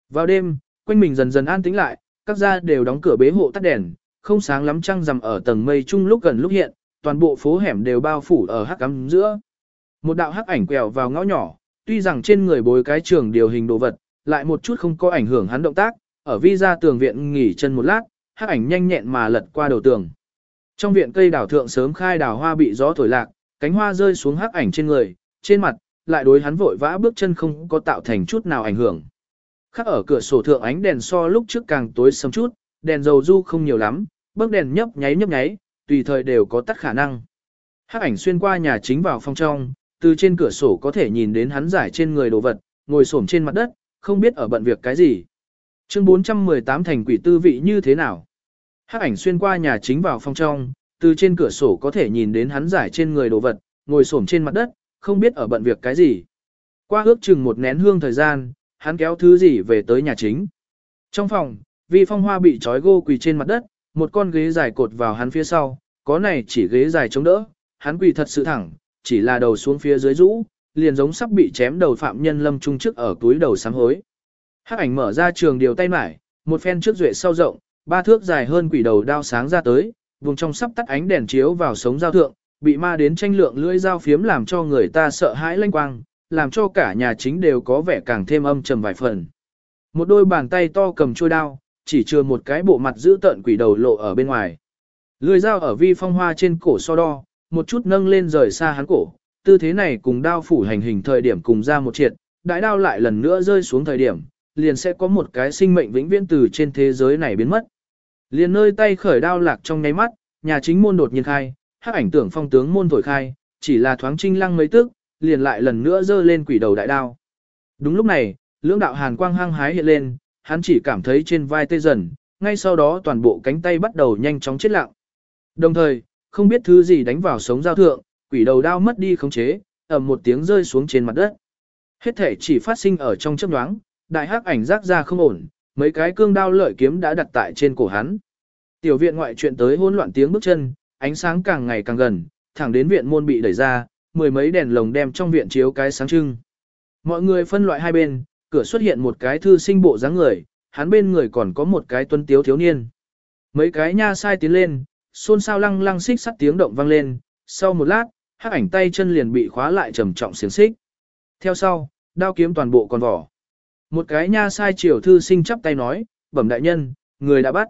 Vào đêm, quanh mình dần dần an tĩnh lại, các gia đều đóng cửa bế hộ tắt đèn, không sáng lắm trăng rằm ở tầng mây chung lúc gần lúc hiện, toàn bộ phố hẻm đều bao phủ ở hắc ám giữa. Một đạo hắc ảnh quẹo vào ngõ nhỏ, tuy rằng trên người bối cái trường điều hình đồ vật, lại một chút không có ảnh hưởng hắn động tác, ở vi ra tường viện nghỉ chân một lát, hắc ảnh nhanh nhẹn mà lật qua đầu tường. Trong viện cây đào thượng sớm khai đào hoa bị gió thổi lạc, cánh hoa rơi xuống hắc ảnh trên người, trên mặt, lại đối hắn vội vã bước chân không có tạo thành chút nào ảnh hưởng. Khắc ở cửa sổ thượng ánh đèn so lúc trước càng tối sầm chút, đèn dầu du không nhiều lắm, bấc đèn nhấp nháy nhấp nháy, tùy thời đều có tắt khả năng. Hắc ảnh xuyên qua nhà chính vào phòng trong, từ trên cửa sổ có thể nhìn đến hắn giải trên người đồ vật, ngồi xổm trên mặt đất, không biết ở bận việc cái gì. Chương 418 thành quỷ tư vị như thế nào? Hắc ảnh xuyên qua nhà chính vào phòng trong, từ trên cửa sổ có thể nhìn đến hắn giải trên người đồ vật, ngồi xổm trên mặt đất, không biết ở bận việc cái gì. Qua ước chừng một nén hương thời gian, hắn kéo thứ gì về tới nhà chính. Trong phòng, Vi Phong Hoa bị trói gô quỳ trên mặt đất, một con ghế dài cột vào hắn phía sau, có này chỉ ghế dài chống đỡ, hắn quỳ thật sự thẳng, chỉ là đầu xuống phía dưới rũ, liền giống sắp bị chém đầu phạm nhân lâm trung trước ở túi đầu sám hối. Hắc ảnh mở ra trường điều tay mải, một phen trước duệ sau rộng, ba thước dài hơn quỷ đầu đao sáng ra tới, vùng trong sắp tắt ánh đèn chiếu vào sống giao thượng, bị ma đến tranh lượng lưỡi dao phiếm làm cho người ta sợ hãi lanh quang, làm cho cả nhà chính đều có vẻ càng thêm âm trầm vài phần. Một đôi bàn tay to cầm chuôi đao, chỉ chừa một cái bộ mặt giữ tợn quỷ đầu lộ ở bên ngoài. Lưỡi dao ở vi phong hoa trên cổ so đo, một chút nâng lên rời xa hắn cổ, tư thế này cùng đao phủ hành hình thời điểm cùng ra một triệt, đại đao lại lần nữa rơi xuống thời điểm, liền sẽ có một cái sinh mệnh vĩnh viễn từ trên thế giới này biến mất. Liền nơi tay khởi đao lạc trong nháy mắt, nhà chính môn đột nhiên khai, hắc ảnh tưởng phong tướng môn thổi khai, chỉ là thoáng trinh lăng mấy tức, liền lại lần nữa giơ lên quỷ đầu đại đao. Đúng lúc này, lưỡng đạo hàn quang hăng hái hiện lên, hắn chỉ cảm thấy trên vai tê dần, ngay sau đó toàn bộ cánh tay bắt đầu nhanh chóng chết lặng. Đồng thời, không biết thứ gì đánh vào sống giao thượng, quỷ đầu đao mất đi khống chế, ầm một tiếng rơi xuống trên mặt đất. Hết thể chỉ phát sinh ở trong chớp nhoáng, đại hắc ảnh rác ra không ổn, mấy cái cương đao lợi kiếm đã đặt tại trên cổ hắn. Tiểu viện ngoại chuyện tới hỗn loạn tiếng bước chân, ánh sáng càng ngày càng gần, thẳng đến viện môn bị đẩy ra, mười mấy đèn lồng đem trong viện chiếu cái sáng trưng. Mọi người phân loại hai bên, cửa xuất hiện một cái thư sinh bộ dáng người, hắn bên người còn có một cái tuân tiếu thiếu niên. Mấy cái nha sai tiến lên, xôn xao lăng lăng xích sắt tiếng động vang lên, sau một lát, hắc ảnh tay chân liền bị khóa lại trầm trọng xiềng xích. Theo sau, đao kiếm toàn bộ còn vỏ. Một cái nha sai triều thư sinh chắp tay nói, bẩm đại nhân, người đã bắt.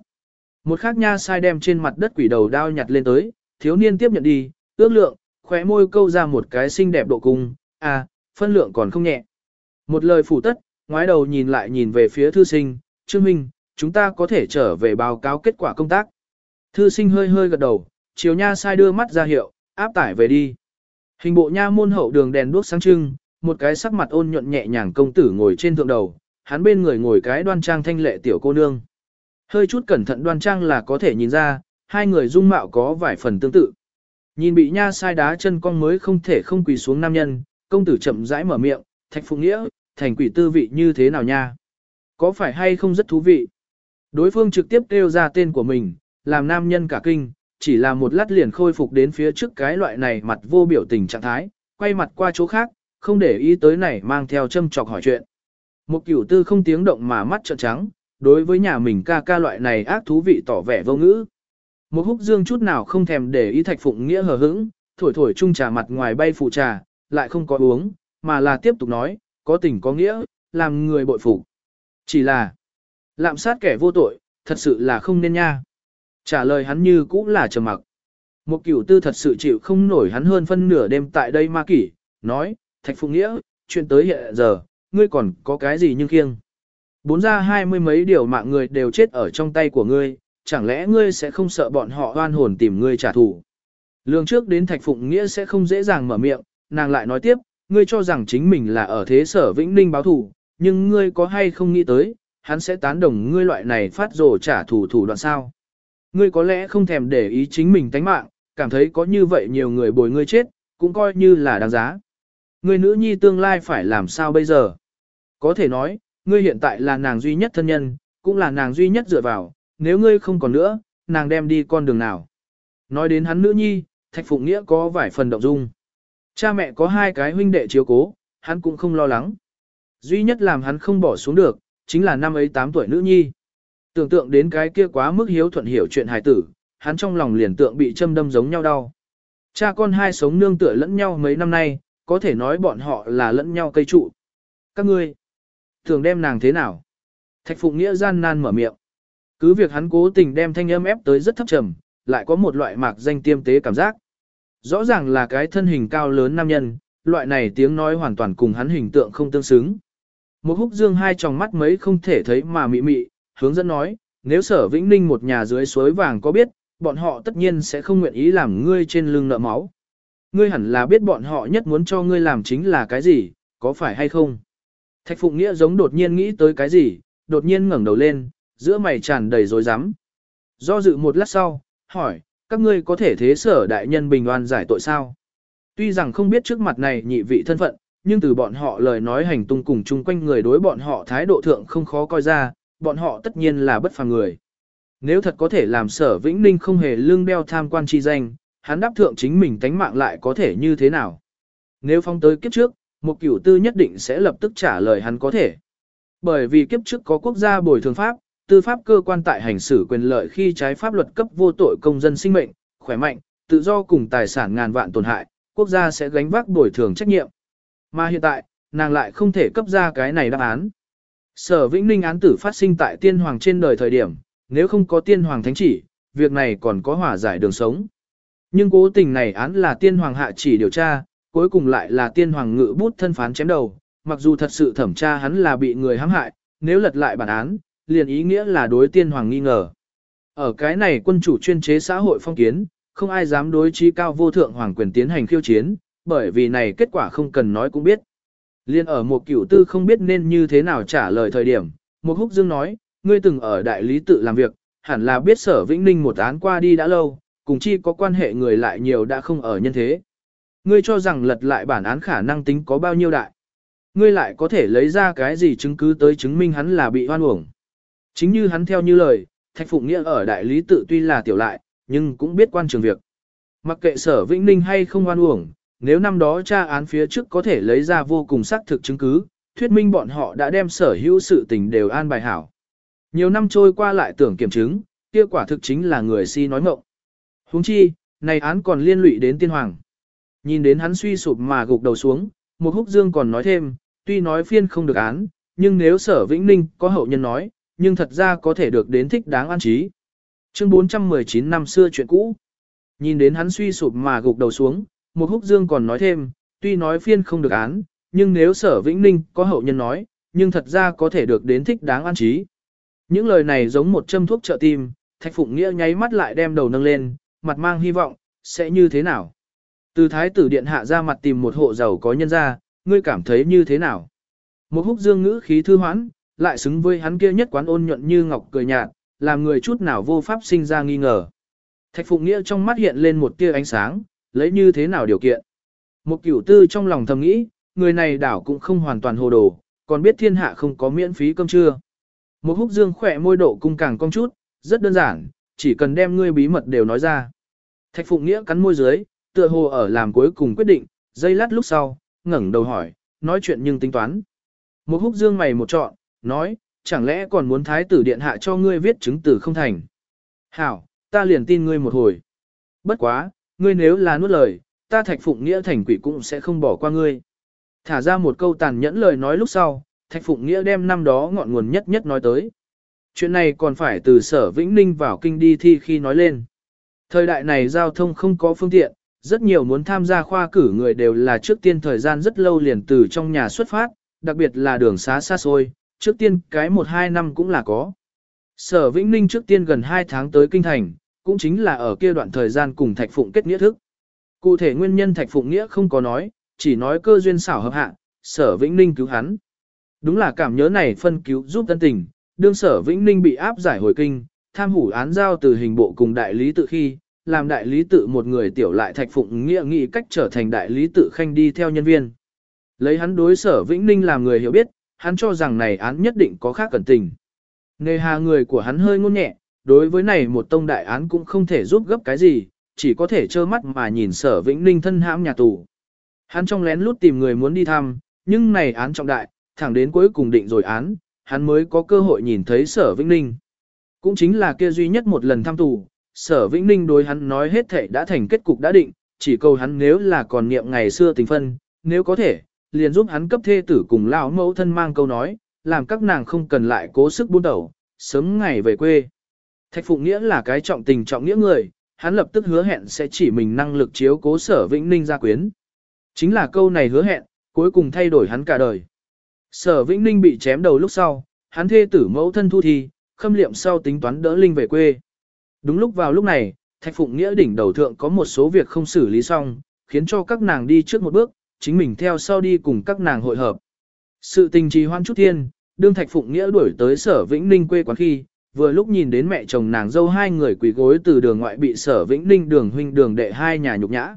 Một khác nha sai đem trên mặt đất quỷ đầu đao nhặt lên tới, thiếu niên tiếp nhận đi, ước lượng, khóe môi câu ra một cái xinh đẹp độ cung, à, phân lượng còn không nhẹ. Một lời phủ tất, ngoái đầu nhìn lại nhìn về phía thư sinh, Trương Minh, chúng ta có thể trở về báo cáo kết quả công tác. Thư sinh hơi hơi gật đầu, chiều nha sai đưa mắt ra hiệu, áp tải về đi. Hình bộ nha môn hậu đường đèn đuốc sáng trưng, một cái sắc mặt ôn nhuận nhẹ nhàng công tử ngồi trên thượng đầu, hắn bên người ngồi cái đoan trang thanh lệ tiểu cô nương. Hơi chút cẩn thận đoan trang là có thể nhìn ra, hai người dung mạo có vài phần tương tự. Nhìn bị nha sai đá chân con mới không thể không quỳ xuống nam nhân, công tử chậm rãi mở miệng, thạch phụ nghĩa, thành quỷ tư vị như thế nào nha? Có phải hay không rất thú vị? Đối phương trực tiếp kêu ra tên của mình, làm nam nhân cả kinh, chỉ là một lát liền khôi phục đến phía trước cái loại này mặt vô biểu tình trạng thái, quay mặt qua chỗ khác, không để ý tới này mang theo châm chọc hỏi chuyện. Một cửu tư không tiếng động mà mắt trợn trắng, đối với nhà mình ca ca loại này ác thú vị tỏ vẻ vô ngữ. Một húc dương chút nào không thèm để ý thạch phụng nghĩa hờ hững, thổi thổi chung trà mặt ngoài bay phụ trà, lại không có uống, mà là tiếp tục nói, có tình có nghĩa, làm người bội phục. Chỉ là, lạm sát kẻ vô tội, thật sự là không nên nha. Trả lời hắn như cũng là trầm mặc. Một cửu tư thật sự chịu không nổi hắn hơn phân nửa đêm tại đây ma kỷ, nói, thạch Phụ nghĩa, chuyện tới hiện giờ, ngươi còn có cái gì nhưng kiêng. Bốn ra hai mươi mấy điều mạng người đều chết ở trong tay của ngươi, chẳng lẽ ngươi sẽ không sợ bọn họ oan hồn tìm ngươi trả thù. Lương trước đến Thạch Phụng Nghĩa sẽ không dễ dàng mở miệng, nàng lại nói tiếp, ngươi cho rằng chính mình là ở thế sở Vĩnh Ninh báo thù, nhưng ngươi có hay không nghĩ tới, hắn sẽ tán đồng ngươi loại này phát rồ trả thù thủ đoạn sao. Ngươi có lẽ không thèm để ý chính mình tánh mạng, cảm thấy có như vậy nhiều người bồi ngươi chết, cũng coi như là đáng giá. Ngươi nữ nhi tương lai phải làm sao bây giờ? Có thể nói, ngươi hiện tại là nàng duy nhất thân nhân, cũng là nàng duy nhất dựa vào, nếu ngươi không còn nữa, nàng đem đi con đường nào. Nói đến hắn nữ nhi, Thạch Phụng Nghĩa có vài phần động dung. Cha mẹ có hai cái huynh đệ chiếu cố, hắn cũng không lo lắng. Duy nhất làm hắn không bỏ xuống được, chính là năm ấy 8 tuổi nữ nhi. Tưởng tượng đến cái kia quá mức hiếu thuận hiểu chuyện hài tử, hắn trong lòng liền tượng bị châm đâm giống nhau đau. Cha con hai sống nương tựa lẫn nhau mấy năm nay, có thể nói bọn họ là lẫn nhau cây trụ. Các ngươi, thường đem nàng thế nào? Thạch Phụng Nghĩa gian nan mở miệng. Cứ việc hắn cố tình đem thanh âm ép tới rất thấp trầm, lại có một loại mạc danh tiêm tế cảm giác. Rõ ràng là cái thân hình cao lớn nam nhân, loại này tiếng nói hoàn toàn cùng hắn hình tượng không tương xứng. Một húc dương hai tròng mắt mấy không thể thấy mà mị mị, hướng dẫn nói, nếu sở vĩnh ninh một nhà dưới suối vàng có biết, bọn họ tất nhiên sẽ không nguyện ý làm ngươi trên lưng nợ máu. Ngươi hẳn là biết bọn họ nhất muốn cho ngươi làm chính là cái gì, có phải hay không? Thạch Phụng Nghĩa giống đột nhiên nghĩ tới cái gì, đột nhiên ngẩng đầu lên, giữa mày tràn đầy rối rắm. Do dự một lát sau, hỏi, các ngươi có thể thế sở đại nhân bình oan giải tội sao? Tuy rằng không biết trước mặt này nhị vị thân phận, nhưng từ bọn họ lời nói hành tung cùng chung quanh người đối bọn họ thái độ thượng không khó coi ra, bọn họ tất nhiên là bất phàm người. Nếu thật có thể làm sở vĩnh ninh không hề lương đeo tham quan chi danh, hắn đáp thượng chính mình tánh mạng lại có thể như thế nào? Nếu phong tới kiếp trước, một cửu tư nhất định sẽ lập tức trả lời hắn có thể. Bởi vì kiếp trước có quốc gia bồi thường pháp, tư pháp cơ quan tại hành xử quyền lợi khi trái pháp luật cấp vô tội công dân sinh mệnh, khỏe mạnh, tự do cùng tài sản ngàn vạn tổn hại, quốc gia sẽ gánh vác bồi thường trách nhiệm. Mà hiện tại, nàng lại không thể cấp ra cái này đáp án. Sở Vĩnh Ninh án tử phát sinh tại tiên hoàng trên đời thời điểm, nếu không có tiên hoàng thánh chỉ, việc này còn có hòa giải đường sống. Nhưng cố tình này án là tiên hoàng hạ chỉ điều tra, cuối cùng lại là tiên hoàng ngự bút thân phán chém đầu, mặc dù thật sự thẩm tra hắn là bị người hãm hại, nếu lật lại bản án, liền ý nghĩa là đối tiên hoàng nghi ngờ. Ở cái này quân chủ chuyên chế xã hội phong kiến, không ai dám đối trí cao vô thượng hoàng quyền tiến hành khiêu chiến, bởi vì này kết quả không cần nói cũng biết. Liên ở một cửu tư không biết nên như thế nào trả lời thời điểm, một húc dương nói, ngươi từng ở đại lý tự làm việc, hẳn là biết sở vĩnh ninh một án qua đi đã lâu, cùng chi có quan hệ người lại nhiều đã không ở nhân thế. Ngươi cho rằng lật lại bản án khả năng tính có bao nhiêu đại. Ngươi lại có thể lấy ra cái gì chứng cứ tới chứng minh hắn là bị hoan uổng. Chính như hắn theo như lời, Thạch Phụng Nghĩa ở đại lý tự tuy là tiểu lại, nhưng cũng biết quan trường việc. Mặc kệ sở Vĩnh Ninh hay không hoan uổng, nếu năm đó tra án phía trước có thể lấy ra vô cùng xác thực chứng cứ, thuyết minh bọn họ đã đem sở hữu sự tình đều an bài hảo. Nhiều năm trôi qua lại tưởng kiểm chứng, kia quả thực chính là người si nói mộng. Huống chi, này án còn liên lụy đến tiên hoàng. Nhìn đến hắn suy sụp mà gục đầu xuống, một húc dương còn nói thêm, tuy nói phiên không được án, nhưng nếu sở vĩnh ninh có hậu nhân nói, nhưng thật ra có thể được đến thích đáng an trí. Chương 419 năm xưa chuyện cũ. Nhìn đến hắn suy sụp mà gục đầu xuống, một húc dương còn nói thêm, tuy nói phiên không được án, nhưng nếu sở vĩnh ninh có hậu nhân nói, nhưng thật ra có thể được đến thích đáng an trí. Những lời này giống một châm thuốc trợ tim, Thạch Phụng Nghĩa nháy mắt lại đem đầu nâng lên, mặt mang hy vọng, sẽ như thế nào? Từ thái tử điện hạ ra mặt tìm một hộ giàu có nhân ra, ngươi cảm thấy như thế nào? Một húc dương ngữ khí thư hoãn, lại xứng với hắn kia nhất quán ôn nhuận như ngọc cười nhạt, làm người chút nào vô pháp sinh ra nghi ngờ. Thạch Phụng Nghĩa trong mắt hiện lên một tia ánh sáng, lấy như thế nào điều kiện. Một cửu tư trong lòng thầm nghĩ, người này đảo cũng không hoàn toàn hồ đồ, còn biết thiên hạ không có miễn phí cơm trưa. Một húc dương khỏe môi độ cung càng cong chút, rất đơn giản, chỉ cần đem ngươi bí mật đều nói ra. Thạch Phụng Nghĩa cắn môi dưới, tựa hồ ở làm cuối cùng quyết định, giây lát lúc sau, ngẩng đầu hỏi, nói chuyện nhưng tính toán. Một húc dương mày một trọn, nói, chẳng lẽ còn muốn thái tử điện hạ cho ngươi viết chứng từ không thành. Hảo, ta liền tin ngươi một hồi. Bất quá, ngươi nếu là nuốt lời, ta thạch phụng nghĩa thành quỷ cũng sẽ không bỏ qua ngươi. Thả ra một câu tàn nhẫn lời nói lúc sau, thạch phụng nghĩa đem năm đó ngọn nguồn nhất nhất nói tới. Chuyện này còn phải từ sở Vĩnh Ninh vào kinh đi thi khi nói lên. Thời đại này giao thông không có phương tiện, rất nhiều muốn tham gia khoa cử người đều là trước tiên thời gian rất lâu liền từ trong nhà xuất phát, đặc biệt là đường xá xa xôi, trước tiên cái 1-2 năm cũng là có. Sở Vĩnh Ninh trước tiên gần 2 tháng tới kinh thành, cũng chính là ở kia đoạn thời gian cùng Thạch Phụng kết nghĩa thức. Cụ thể nguyên nhân Thạch Phụng nghĩa không có nói, chỉ nói cơ duyên xảo hợp hạ, Sở Vĩnh Ninh cứu hắn. Đúng là cảm nhớ này phân cứu giúp tân tình, đương Sở Vĩnh Ninh bị áp giải hồi kinh, tham hủ án giao từ hình bộ cùng đại lý tự khi, làm đại lý tự một người tiểu lại Thạch Phụng nghĩa nghị cách trở thành đại lý tự khanh đi theo nhân viên. Lấy hắn đối Sở Vĩnh Ninh làm người hiểu biết, hắn cho rằng này án nhất định có khác cẩn tình. Nề hà người của hắn hơi ngôn nhẹ, đối với này một tông đại án cũng không thể giúp gấp cái gì, chỉ có thể trơ mắt mà nhìn sở vĩnh ninh thân hãm nhà tù. Hắn trong lén lút tìm người muốn đi thăm, nhưng này án trọng đại, thẳng đến cuối cùng định rồi án, hắn mới có cơ hội nhìn thấy sở vĩnh ninh. Cũng chính là kia duy nhất một lần thăm tù, sở vĩnh ninh đối hắn nói hết thể đã thành kết cục đã định, chỉ cầu hắn nếu là còn niệm ngày xưa tình phân, nếu có thể, liền giúp hắn cấp thê tử cùng lão mẫu thân mang câu nói, làm các nàng không cần lại cố sức buôn đầu, sớm ngày về quê. Thạch Phụng Nghĩa là cái trọng tình trọng nghĩa người, hắn lập tức hứa hẹn sẽ chỉ mình năng lực chiếu cố sở Vĩnh Ninh gia quyến. Chính là câu này hứa hẹn, cuối cùng thay đổi hắn cả đời. Sở Vĩnh Ninh bị chém đầu lúc sau, hắn thê tử mẫu thân thu thi, khâm liệm sau tính toán đỡ Linh về quê. Đúng lúc vào lúc này, Thạch Phụng Nghĩa đỉnh đầu thượng có một số việc không xử lý xong, khiến cho các nàng đi trước một bước, chính mình theo sau đi cùng các nàng hội hợp. Sự tình trì hoan chút thiên, đương Thạch Phụng Nghĩa đuổi tới sở Vĩnh Ninh quê quán khi, vừa lúc nhìn đến mẹ chồng nàng dâu hai người quỳ gối từ đường ngoại bị sở Vĩnh Ninh đường huynh đường đệ hai nhà nhục nhã.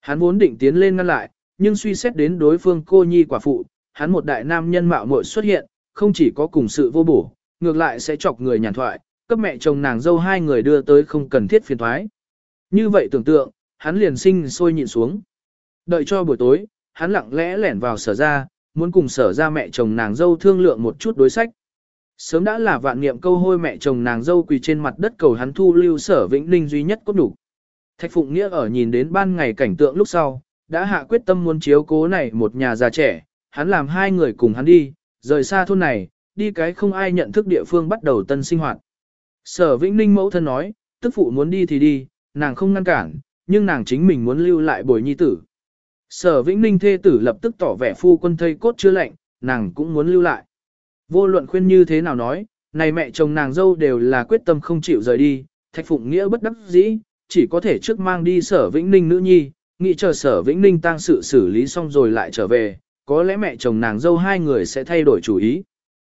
Hắn vốn định tiến lên ngăn lại, nhưng suy xét đến đối phương cô nhi quả phụ, hắn một đại nam nhân mạo muội xuất hiện, không chỉ có cùng sự vô bổ, ngược lại sẽ chọc người nhàn thoại, cấp mẹ chồng nàng dâu hai người đưa tới không cần thiết phiền thoái. Như vậy tưởng tượng, hắn liền sinh sôi nhịn xuống. Đợi cho buổi tối, hắn lặng lẽ lẻn vào sở ra, muốn cùng sở ra mẹ chồng nàng dâu thương lượng một chút đối sách. Sớm đã là vạn niệm câu hôi mẹ chồng nàng dâu quỳ trên mặt đất cầu hắn thu lưu sở vĩnh ninh duy nhất cốt đủ. Thạch Phụng Nghĩa ở nhìn đến ban ngày cảnh tượng lúc sau, đã hạ quyết tâm muốn chiếu cố này một nhà già trẻ, hắn làm hai người cùng hắn đi, rời xa thôn này, đi cái không ai nhận thức địa phương bắt đầu tân sinh hoạt. Sở Vĩnh Ninh mẫu thân nói, tức phụ muốn đi thì đi, nàng không ngăn cản, nhưng nàng chính mình muốn lưu lại bồi nhi tử. Sở Vĩnh Ninh thê tử lập tức tỏ vẻ phu quân thây cốt chưa lạnh, nàng cũng muốn lưu lại. Vô luận khuyên như thế nào nói, này mẹ chồng nàng dâu đều là quyết tâm không chịu rời đi, Thạch Phụng Nghĩa bất đắc dĩ, chỉ có thể trước mang đi sở Vĩnh Ninh nữ nhi, nghĩ chờ sở Vĩnh Ninh tang sự xử lý xong rồi lại trở về, có lẽ mẹ chồng nàng dâu hai người sẽ thay đổi chủ ý.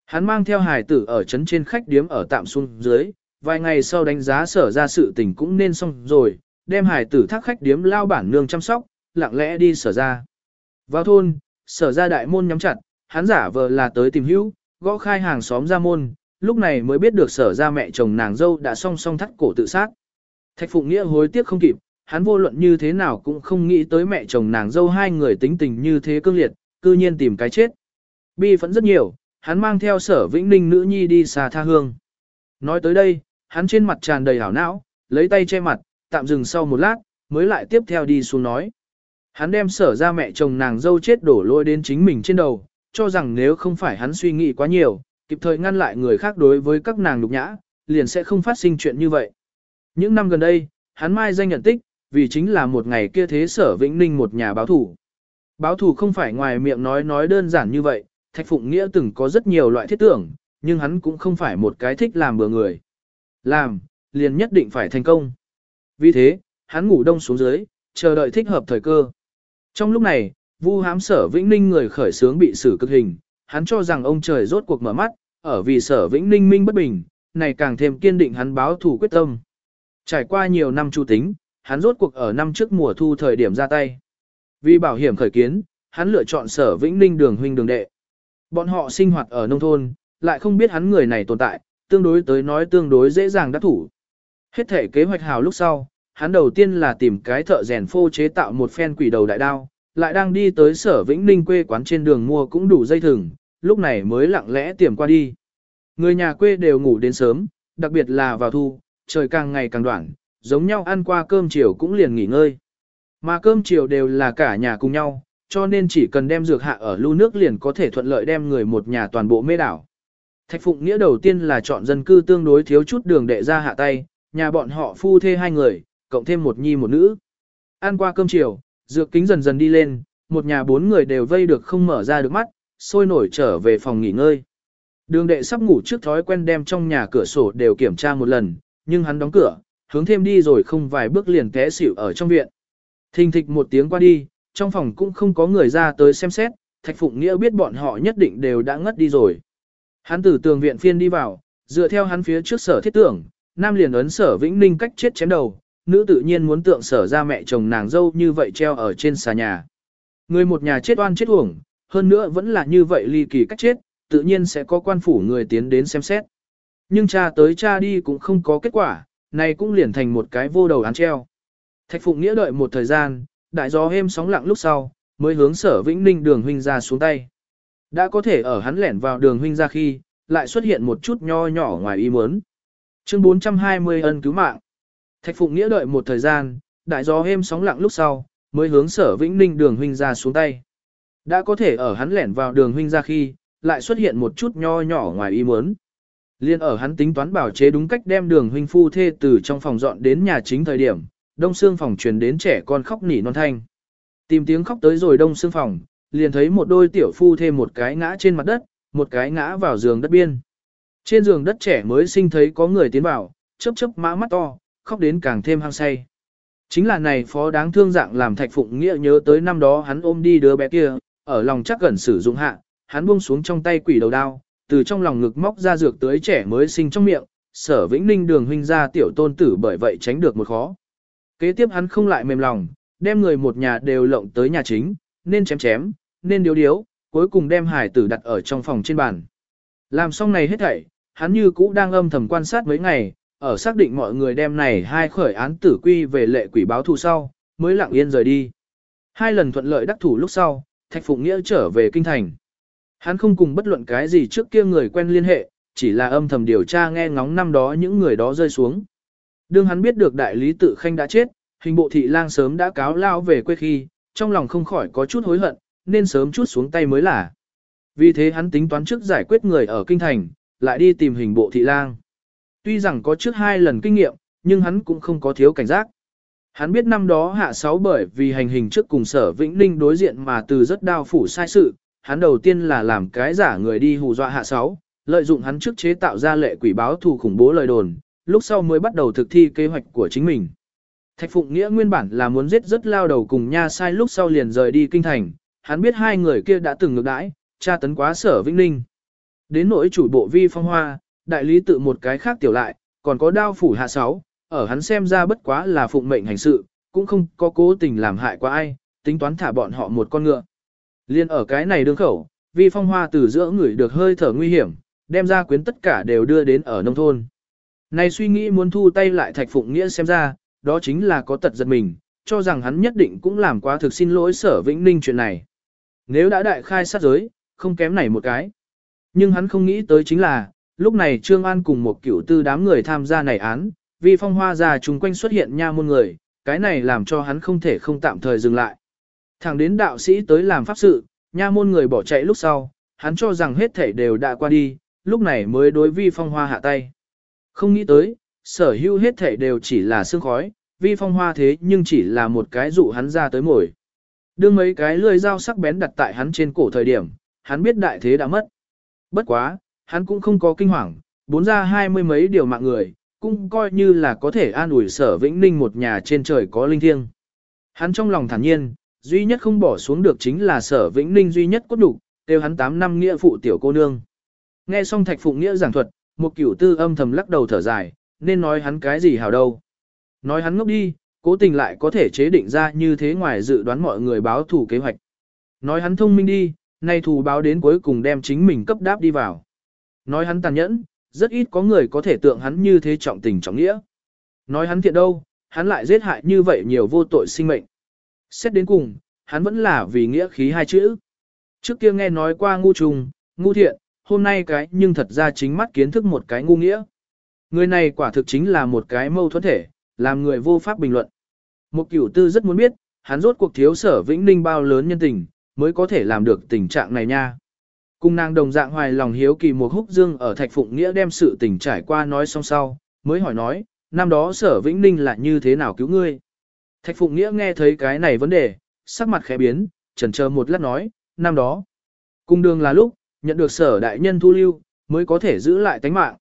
Hắn mang theo hài tử ở trấn trên khách điếm ở tạm xuống dưới, vài ngày sau đánh giá sở ra sự tình cũng nên xong rồi, đem hài tử thác khách điếm lao bản nương chăm sóc, lặng lẽ đi sở ra. Vào thôn, sở ra đại môn nhắm chặt, hắn giả vờ là tới tìm hữu, gõ khai hàng xóm ra môn, lúc này mới biết được sở ra mẹ chồng nàng dâu đã song song thắt cổ tự sát. Thạch Phụng Nghĩa hối tiếc không kịp, hắn vô luận như thế nào cũng không nghĩ tới mẹ chồng nàng dâu hai người tính tình như thế cương liệt, cư nhiên tìm cái chết. Bi phẫn rất nhiều, hắn mang theo sở vĩnh ninh nữ nhi đi xa tha hương. Nói tới đây, hắn trên mặt tràn đầy hảo não, lấy tay che mặt, tạm dừng sau một lát, mới lại tiếp theo đi xuống nói. Hắn đem sở ra mẹ chồng nàng dâu chết đổ lôi đến chính mình trên đầu, cho rằng nếu không phải hắn suy nghĩ quá nhiều, kịp thời ngăn lại người khác đối với các nàng nhục nhã, liền sẽ không phát sinh chuyện như vậy. Những năm gần đây, hắn mai danh nhận tích, vì chính là một ngày kia thế sở vĩnh ninh một nhà báo thủ. Báo thủ không phải ngoài miệng nói nói đơn giản như vậy, Thạch Phụng Nghĩa từng có rất nhiều loại thiết tưởng, nhưng hắn cũng không phải một cái thích làm bừa người. Làm, liền nhất định phải thành công. Vì thế, hắn ngủ đông xuống dưới, chờ đợi thích hợp thời cơ. Trong lúc này, vu Hám sở Vĩnh Ninh người khởi sướng bị xử cực hình, hắn cho rằng ông trời rốt cuộc mở mắt, ở vì sở Vĩnh Ninh minh bất bình, này càng thêm kiên định hắn báo thủ quyết tâm. Trải qua nhiều năm chu tính, hắn rốt cuộc ở năm trước mùa thu thời điểm ra tay. Vì bảo hiểm khởi kiến, hắn lựa chọn sở Vĩnh Ninh đường huynh đường đệ. Bọn họ sinh hoạt ở nông thôn, lại không biết hắn người này tồn tại, tương đối tới nói tương đối dễ dàng đắc thủ. Hết thể kế hoạch hào lúc sau, hắn đầu tiên là tìm cái thợ rèn phô chế tạo một phen quỷ đầu đại đao, lại đang đi tới sở Vĩnh Ninh quê quán trên đường mua cũng đủ dây thừng, lúc này mới lặng lẽ tiềm qua đi. Người nhà quê đều ngủ đến sớm, đặc biệt là vào thu, trời càng ngày càng đoạn, giống nhau ăn qua cơm chiều cũng liền nghỉ ngơi. Mà cơm chiều đều là cả nhà cùng nhau, cho nên chỉ cần đem dược hạ ở lưu nước liền có thể thuận lợi đem người một nhà toàn bộ mê đảo. Thạch Phụng Nghĩa đầu tiên là chọn dân cư tương đối thiếu chút đường đệ ra hạ tay, nhà bọn họ phu thê hai người, cộng thêm một nhi một nữ. Ăn qua cơm chiều, dược kính dần dần đi lên, một nhà bốn người đều vây được không mở ra được mắt, sôi nổi trở về phòng nghỉ ngơi. Đường đệ sắp ngủ trước thói quen đem trong nhà cửa sổ đều kiểm tra một lần, nhưng hắn đóng cửa, hướng thêm đi rồi không vài bước liền té xỉu ở trong viện. Thình thịch một tiếng qua đi, trong phòng cũng không có người ra tới xem xét, Thạch Phụng Nghĩa biết bọn họ nhất định đều đã ngất đi rồi. Hắn từ tường viện phiên đi vào, dựa theo hắn phía trước sở thiết tưởng, nam liền ấn sở vĩnh ninh cách chết chém đầu, nữ tự nhiên muốn tượng sở ra mẹ chồng nàng dâu như vậy treo ở trên xà nhà. Người một nhà chết oan chết uổng, hơn nữa vẫn là như vậy ly kỳ cách chết, tự nhiên sẽ có quan phủ người tiến đến xem xét. Nhưng cha tới cha đi cũng không có kết quả, này cũng liền thành một cái vô đầu án treo. Thạch Phụng Nghĩa đợi một thời gian, đại gió êm sóng lặng lúc sau, mới hướng sở vĩnh ninh đường huynh ra xuống tay. Đã có thể ở hắn lẻn vào đường huynh ra khi, lại xuất hiện một chút nho nhỏ ngoài ý muốn. Chương 420 ân cứu mạng. Thạch Phụng Nghĩa đợi một thời gian, đại gió êm sóng lặng lúc sau, mới hướng sở vĩnh ninh đường huynh ra xuống tay. Đã có thể ở hắn lẻn vào đường huynh ra khi, lại xuất hiện một chút nho nhỏ ngoài ý muốn. Liên ở hắn tính toán bảo chế đúng cách đem đường huynh phu thê từ trong phòng dọn đến nhà chính thời điểm, đông xương phòng truyền đến trẻ con khóc nỉ non thanh. Tìm tiếng khóc tới rồi đông xương phòng, liền thấy một đôi tiểu phu thêm một cái ngã trên mặt đất, một cái ngã vào giường đất biên. Trên giường đất trẻ mới sinh thấy có người tiến vào, chớp chớp mã mắt to, khóc đến càng thêm hăng say. Chính là này phó đáng thương dạng làm thạch phụng nghĩa nhớ tới năm đó hắn ôm đi đứa bé kia, ở lòng chắc gần sử dụng hạ, hắn buông xuống trong tay quỷ đầu đao, từ trong lòng ngực móc ra dược tới trẻ mới sinh trong miệng, sở vĩnh ninh đường huynh ra tiểu tôn tử bởi vậy tránh được một khó. Kế tiếp hắn không lại mềm lòng, đem người một nhà đều lộng tới nhà chính, nên chém chém, nên điếu điếu, cuối cùng đem hải tử đặt ở trong phòng trên bàn. Làm xong này hết thảy, hắn như cũ đang âm thầm quan sát mấy ngày, ở xác định mọi người đem này hai khởi án tử quy về lệ quỷ báo thù sau, mới lặng yên rời đi. Hai lần thuận lợi đắc thủ lúc sau, Thạch Phụng Nghĩa trở về kinh thành. Hắn không cùng bất luận cái gì trước kia người quen liên hệ, chỉ là âm thầm điều tra nghe ngóng năm đó những người đó rơi xuống. Đương hắn biết được đại lý tự khanh đã chết, hình bộ thị lang sớm đã cáo lao về quê khi, trong lòng không khỏi có chút hối hận, nên sớm chút xuống tay mới là. Vì thế hắn tính toán trước giải quyết người ở kinh thành, lại đi tìm hình bộ thị lang. Tuy rằng có trước hai lần kinh nghiệm, nhưng hắn cũng không có thiếu cảnh giác. Hắn biết năm đó hạ sáu bởi vì hành hình trước cùng sở Vĩnh Ninh đối diện mà từ rất đao phủ sai sự, hắn đầu tiên là làm cái giả người đi hù dọa hạ sáu, lợi dụng hắn trước chế tạo ra lệ quỷ báo thù khủng bố lời đồn, lúc sau mới bắt đầu thực thi kế hoạch của chính mình. Thạch Phụng Nghĩa nguyên bản là muốn giết rất lao đầu cùng nha sai lúc sau liền rời đi kinh thành, hắn biết hai người kia đã từng ngược đãi, tra tấn quá sở Vĩnh Ninh. Đến nỗi chủ bộ vi phong hoa, đại lý tự một cái khác tiểu lại, còn có đao phủ hạ sáu, ở hắn xem ra bất quá là phụng mệnh hành sự, cũng không có cố tình làm hại qua ai, tính toán thả bọn họ một con ngựa. Liên ở cái này đương khẩu, vi phong hoa từ giữa người được hơi thở nguy hiểm, đem ra quyến tất cả đều đưa đến ở nông thôn. Này suy nghĩ muốn thu tay lại thạch phụng nghĩa xem ra, đó chính là có tật giật mình, cho rằng hắn nhất định cũng làm quá thực xin lỗi sở vĩnh ninh chuyện này. Nếu đã đại khai sát giới, không kém này một cái. Nhưng hắn không nghĩ tới chính là, lúc này Trương An cùng một cựu tư đám người tham gia này án, vì phong hoa già chung quanh xuất hiện nha môn người, cái này làm cho hắn không thể không tạm thời dừng lại. Thẳng đến đạo sĩ tới làm pháp sự, nha môn người bỏ chạy lúc sau, hắn cho rằng hết thể đều đã qua đi, lúc này mới đối vi phong hoa hạ tay. Không nghĩ tới, sở hữu hết thể đều chỉ là sương khói, vi phong hoa thế nhưng chỉ là một cái dụ hắn ra tới mồi. Đưa mấy cái lưỡi dao sắc bén đặt tại hắn trên cổ thời điểm, hắn biết đại thế đã mất. Bất quá, hắn cũng không có kinh hoàng, bốn ra hai mươi mấy điều mạng người, cũng coi như là có thể an ủi sở vĩnh ninh một nhà trên trời có linh thiêng. Hắn trong lòng thản nhiên, duy nhất không bỏ xuống được chính là sở vĩnh ninh duy nhất cốt đủ, đều hắn 8 năm nghĩa phụ tiểu cô nương. Nghe xong thạch phụ nghĩa giảng thuật, một cửu tư âm thầm lắc đầu thở dài, nên nói hắn cái gì hào đâu. Nói hắn ngốc đi, cố tình lại có thể chế định ra như thế ngoài dự đoán mọi người báo thủ kế hoạch. Nói hắn thông minh đi, nay thù báo đến cuối cùng đem chính mình cấp đáp đi vào. Nói hắn tàn nhẫn, rất ít có người có thể tượng hắn như thế trọng tình trọng nghĩa. Nói hắn thiện đâu, hắn lại giết hại như vậy nhiều vô tội sinh mệnh. Xét đến cùng, hắn vẫn là vì nghĩa khí hai chữ. Trước kia nghe nói qua ngu trùng, ngu thiện, hôm nay cái nhưng thật ra chính mắt kiến thức một cái ngu nghĩa. Người này quả thực chính là một cái mâu thuẫn thể, làm người vô pháp bình luận. Một cửu tư rất muốn biết, hắn rốt cuộc thiếu sở vĩnh ninh bao lớn nhân tình, mới có thể làm được tình trạng này nha. Cung nàng đồng dạng hoài lòng hiếu kỳ một húc dương ở thạch phụng nghĩa đem sự tình trải qua nói xong sau, mới hỏi nói, năm đó sở vĩnh ninh là như thế nào cứu ngươi. Thạch phụng nghĩa nghe thấy cái này vấn đề, sắc mặt khẽ biến, chần chờ một lát nói, năm đó. Cung đường là lúc, nhận được sở đại nhân thu lưu, mới có thể giữ lại tánh mạng.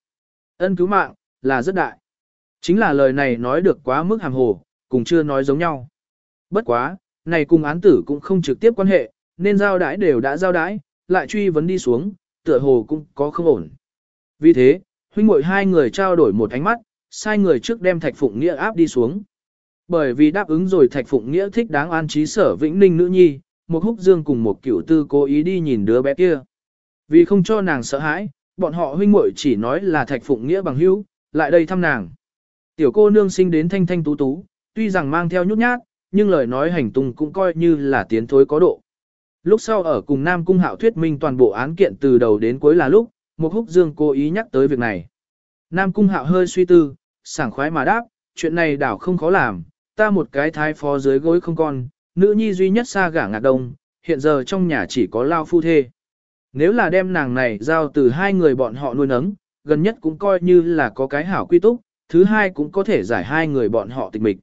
Ân cứu mạng, là rất đại. Chính là lời này nói được quá mức hàm hồ, cùng chưa nói giống nhau. Bất quá, này cùng án tử cũng không trực tiếp quan hệ, nên giao đãi đều đã giao đãi, lại truy vấn đi xuống, tựa hồ cũng có không ổn. Vì thế, huynh muội hai người trao đổi một ánh mắt, sai người trước đem Thạch Phụng Nghĩa áp đi xuống. Bởi vì đáp ứng rồi Thạch Phụng Nghĩa thích đáng an trí sở vĩnh ninh nữ nhi, một húc dương cùng một cửu tư cố ý đi nhìn đứa bé kia. Vì không cho nàng sợ hãi, bọn họ huynh muội chỉ nói là Thạch Phụng Nghĩa bằng hữu, lại đây thăm nàng. Tiểu cô nương sinh đến thanh thanh tú tú, tuy rằng mang theo nhút nhát, nhưng lời nói hành tung cũng coi như là tiến thối có độ. Lúc sau ở cùng Nam Cung Hạo thuyết minh toàn bộ án kiện từ đầu đến cuối là lúc, một húc dương cố ý nhắc tới việc này. Nam Cung Hạo hơi suy tư, sảng khoái mà đáp, chuyện này đảo không khó làm, ta một cái thái phó dưới gối không con, nữ nhi duy nhất xa gả ngạc đông, hiện giờ trong nhà chỉ có lao phu thê. Nếu là đem nàng này giao từ hai người bọn họ nuôi nấng, gần nhất cũng coi như là có cái hảo quy túc, thứ hai cũng có thể giải hai người bọn họ tịch mịch.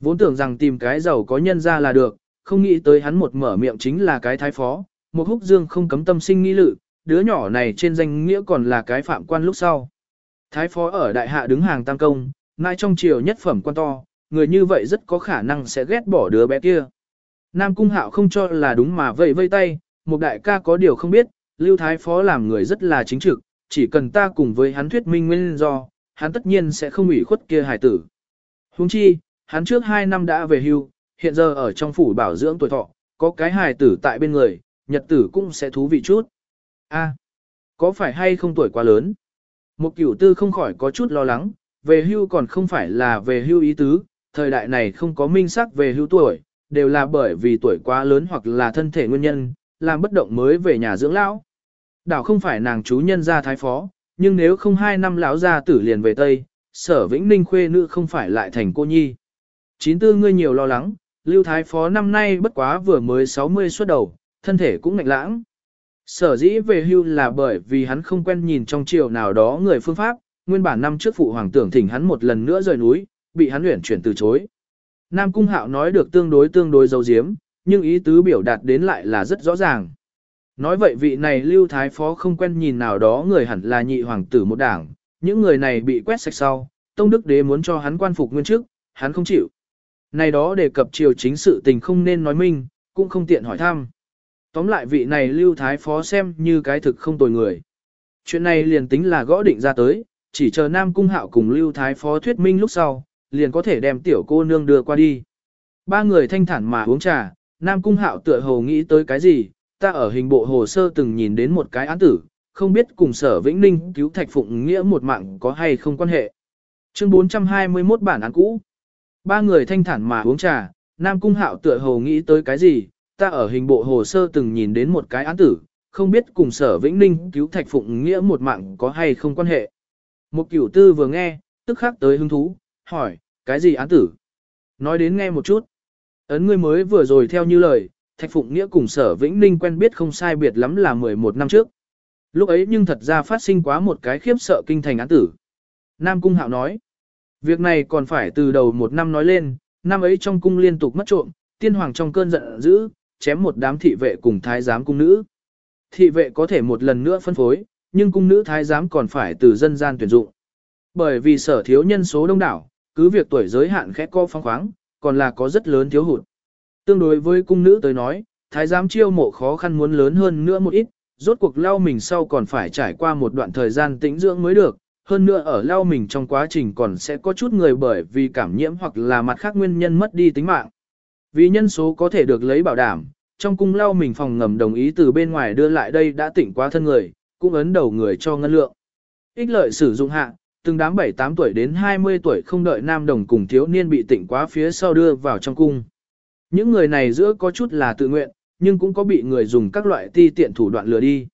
Vốn tưởng rằng tìm cái giàu có nhân ra là được, không nghĩ tới hắn một mở miệng chính là cái thái phó, một húc dương không cấm tâm sinh nghĩ lự, đứa nhỏ này trên danh nghĩa còn là cái phạm quan lúc sau. Thái phó ở đại hạ đứng hàng tam công, nay trong triều nhất phẩm quan to, người như vậy rất có khả năng sẽ ghét bỏ đứa bé kia. Nam cung hạo không cho là đúng mà vẫy vây tay, một đại ca có điều không biết, lưu thái phó làm người rất là chính trực, chỉ cần ta cùng với hắn thuyết minh nguyên do, hắn tất nhiên sẽ không ủy khuất kia hải tử. Huống chi, hắn trước 2 năm đã về hưu, hiện giờ ở trong phủ bảo dưỡng tuổi thọ, có cái hài tử tại bên người, nhật tử cũng sẽ thú vị chút. A, có phải hay không tuổi quá lớn? Một cửu tư không khỏi có chút lo lắng, về hưu còn không phải là về hưu ý tứ, thời đại này không có minh sắc về hưu tuổi, đều là bởi vì tuổi quá lớn hoặc là thân thể nguyên nhân, làm bất động mới về nhà dưỡng lão. Đảo không phải nàng chú nhân gia thái phó, nhưng nếu không hai năm lão gia tử liền về Tây, sở vĩnh ninh khuê nữ không phải lại thành cô nhi. Chín tư ngươi nhiều lo lắng, lưu thái phó năm nay bất quá vừa mới 60 xuất đầu, thân thể cũng ngạnh lãng. Sở dĩ về hưu là bởi vì hắn không quen nhìn trong triều nào đó người phương pháp, nguyên bản năm trước phụ hoàng tưởng thỉnh hắn một lần nữa rời núi, bị hắn luyện chuyển từ chối. Nam Cung Hạo nói được tương đối tương đối dấu diếm, nhưng ý tứ biểu đạt đến lại là rất rõ ràng. Nói vậy vị này lưu thái phó không quen nhìn nào đó người hẳn là nhị hoàng tử một đảng, những người này bị quét sạch sau, Tông Đức Đế muốn cho hắn quan phục nguyên chức, hắn không chịu. Này đó đề cập triều chính sự tình không nên nói minh, cũng không tiện hỏi thăm. Tóm lại vị này lưu thái phó xem như cái thực không tồi người. Chuyện này liền tính là gõ định ra tới, chỉ chờ Nam Cung Hạo cùng lưu thái phó thuyết minh lúc sau, liền có thể đem tiểu cô nương đưa qua đi. Ba người thanh thản mà uống trà, Nam Cung Hạo tựa hồ nghĩ tới cái gì, ta ở hình bộ hồ sơ từng nhìn đến một cái án tử, không biết cùng sở Vĩnh Ninh cứu Thạch Phụng Nghĩa một mạng có hay không quan hệ. Chương 421 bản án cũ. Ba người thanh thản mà uống trà, Nam Cung Hạo tựa hồ nghĩ tới cái gì, ta ở hình bộ hồ sơ từng nhìn đến một cái án tử, không biết cùng sở Vĩnh Ninh cứu Thạch Phụng Nghĩa một mạng có hay không quan hệ. Một cửu tư vừa nghe, tức khắc tới hứng thú, hỏi, cái gì án tử? Nói đến nghe một chút. Ấn ngươi mới vừa rồi theo như lời, Thạch Phụng Nghĩa cùng sở Vĩnh Ninh quen biết không sai biệt lắm là 11 năm trước. Lúc ấy nhưng thật ra phát sinh quá một cái khiếp sợ kinh thành án tử. Nam Cung Hạo nói, việc này còn phải từ đầu một năm nói lên, năm ấy trong cung liên tục mất trộm, tiên hoàng trong cơn giận dữ, chém một đám thị vệ cùng thái giám cung nữ. Thị vệ có thể một lần nữa phân phối, nhưng cung nữ thái giám còn phải từ dân gian tuyển dụng. Bởi vì sở thiếu nhân số đông đảo, cứ việc tuổi giới hạn khẽ co phong khoáng, còn là có rất lớn thiếu hụt. Tương đối với cung nữ tới nói, thái giám chiêu mộ khó khăn muốn lớn hơn nữa một ít, rốt cuộc lao mình sau còn phải trải qua một đoạn thời gian tĩnh dưỡng mới được, hơn nữa ở lao mình trong quá trình còn sẽ có chút người bởi vì cảm nhiễm hoặc là mặt khác nguyên nhân mất đi tính mạng. Vì nhân số có thể được lấy bảo đảm, trong cung lao mình phòng ngầm đồng ý từ bên ngoài đưa lại đây đã tỉnh quá thân người, cũng ấn đầu người cho ngân lượng. Ích lợi sử dụng hạ, từng đám 7-8 tuổi đến 20 tuổi không đợi nam đồng cùng thiếu niên bị tỉnh quá phía sau đưa vào trong cung. Những người này giữa có chút là tự nguyện, nhưng cũng có bị người dùng các loại ti tiện thủ đoạn lừa đi.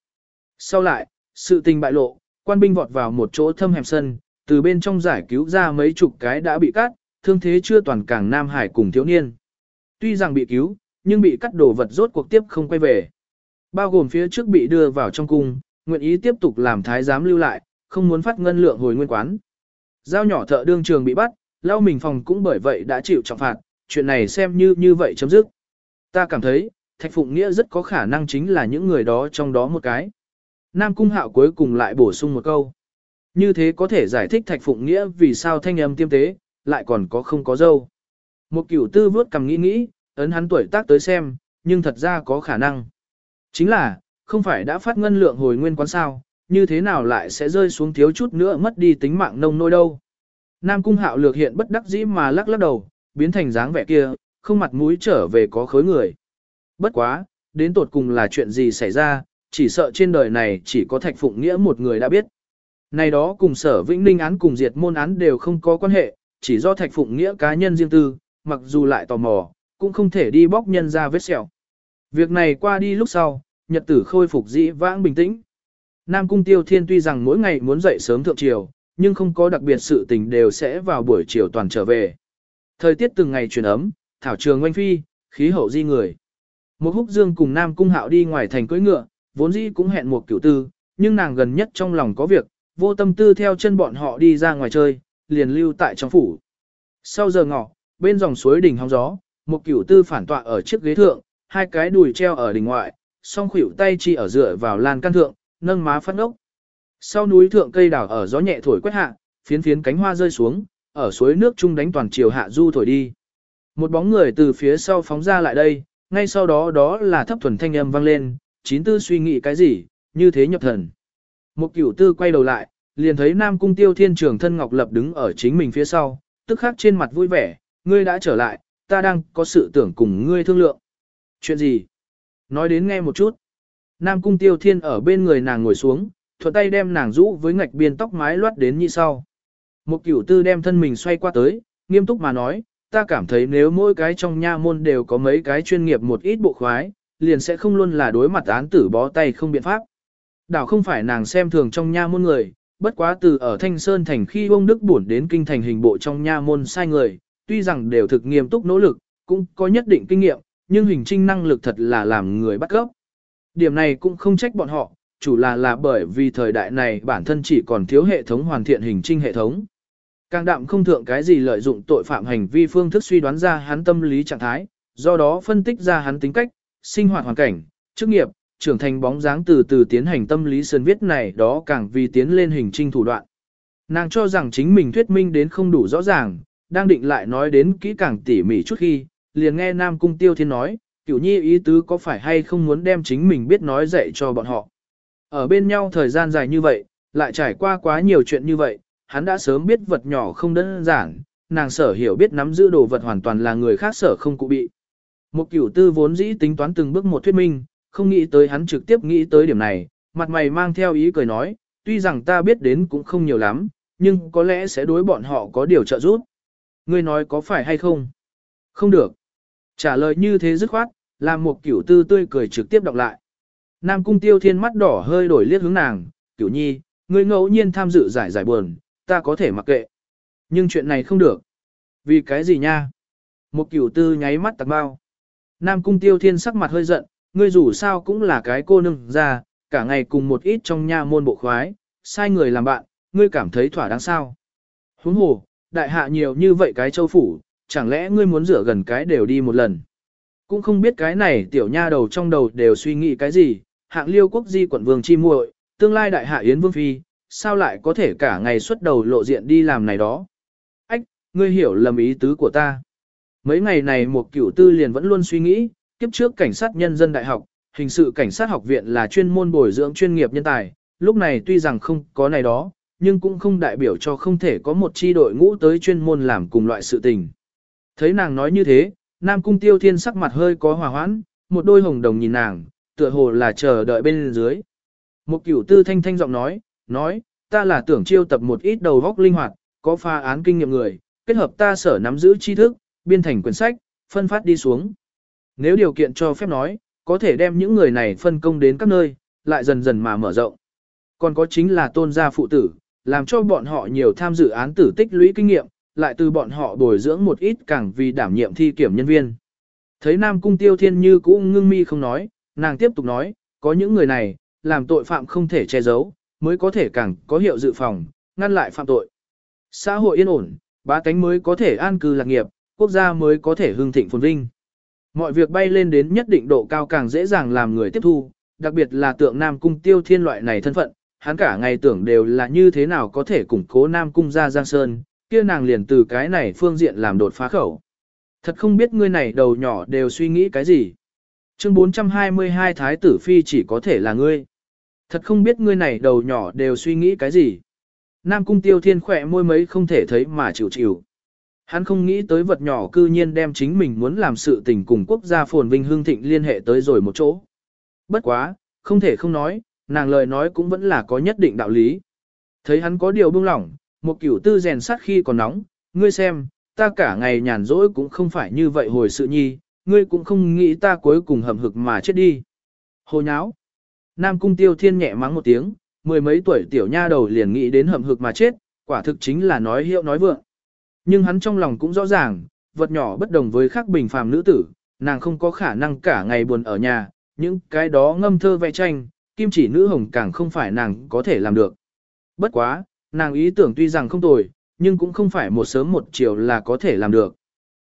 Sau lại, sự tình bại lộ, quan binh vọt vào một chỗ thâm hẹp sân, từ bên trong giải cứu ra mấy chục cái đã bị cắt, thương thế chưa toàn càng Nam Hải cùng thiếu niên. Tuy rằng bị cứu, nhưng bị cắt đồ vật rốt cuộc tiếp không quay về. Bao gồm phía trước bị đưa vào trong cung, nguyện ý tiếp tục làm thái giám lưu lại, không muốn phát ngân lượng hồi nguyên quán. Giao nhỏ thợ đương trường bị bắt, lao mình phòng cũng bởi vậy đã chịu trọng phạt, chuyện này xem như như vậy chấm dứt. Ta cảm thấy, Thạch Phụng Nghĩa rất có khả năng chính là những người đó trong đó một cái. Nam Cung Hạo cuối cùng lại bổ sung một câu. Như thế có thể giải thích Thạch Phụng Nghĩa vì sao thanh âm tiêm tế, lại còn có không có dâu. Một cửu tư vớt cầm nghĩ nghĩ, ấn hắn tuổi tác tới xem, nhưng thật ra có khả năng. Chính là, không phải đã phát ngân lượng hồi nguyên quán sao, như thế nào lại sẽ rơi xuống thiếu chút nữa mất đi tính mạng nông nôi đâu. Nam Cung Hạo lược hiện bất đắc dĩ mà lắc lắc đầu, biến thành dáng vẻ kia, không mặt mũi trở về có khối người. Bất quá, đến tột cùng là chuyện gì xảy ra, chỉ sợ trên đời này chỉ có Thạch Phụng Nghĩa một người đã biết. Này đó cùng sở Vĩnh Ninh án cùng diệt môn án đều không có quan hệ, chỉ do Thạch Phụng Nghĩa cá nhân riêng tư, mặc dù lại tò mò, cũng không thể đi bóc nhân ra vết sẹo. Việc này qua đi lúc sau, nhật tử khôi phục dĩ vãng bình tĩnh. Nam Cung Tiêu Thiên tuy rằng mỗi ngày muốn dậy sớm thượng triều, nhưng không có đặc biệt sự tình đều sẽ vào buổi chiều toàn trở về. Thời tiết từng ngày chuyển ấm, thảo trường oanh phi, khí hậu di người. Một húc dương cùng Nam Cung Hạo đi ngoài thành cưỡi ngựa, vốn dĩ cũng hẹn một cửu tư, nhưng nàng gần nhất trong lòng có việc, vô tâm tư theo chân bọn họ đi ra ngoài chơi, liền lưu tại trong phủ. Sau giờ ngọ, bên dòng suối đỉnh hóng gió, một cửu tư phản tọa ở chiếc ghế thượng, hai cái đùi treo ở đỉnh ngoại, song khuỷu tay chỉ ở dựa vào lan can thượng, nâng má phát ốc. Sau núi thượng cây đào ở gió nhẹ thổi quét hạ, phiến phiến cánh hoa rơi xuống, ở suối nước trung đánh toàn chiều hạ du thổi đi. Một bóng người từ phía sau phóng ra lại đây, ngay sau đó đó là thấp thuần thanh âm vang lên, chín tư suy nghĩ cái gì, như thế nhập thần. Một cửu tư quay đầu lại, liền thấy Nam Cung Tiêu Thiên Trường thân Ngọc Lập đứng ở chính mình phía sau, tức khắc trên mặt vui vẻ, ngươi đã trở lại, ta đang có sự tưởng cùng ngươi thương lượng. Chuyện gì? Nói đến nghe một chút. Nam Cung Tiêu Thiên ở bên người nàng ngồi xuống, thuận tay đem nàng rũ với ngạch biên tóc mái loát đến như sau. Một cửu tư đem thân mình xoay qua tới, nghiêm túc mà nói, ta cảm thấy nếu mỗi cái trong nha môn đều có mấy cái chuyên nghiệp một ít bộ khoái, liền sẽ không luôn là đối mặt án tử bó tay không biện pháp. Đảo không phải nàng xem thường trong nha môn người, bất quá từ ở Thanh Sơn thành khi ông Đức buồn đến kinh thành hình bộ trong nha môn sai người, tuy rằng đều thực nghiêm túc nỗ lực, cũng có nhất định kinh nghiệm, nhưng hình trinh năng lực thật là làm người bắt gốc. Điểm này cũng không trách bọn họ, chủ là là bởi vì thời đại này bản thân chỉ còn thiếu hệ thống hoàn thiện hình trinh hệ thống. Càng đạm không thượng cái gì lợi dụng tội phạm hành vi phương thức suy đoán ra hắn tâm lý trạng thái, do đó phân tích ra hắn tính cách, sinh hoạt hoàn cảnh, chức nghiệp, trưởng thành bóng dáng từ từ tiến hành tâm lý sơn viết này đó càng vì tiến lên hình trinh thủ đoạn. Nàng cho rằng chính mình thuyết minh đến không đủ rõ ràng, đang định lại nói đến kỹ càng tỉ mỉ chút khi, liền nghe Nam Cung Tiêu Thiên nói, cửu nhi ý tứ có phải hay không muốn đem chính mình biết nói dạy cho bọn họ. Ở bên nhau thời gian dài như vậy, lại trải qua quá nhiều chuyện như vậy, hắn đã sớm biết vật nhỏ không đơn giản, nàng sở hiểu biết nắm giữ đồ vật hoàn toàn là người khác sở không cụ bị. Một cửu tư vốn dĩ tính toán từng bước một thuyết minh, không nghĩ tới hắn trực tiếp nghĩ tới điểm này, mặt mày mang theo ý cười nói, tuy rằng ta biết đến cũng không nhiều lắm, nhưng có lẽ sẽ đối bọn họ có điều trợ giúp. Ngươi nói có phải hay không? Không được. Trả lời như thế dứt khoát, làm một cửu tư tươi cười trực tiếp đọc lại. Nam cung tiêu thiên mắt đỏ hơi đổi liếc hướng nàng, cửu nhi, ngươi ngẫu nhiên tham dự giải giải buồn, ta có thể mặc kệ. Nhưng chuyện này không được. Vì cái gì nha? Một cửu tư nháy mắt tạc bao. Nam cung tiêu thiên sắc mặt hơi giận, ngươi dù sao cũng là cái cô nương ra, cả ngày cùng một ít trong nha môn bộ khoái, sai người làm bạn, ngươi cảm thấy thỏa đáng sao. Huống hồ, đại hạ nhiều như vậy cái châu phủ, chẳng lẽ ngươi muốn rửa gần cái đều đi một lần. Cũng không biết cái này tiểu nha đầu trong đầu đều suy nghĩ cái gì, hạng liêu quốc di quận vương chi muội, tương lai đại hạ yến vương phi, sao lại có thể cả ngày xuất đầu lộ diện đi làm này đó. Ách, ngươi hiểu lầm ý tứ của ta. Mấy ngày này một cửu tư liền vẫn luôn suy nghĩ, kiếp trước cảnh sát nhân dân đại học, hình sự cảnh sát học viện là chuyên môn bồi dưỡng chuyên nghiệp nhân tài, lúc này tuy rằng không có này đó, nhưng cũng không đại biểu cho không thể có một chi đội ngũ tới chuyên môn làm cùng loại sự tình. Thấy nàng nói như thế, Nam Cung Tiêu Thiên sắc mặt hơi có hòa hoãn, một đôi hồng đồng nhìn nàng, tựa hồ là chờ đợi bên dưới. Một cửu tư thanh thanh giọng nói, nói, ta là tưởng chiêu tập một ít đầu góc linh hoạt, có pha án kinh nghiệm người, kết hợp ta sở nắm giữ tri thức, biên thành quyển sách, phân phát đi xuống. Nếu điều kiện cho phép nói, có thể đem những người này phân công đến các nơi, lại dần dần mà mở rộng. Còn có chính là tôn gia phụ tử, làm cho bọn họ nhiều tham dự án tử tích lũy kinh nghiệm, lại từ bọn họ bồi dưỡng một ít càng vì đảm nhiệm thi kiểm nhân viên. Thấy Nam Cung Tiêu Thiên Như cũng ngưng mi không nói, nàng tiếp tục nói, có những người này, làm tội phạm không thể che giấu, mới có thể càng có hiệu dự phòng, ngăn lại phạm tội. Xã hội yên ổn, bá tánh mới có thể an cư lạc nghiệp, quốc gia mới có thể hưng thịnh phồn vinh. Mọi việc bay lên đến nhất định độ cao càng dễ dàng làm người tiếp thu, đặc biệt là tượng Nam Cung Tiêu Thiên loại này thân phận, hắn cả ngày tưởng đều là như thế nào có thể củng cố Nam Cung gia Giang Sơn, kia nàng liền từ cái này phương diện làm đột phá khẩu. Thật không biết ngươi này đầu nhỏ đều suy nghĩ cái gì. Chương 422 Thái tử Phi chỉ có thể là ngươi. Thật không biết ngươi này đầu nhỏ đều suy nghĩ cái gì. Nam Cung Tiêu Thiên khỏe môi mấy không thể thấy mà chịu chịu. Hắn không nghĩ tới vật nhỏ cư nhiên đem chính mình muốn làm sự tình cùng quốc gia phồn vinh hương thịnh liên hệ tới rồi một chỗ. Bất quá, không thể không nói, nàng lời nói cũng vẫn là có nhất định đạo lý. Thấy hắn có điều buông lỏng, một kiểu tư rèn sát khi còn nóng, ngươi xem, ta cả ngày nhàn rỗi cũng không phải như vậy hồi sự nhi, ngươi cũng không nghĩ ta cuối cùng hầm hực mà chết đi. Hồ nháo. Nam cung tiêu thiên nhẹ mắng một tiếng, mười mấy tuổi tiểu nha đầu liền nghĩ đến hầm hực mà chết, quả thực chính là nói hiệu nói vượng. Nhưng hắn trong lòng cũng rõ ràng, vật nhỏ bất đồng với khác bình phàm nữ tử, nàng không có khả năng cả ngày buồn ở nhà, những cái đó ngâm thơ vẽ tranh, kim chỉ nữ hồng càng không phải nàng có thể làm được. Bất quá, nàng ý tưởng tuy rằng không tồi, nhưng cũng không phải một sớm một chiều là có thể làm được.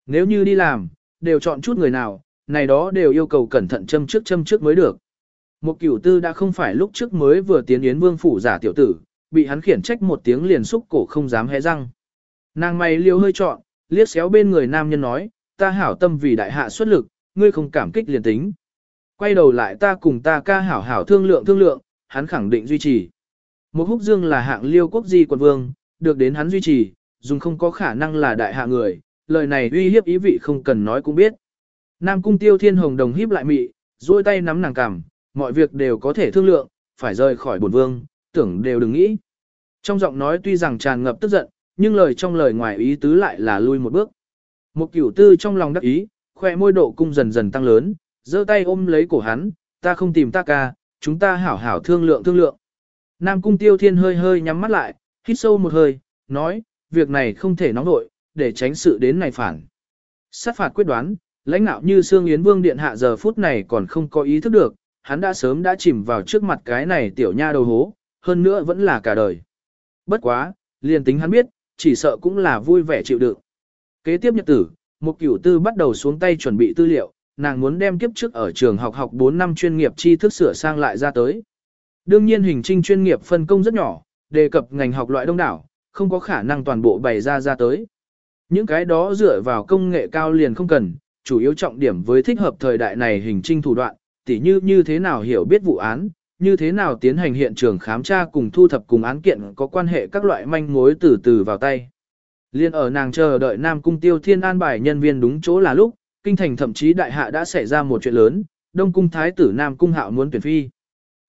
Nếu như đi làm, đều chọn chút người nào, này đó đều yêu cầu cẩn thận châm trước châm trước mới được. Một cửu tư đã không phải lúc trước mới vừa tiến yến vương phủ giả tiểu tử, bị hắn khiển trách một tiếng liền xúc cổ không dám hé răng. Nàng mày liêu hơi trọn, liếc xéo bên người nam nhân nói, ta hảo tâm vì đại hạ xuất lực, ngươi không cảm kích liền tính. Quay đầu lại ta cùng ta ca hảo hảo thương lượng thương lượng, hắn khẳng định duy trì. Một húc dương là hạng liêu quốc di quận vương, được đến hắn duy trì, dùng không có khả năng là đại hạ người, lời này uy hiếp ý vị không cần nói cũng biết. Nam cung tiêu thiên hồng đồng híp lại mị, duỗi tay nắm nàng cằm, mọi việc đều có thể thương lượng, phải rời khỏi bổn vương, tưởng đều đừng nghĩ. Trong giọng nói tuy rằng tràn ngập tức giận, nhưng lời trong lời ngoài ý tứ lại là lui một bước. Một cửu tư trong lòng đắc ý, khoe môi độ cung dần dần tăng lớn, giơ tay ôm lấy cổ hắn, ta không tìm ta ca, chúng ta hảo hảo thương lượng thương lượng. Nam cung tiêu thiên hơi hơi nhắm mắt lại, hít sâu một hơi, nói, việc này không thể nóng nội, để tránh sự đến này phản. Sát phạt quyết đoán, lãnh nạo như Sương Yến Vương Điện hạ giờ phút này còn không có ý thức được, hắn đã sớm đã chìm vào trước mặt cái này tiểu nha đầu hố, hơn nữa vẫn là cả đời. Bất quá, liền tính hắn biết, chỉ sợ cũng là vui vẻ chịu đựng. Kế tiếp nhật tử, một cửu tư bắt đầu xuống tay chuẩn bị tư liệu, nàng muốn đem kiếp trước ở trường học học 4 năm chuyên nghiệp tri thức sửa sang lại ra tới. Đương nhiên hình trinh chuyên nghiệp phân công rất nhỏ, đề cập ngành học loại đông đảo, không có khả năng toàn bộ bày ra ra tới. Những cái đó dựa vào công nghệ cao liền không cần, chủ yếu trọng điểm với thích hợp thời đại này hình trinh thủ đoạn, tỉ như như thế nào hiểu biết vụ án, như thế nào tiến hành hiện trường khám tra cùng thu thập cùng án kiện có quan hệ các loại manh mối từ từ vào tay. Liên ở nàng chờ đợi Nam Cung Tiêu Thiên an bài nhân viên đúng chỗ là lúc, kinh thành thậm chí đại hạ đã xảy ra một chuyện lớn, Đông Cung Thái tử Nam Cung Hạo muốn tuyển phi.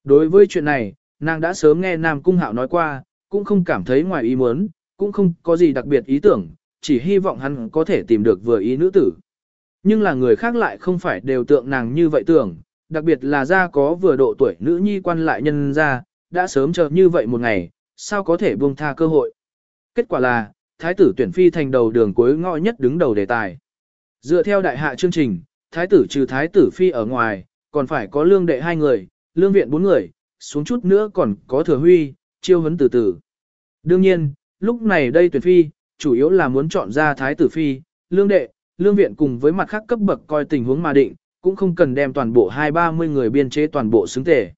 Đối với chuyện này, nàng đã sớm nghe Nam Cung Hạo nói qua, cũng không cảm thấy ngoài ý muốn, cũng không có gì đặc biệt ý tưởng, chỉ hy vọng hắn có thể tìm được vừa ý nữ tử. Nhưng là người khác lại không phải đều tượng nàng như vậy tưởng, đặc biệt là ra có vừa độ tuổi nữ nhi quan lại nhân ra, đã sớm chờ như vậy một ngày, sao có thể buông tha cơ hội. Kết quả là, thái tử tuyển phi thành đầu đường cuối ngõ nhất đứng đầu đề tài. Dựa theo đại hạ chương trình, thái tử trừ thái tử phi ở ngoài, còn phải có lương đệ hai người, lương viện bốn người, xuống chút nữa còn có thừa huy, chiêu hấn từ từ. Đương nhiên, lúc này đây tuyển phi, chủ yếu là muốn chọn ra thái tử phi, lương đệ, lương viện cùng với mặt khác cấp bậc coi tình huống mà định, cũng không cần đem toàn bộ hai ba mươi người biên chế toàn bộ xứng tề.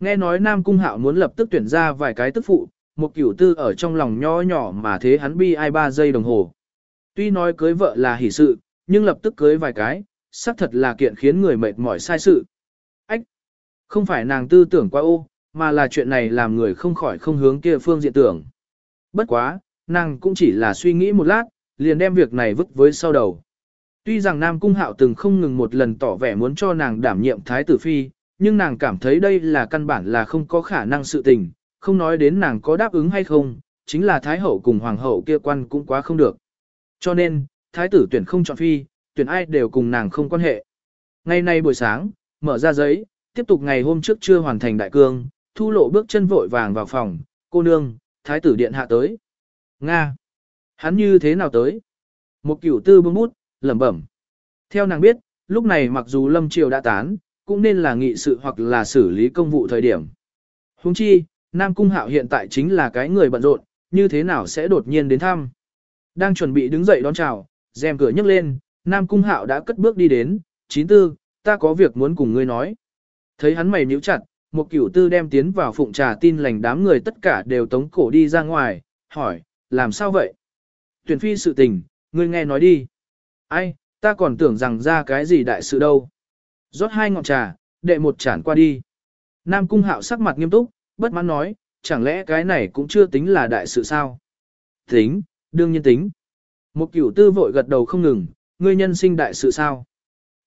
Nghe nói Nam Cung Hạo muốn lập tức tuyển ra vài cái tức phụ, một kiểu tư ở trong lòng nho nhỏ mà thế hắn bi ai ba giây đồng hồ. Tuy nói cưới vợ là hỷ sự, nhưng lập tức cưới vài cái, xác thật là kiện khiến người mệt mỏi sai sự. Không phải nàng tư tưởng quá ô, mà là chuyện này làm người không khỏi không hướng kia phương diện tưởng. Bất quá, nàng cũng chỉ là suy nghĩ một lát, liền đem việc này vứt với sau đầu. Tuy rằng Nam Cung Hạo từng không ngừng một lần tỏ vẻ muốn cho nàng đảm nhiệm Thái tử Phi, nhưng nàng cảm thấy đây là căn bản là không có khả năng sự tình, không nói đến nàng có đáp ứng hay không, chính là Thái Hậu cùng Hoàng Hậu kia quan cũng quá không được. Cho nên, Thái tử tuyển không chọn Phi, tuyển ai đều cùng nàng không quan hệ. Ngày nay buổi sáng, mở ra giấy, tiếp tục ngày hôm trước chưa hoàn thành đại cương, thu lộ bước chân vội vàng vào phòng, cô nương, Thái tử điện hạ tới. Nga! Hắn như thế nào tới? Một cửu tư bưng bút, lẩm bẩm. Theo nàng biết, lúc này mặc dù lâm triều đã tán, cũng nên là nghị sự hoặc là xử lý công vụ thời điểm. Huống chi, Nam Cung Hạo hiện tại chính là cái người bận rộn, như thế nào sẽ đột nhiên đến thăm. Đang chuẩn bị đứng dậy đón chào, rèm cửa nhấc lên, Nam Cung Hạo đã cất bước đi đến, chín tư, ta có việc muốn cùng ngươi nói. Thấy hắn mày nhíu chặt, một cửu tư đem tiến vào phụng trà tin lành đám người tất cả đều tống cổ đi ra ngoài, hỏi, làm sao vậy? Tuyển phi sự tình, ngươi nghe nói đi. Ai, ta còn tưởng rằng ra cái gì đại sự đâu. rót hai ngọn trà, đệ một chản qua đi. Nam cung hạo sắc mặt nghiêm túc, bất mãn nói, chẳng lẽ cái này cũng chưa tính là đại sự sao? Tính, đương nhiên tính. Một cửu tư vội gật đầu không ngừng, ngươi nhân sinh đại sự sao?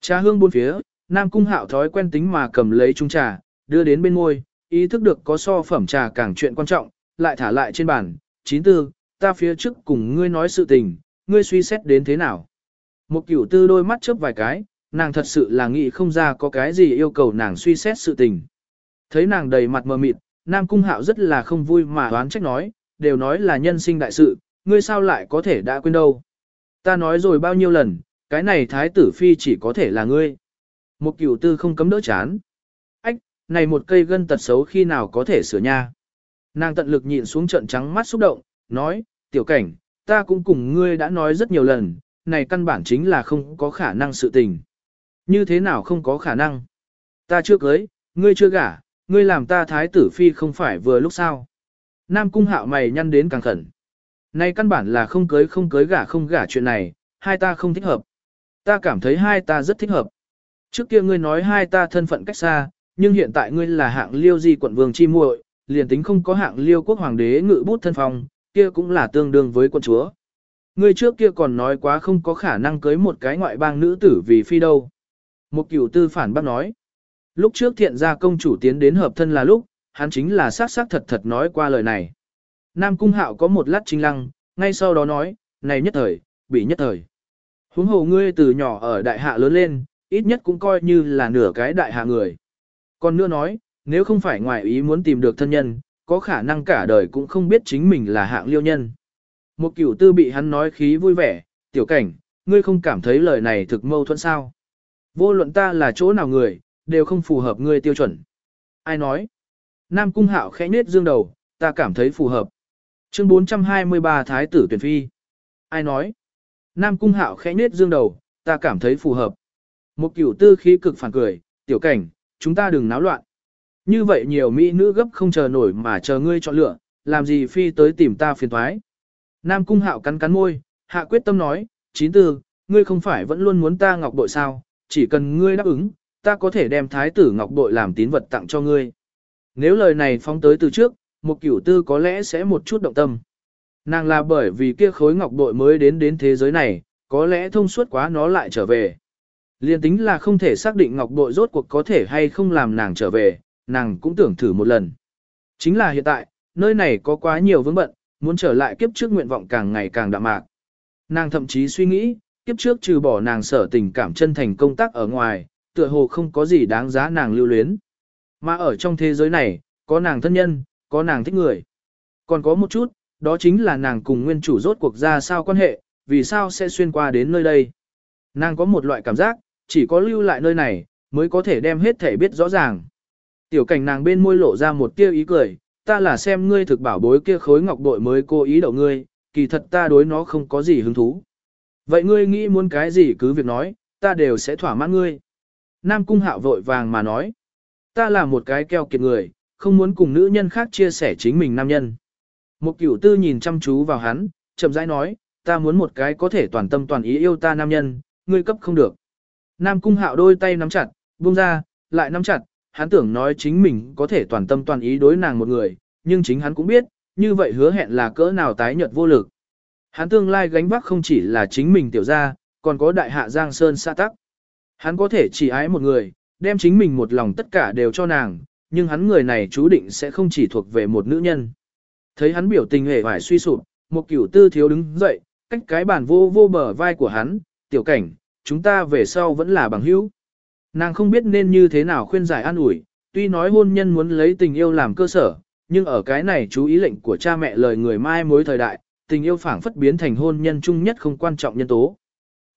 Trà hương buôn phía, Nam cung hạo thói quen tính mà cầm lấy chung trà, đưa đến bên môi, ý thức được có so phẩm trà càng chuyện quan trọng, lại thả lại trên bàn. Chín tư, ta phía trước cùng ngươi nói sự tình, ngươi suy xét đến thế nào? Một cửu tư đôi mắt chớp vài cái, nàng thật sự là nghĩ không ra có cái gì yêu cầu nàng suy xét sự tình. Thấy nàng đầy mặt mờ mịt, Nam Cung Hạo rất là không vui mà đoán trách nói, đều nói là nhân sinh đại sự, ngươi sao lại có thể đã quên đâu. Ta nói rồi bao nhiêu lần, cái này thái tử phi chỉ có thể là ngươi. Một cửu tư không cấm đỡ chán. Ách, này một cây gân tật xấu khi nào có thể sửa nha. Nàng tận lực nhịn xuống trận trắng mắt xúc động, nói, tiểu cảnh, ta cũng cùng ngươi đã nói rất nhiều lần, này căn bản chính là không có khả năng sự tình. Như thế nào không có khả năng? Ta chưa cưới, ngươi chưa gả, ngươi làm ta thái tử phi không phải vừa lúc sao. Nam cung hạo mày nhăn đến càng khẩn. Này căn bản là không cưới không cưới gả không gả chuyện này, hai ta không thích hợp. Ta cảm thấy hai ta rất thích hợp. Trước kia ngươi nói hai ta thân phận cách xa, nhưng hiện tại ngươi là hạng liêu di quận vương chi muội, liền tính không có hạng liêu quốc hoàng đế ngự bút thân phòng, kia cũng là tương đương với quân chúa. Ngươi trước kia còn nói quá không có khả năng cưới một cái ngoại bang nữ tử vì phi đâu. Một cửu tư phản bác nói. Lúc trước thiện gia công chủ tiến đến hợp thân là lúc, hắn chính là sát sát thật thật nói qua lời này. Nam cung hạo có một lát trinh lăng, ngay sau đó nói, này nhất thời, bị nhất thời. Huống hồ ngươi từ nhỏ ở đại hạ lớn lên, ít nhất cũng coi như là nửa cái đại hạ người. Còn nữa nói, nếu không phải ngoài ý muốn tìm được thân nhân, có khả năng cả đời cũng không biết chính mình là hạng liêu nhân. Một cửu tư bị hắn nói khí vui vẻ, tiểu cảnh, ngươi không cảm thấy lời này thực mâu thuẫn sao. Vô luận ta là chỗ nào người, đều không phù hợp ngươi tiêu chuẩn. Ai nói? Nam cung hạo khẽ nết dương đầu, ta cảm thấy phù hợp. Chương 423 Thái tử tuyển phi. Ai nói? Nam cung hạo khẽ nết dương đầu, ta cảm thấy phù hợp. Một cửu tư khí cực phản cười, tiểu cảnh, chúng ta đừng náo loạn. Như vậy nhiều mỹ nữ gấp không chờ nổi mà chờ ngươi chọn lựa, làm gì phi tới tìm ta phiền thoái. Nam cung hạo cắn cắn môi, hạ quyết tâm nói, chín tư, ngươi không phải vẫn luôn muốn ta ngọc bội sao, chỉ cần ngươi đáp ứng, ta có thể đem thái tử ngọc bội làm tín vật tặng cho ngươi. Nếu lời này phóng tới từ trước, một cửu tư có lẽ sẽ một chút động tâm. Nàng là bởi vì kia khối ngọc bội mới đến đến thế giới này, có lẽ thông suốt quá nó lại trở về. Liên tính là không thể xác định ngọc bội rốt cuộc có thể hay không làm nàng trở về, nàng cũng tưởng thử một lần. Chính là hiện tại, nơi này có quá nhiều vướng bận, muốn trở lại kiếp trước nguyện vọng càng ngày càng đạm mạc. Nàng thậm chí suy nghĩ, kiếp trước trừ bỏ nàng sở tình cảm chân thành công tác ở ngoài, tựa hồ không có gì đáng giá nàng lưu luyến. Mà ở trong thế giới này, có nàng thân nhân, có nàng thích người. Còn có một chút, đó chính là nàng cùng nguyên chủ rốt cuộc ra sao quan hệ, vì sao sẽ xuyên qua đến nơi đây. Nàng có một loại cảm giác, chỉ có lưu lại nơi này, mới có thể đem hết thể biết rõ ràng. Tiểu cảnh nàng bên môi lộ ra một tia ý cười, ta là xem ngươi thực bảo bối kia khối ngọc bội mới cố ý đậu ngươi, kỳ thật ta đối nó không có gì hứng thú. Vậy ngươi nghĩ muốn cái gì cứ việc nói, ta đều sẽ thỏa mãn ngươi. Nam cung hạo vội vàng mà nói, ta là một cái keo kiệt người, không muốn cùng nữ nhân khác chia sẻ chính mình nam nhân. Một cửu tư nhìn chăm chú vào hắn, chậm rãi nói, ta muốn một cái có thể toàn tâm toàn ý yêu ta nam nhân, ngươi cấp không được. Nam cung hạo đôi tay nắm chặt, buông ra, lại nắm chặt, hắn tưởng nói chính mình có thể toàn tâm toàn ý đối nàng một người, nhưng chính hắn cũng biết, như vậy hứa hẹn là cỡ nào tái nhợt vô lực. Hắn tương lai gánh vác không chỉ là chính mình tiểu gia, còn có đại hạ Giang Sơn xa tắc. Hắn có thể chỉ ái một người, đem chính mình một lòng tất cả đều cho nàng, nhưng hắn người này chú định sẽ không chỉ thuộc về một nữ nhân. Thấy hắn biểu tình hề vải suy sụp, một cửu tư thiếu đứng dậy, cách cái bàn vô vô bờ vai của hắn, tiểu cảnh, chúng ta về sau vẫn là bằng hữu. Nàng không biết nên như thế nào khuyên giải an ủi, tuy nói hôn nhân muốn lấy tình yêu làm cơ sở, nhưng ở cái này chú ý lệnh của cha mẹ lời người mai mối thời đại, tình yêu phảng phất biến thành hôn nhân chung nhất không quan trọng nhân tố.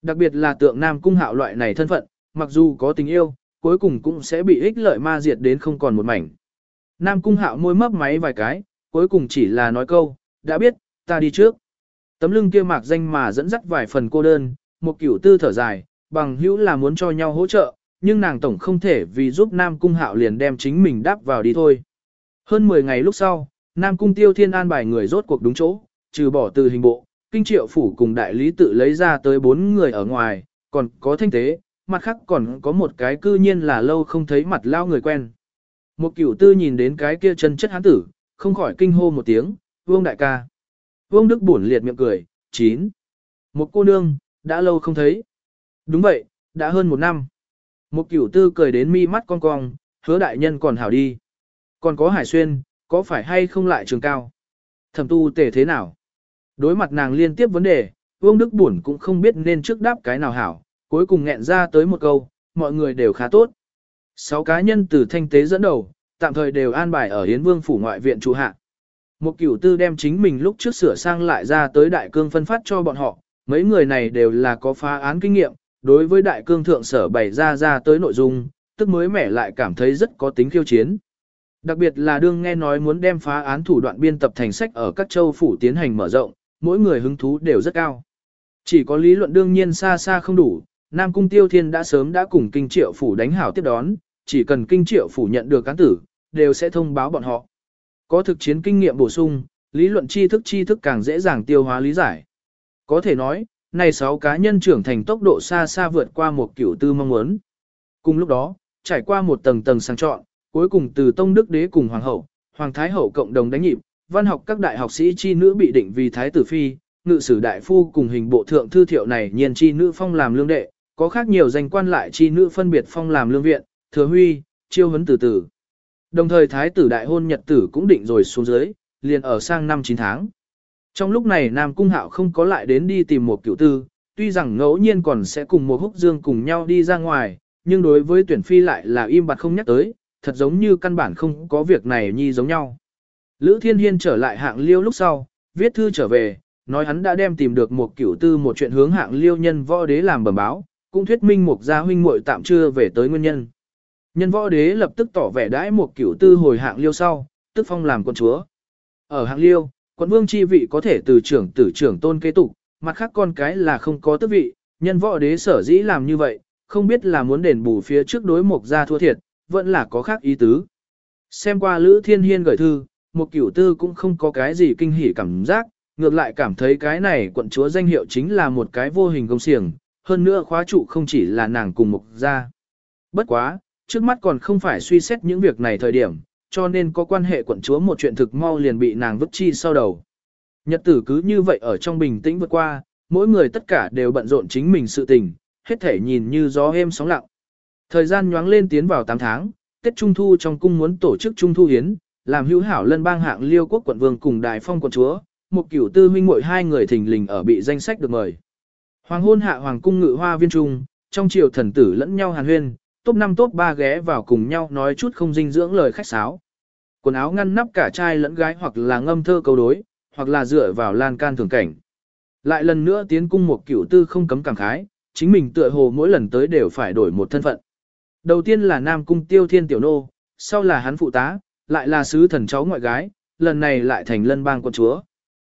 Đặc biệt là tượng nam cung hạo loại này thân phận, mặc dù có tình yêu, cuối cùng cũng sẽ bị ích lợi ma diệt đến không còn một mảnh. Nam cung hạo môi mấp máy vài cái, cuối cùng chỉ là nói câu, đã biết, ta đi trước. Tấm lưng kia mạc danh mà dẫn dắt vài phần cô đơn, một kiểu tư thở dài, bằng hữu là muốn cho nhau hỗ trợ, nhưng nàng tổng không thể vì giúp Nam cung hạo liền đem chính mình đáp vào đi thôi. Hơn 10 ngày lúc sau, Nam cung tiêu thiên an bài người rốt cuộc đúng chỗ, trừ bỏ từ hình bộ, kinh triệu phủ cùng đại lý tự lấy ra tới bốn người ở ngoài, còn có thanh tế, mặt khác còn có một cái cư nhiên là lâu không thấy mặt lao người quen. Một cửu tư nhìn đến cái kia chân chất hán tử, không khỏi kinh hô một tiếng, vương đại ca. Vương Đức buồn liệt miệng cười, chín. Một cô nương, đã lâu không thấy. Đúng vậy, đã hơn một năm. Một cửu tư cười đến mi mắt con cong, hứa đại nhân còn hảo đi. Còn có hải xuyên, có phải hay không lại trường cao? Thẩm tu tề thế nào? Đối mặt nàng liên tiếp vấn đề, Vương Đức buồn cũng không biết nên trước đáp cái nào hảo, cuối cùng nghẹn ra tới một câu, mọi người đều khá tốt. Sáu cá nhân từ thanh tế dẫn đầu, tạm thời đều an bài ở Hiến Vương phủ ngoại viện trụ hạ. Một cửu tư đem chính mình lúc trước sửa sang lại ra tới đại cương phân phát cho bọn họ, mấy người này đều là có phá án kinh nghiệm, đối với đại cương thượng sở bày ra ra tới nội dung, tức mới mẻ lại cảm thấy rất có tính khiêu chiến. Đặc biệt là đương nghe nói muốn đem phá án thủ đoạn biên tập thành sách ở các châu phủ tiến hành mở rộng, mỗi người hứng thú đều rất cao. Chỉ có lý luận đương nhiên xa xa không đủ, Nam Cung Tiêu Thiên đã sớm đã cùng kinh triệu phủ đánh hảo tiếp đón, chỉ cần kinh triệu phủ nhận được cán tử, đều sẽ thông báo bọn họ. Có thực chiến kinh nghiệm bổ sung, lý luận tri thức tri thức càng dễ dàng tiêu hóa lý giải. Có thể nói, này sáu cá nhân trưởng thành tốc độ xa xa vượt qua một kiểu tư mong muốn. Cùng lúc đó, trải qua một tầng tầng sang chọn, cuối cùng từ Tông Đức Đế cùng Hoàng hậu, Hoàng Thái hậu cộng đồng đánh nhịp, văn học các đại học sĩ chi nữ bị định vì Thái tử Phi, ngự sử đại phu cùng hình bộ thượng thư thiệu này nhiên chi nữ phong làm lương đệ, có khác nhiều danh quan lại chi nữ phân biệt phong làm lương viện, thừa huy, chiêu huấn từ từ. Đồng thời thái tử đại hôn nhật tử cũng định rồi xuống dưới, liền ở sang năm 9 tháng. Trong lúc này Nam Cung Hạo không có lại đến đi tìm một cựu tư, tuy rằng ngẫu nhiên còn sẽ cùng một húc dương cùng nhau đi ra ngoài, nhưng đối với tuyển phi lại là im bặt không nhắc tới, thật giống như căn bản không có việc này nhi giống nhau. Lữ Thiên Hiên trở lại hạng liêu lúc sau, viết thư trở về, nói hắn đã đem tìm được một cửu tư một chuyện hướng hạng liêu nhân võ đế làm bẩm báo, cũng thuyết minh một gia huynh muội tạm chưa về tới nguyên nhân. Nhân võ đế lập tức tỏ vẻ đãi một cửu tư hồi hạng liêu sau, tức phong làm con chúa. Ở hạng liêu, quận vương chi vị có thể từ trưởng tử trưởng tôn kế tục, mặt khác con cái là không có tước vị, nhân võ đế sở dĩ làm như vậy, không biết là muốn đền bù phía trước đối mục gia thua thiệt, vẫn là có khác ý tứ. Xem qua Lữ Thiên Hiên gửi thư, một cửu tư cũng không có cái gì kinh hỉ cảm giác, ngược lại cảm thấy cái này quận chúa danh hiệu chính là một cái vô hình công xiềng, hơn nữa khóa trụ không chỉ là nàng cùng mục gia. Bất quá, trước mắt còn không phải suy xét những việc này thời điểm, cho nên có quan hệ quận chúa một chuyện thực mau liền bị nàng vứt chi sau đầu. Nhật tử cứ như vậy ở trong bình tĩnh vượt qua, mỗi người tất cả đều bận rộn chính mình sự tình, hết thể nhìn như gió êm sóng lặng. Thời gian nhoáng lên tiến vào 8 tháng, Tết Trung Thu trong cung muốn tổ chức Trung Thu Hiến, làm hữu hảo lân bang hạng liêu quốc quận vương cùng đại phong quận chúa, một cửu tư huynh muội hai người thình lình ở bị danh sách được mời. Hoàng hôn hạ hoàng cung ngự hoa viên trung, trong triều thần tử lẫn nhau hàn huyên, top 5 top 3 ghé vào cùng nhau nói chút không dinh dưỡng lời khách sáo. Quần áo ngăn nắp cả trai lẫn gái hoặc là ngâm thơ câu đối, hoặc là dựa vào lan can thường cảnh. Lại lần nữa tiến cung một cửu tư không cấm cảm khái, chính mình tựa hồ mỗi lần tới đều phải đổi một thân phận. Đầu tiên là Nam cung tiêu thiên tiểu nô, sau là hắn phụ tá, lại là sứ thần cháu ngoại gái, lần này lại thành lân bang quân chúa.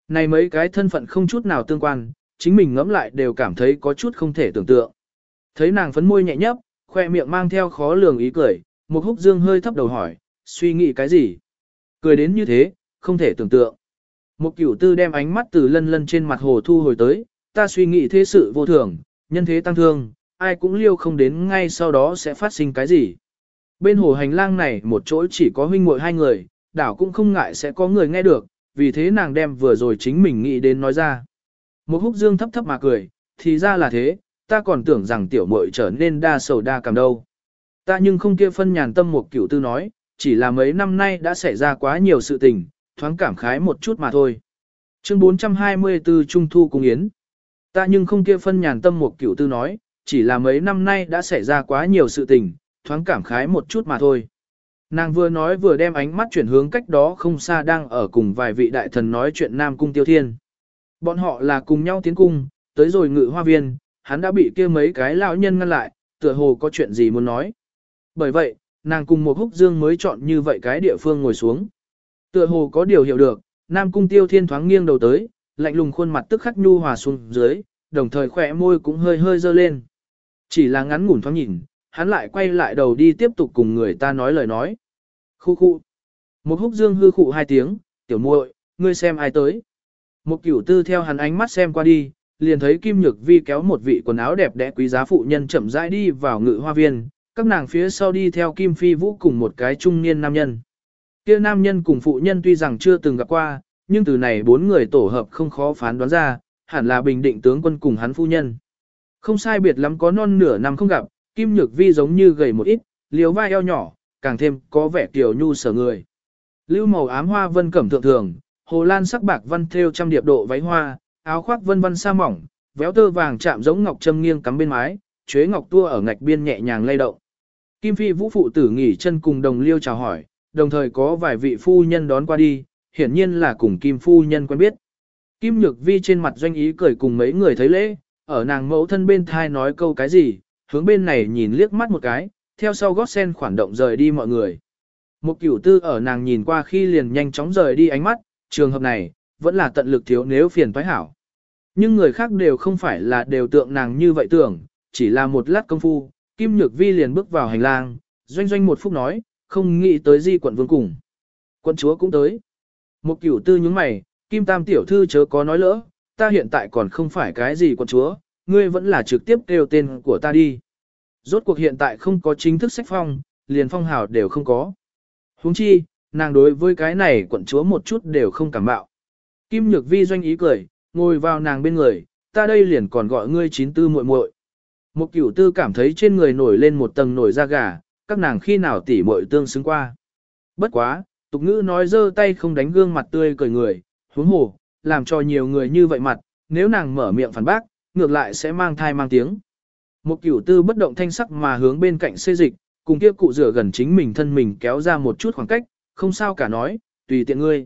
Này mấy cái thân phận không chút nào tương quan, chính mình ngẫm lại đều cảm thấy có chút không thể tưởng tượng. Thấy nàng phấn môi nhẹ nhấp, khoe miệng mang theo khó lường ý cười, một húc dương hơi thấp đầu hỏi, suy nghĩ cái gì? Cười đến như thế, không thể tưởng tượng. Một cửu tư đem ánh mắt từ lân lân trên mặt hồ thu hồi tới, ta suy nghĩ thế sự vô thường, Nhân thế tăng thương, ai cũng liêu không đến ngay sau đó sẽ phát sinh cái gì. Bên hồ hành lang này một chỗ chỉ có huynh muội hai người, đảo cũng không ngại sẽ có người nghe được, vì thế nàng đem vừa rồi chính mình nghĩ đến nói ra. Một húc dương thấp thấp mà cười, thì ra là thế, ta còn tưởng rằng tiểu muội trở nên đa sầu đa cảm đâu. Ta nhưng không kia phân nhàn tâm một cửu tư nói, chỉ là mấy năm nay đã xảy ra quá nhiều sự tình, thoáng cảm khái một chút mà thôi. Chương 424 Trung Thu Cung Yến Ta nhưng không kia phân nhàn tâm một cửu tư nói, chỉ là mấy năm nay đã xảy ra quá nhiều sự tình, thoáng cảm khái một chút mà thôi. Nàng vừa nói vừa đem ánh mắt chuyển hướng cách đó không xa đang ở cùng vài vị đại thần nói chuyện Nam Cung Tiêu Thiên. Bọn họ là cùng nhau tiến cung, tới rồi ngự hoa viên, hắn đã bị kia mấy cái lão nhân ngăn lại, tựa hồ có chuyện gì muốn nói. Bởi vậy, nàng cùng một húc dương mới chọn như vậy cái địa phương ngồi xuống. Tựa hồ có điều hiểu được, Nam Cung Tiêu Thiên thoáng nghiêng đầu tới, lạnh lùng khuôn mặt tức khắc nhu hòa xuống dưới, đồng thời khỏe môi cũng hơi hơi dơ lên. Chỉ là ngắn ngủn thoáng nhìn, hắn lại quay lại đầu đi tiếp tục cùng người ta nói lời nói. Khu khu. Một húc dương hư khụ hai tiếng, tiểu muội, ngươi xem ai tới. Một cửu tư theo hắn ánh mắt xem qua đi, liền thấy Kim Nhược Vi kéo một vị quần áo đẹp đẽ quý giá phụ nhân chậm rãi đi vào ngự hoa viên, các nàng phía sau đi theo Kim Phi Vũ cùng một cái trung niên nam nhân. Kia nam nhân cùng phụ nhân tuy rằng chưa từng gặp qua, nhưng từ này bốn người tổ hợp không khó phán đoán ra, hẳn là bình định tướng quân cùng hắn phu nhân. Không sai biệt lắm có non nửa năm không gặp, Kim Nhược Vi giống như gầy một ít, liều vai eo nhỏ, càng thêm có vẻ tiểu nhu sở người. Lưu màu ám hoa vân cẩm thượng thường, hồ lan sắc bạc văn thêu trăm điệp độ váy hoa, áo khoác vân vân sa mỏng, véo tơ vàng chạm giống ngọc châm nghiêng cắm bên mái, chuế ngọc tua ở ngạch biên nhẹ nhàng lay động. Kim Phi Vũ phụ tử nghỉ chân cùng đồng liêu chào hỏi, đồng thời có vài vị phu nhân đón qua đi, hiển nhiên là cùng Kim phu nhân quen biết. Kim Nhược Vi trên mặt doanh ý cười cùng mấy người thấy lễ, ở nàng mẫu thân bên thai nói câu cái gì, hướng bên này nhìn liếc mắt một cái, theo sau gót sen khoản động rời đi mọi người. Một cửu tư ở nàng nhìn qua khi liền nhanh chóng rời đi ánh mắt, trường hợp này, vẫn là tận lực thiếu nếu phiền toái hảo. Nhưng người khác đều không phải là đều tượng nàng như vậy tưởng, chỉ là một lát công phu, Kim Nhược Vi liền bước vào hành lang, doanh doanh một phút nói, không nghĩ tới di quận vương cùng. Quận chúa cũng tới. Một cửu tư nhướng mày, Kim Tam tiểu thư chớ có nói lỡ, ta hiện tại còn không phải cái gì quận chúa, ngươi vẫn là trực tiếp kêu tên của ta đi. Rốt cuộc hiện tại không có chính thức sách phong, liền phong hào đều không có. huống chi, nàng đối với cái này quận chúa một chút đều không cảm bạo. Kim Nhược Vi doanh ý cười, ngồi vào nàng bên người, ta đây liền còn gọi ngươi chín tư muội muội. Một cửu tư cảm thấy trên người nổi lên một tầng nổi da gà, các nàng khi nào tỉ muội tương xứng qua. Bất quá, tục ngữ nói dơ tay không đánh gương mặt tươi cười người, huống hồ, làm cho nhiều người như vậy mặt, nếu nàng mở miệng phản bác, ngược lại sẽ mang thai mang tiếng. Một cửu tư bất động thanh sắc mà hướng bên cạnh xê dịch, cùng kia cụ rửa gần chính mình thân mình kéo ra một chút khoảng cách, không sao cả nói, tùy tiện ngươi.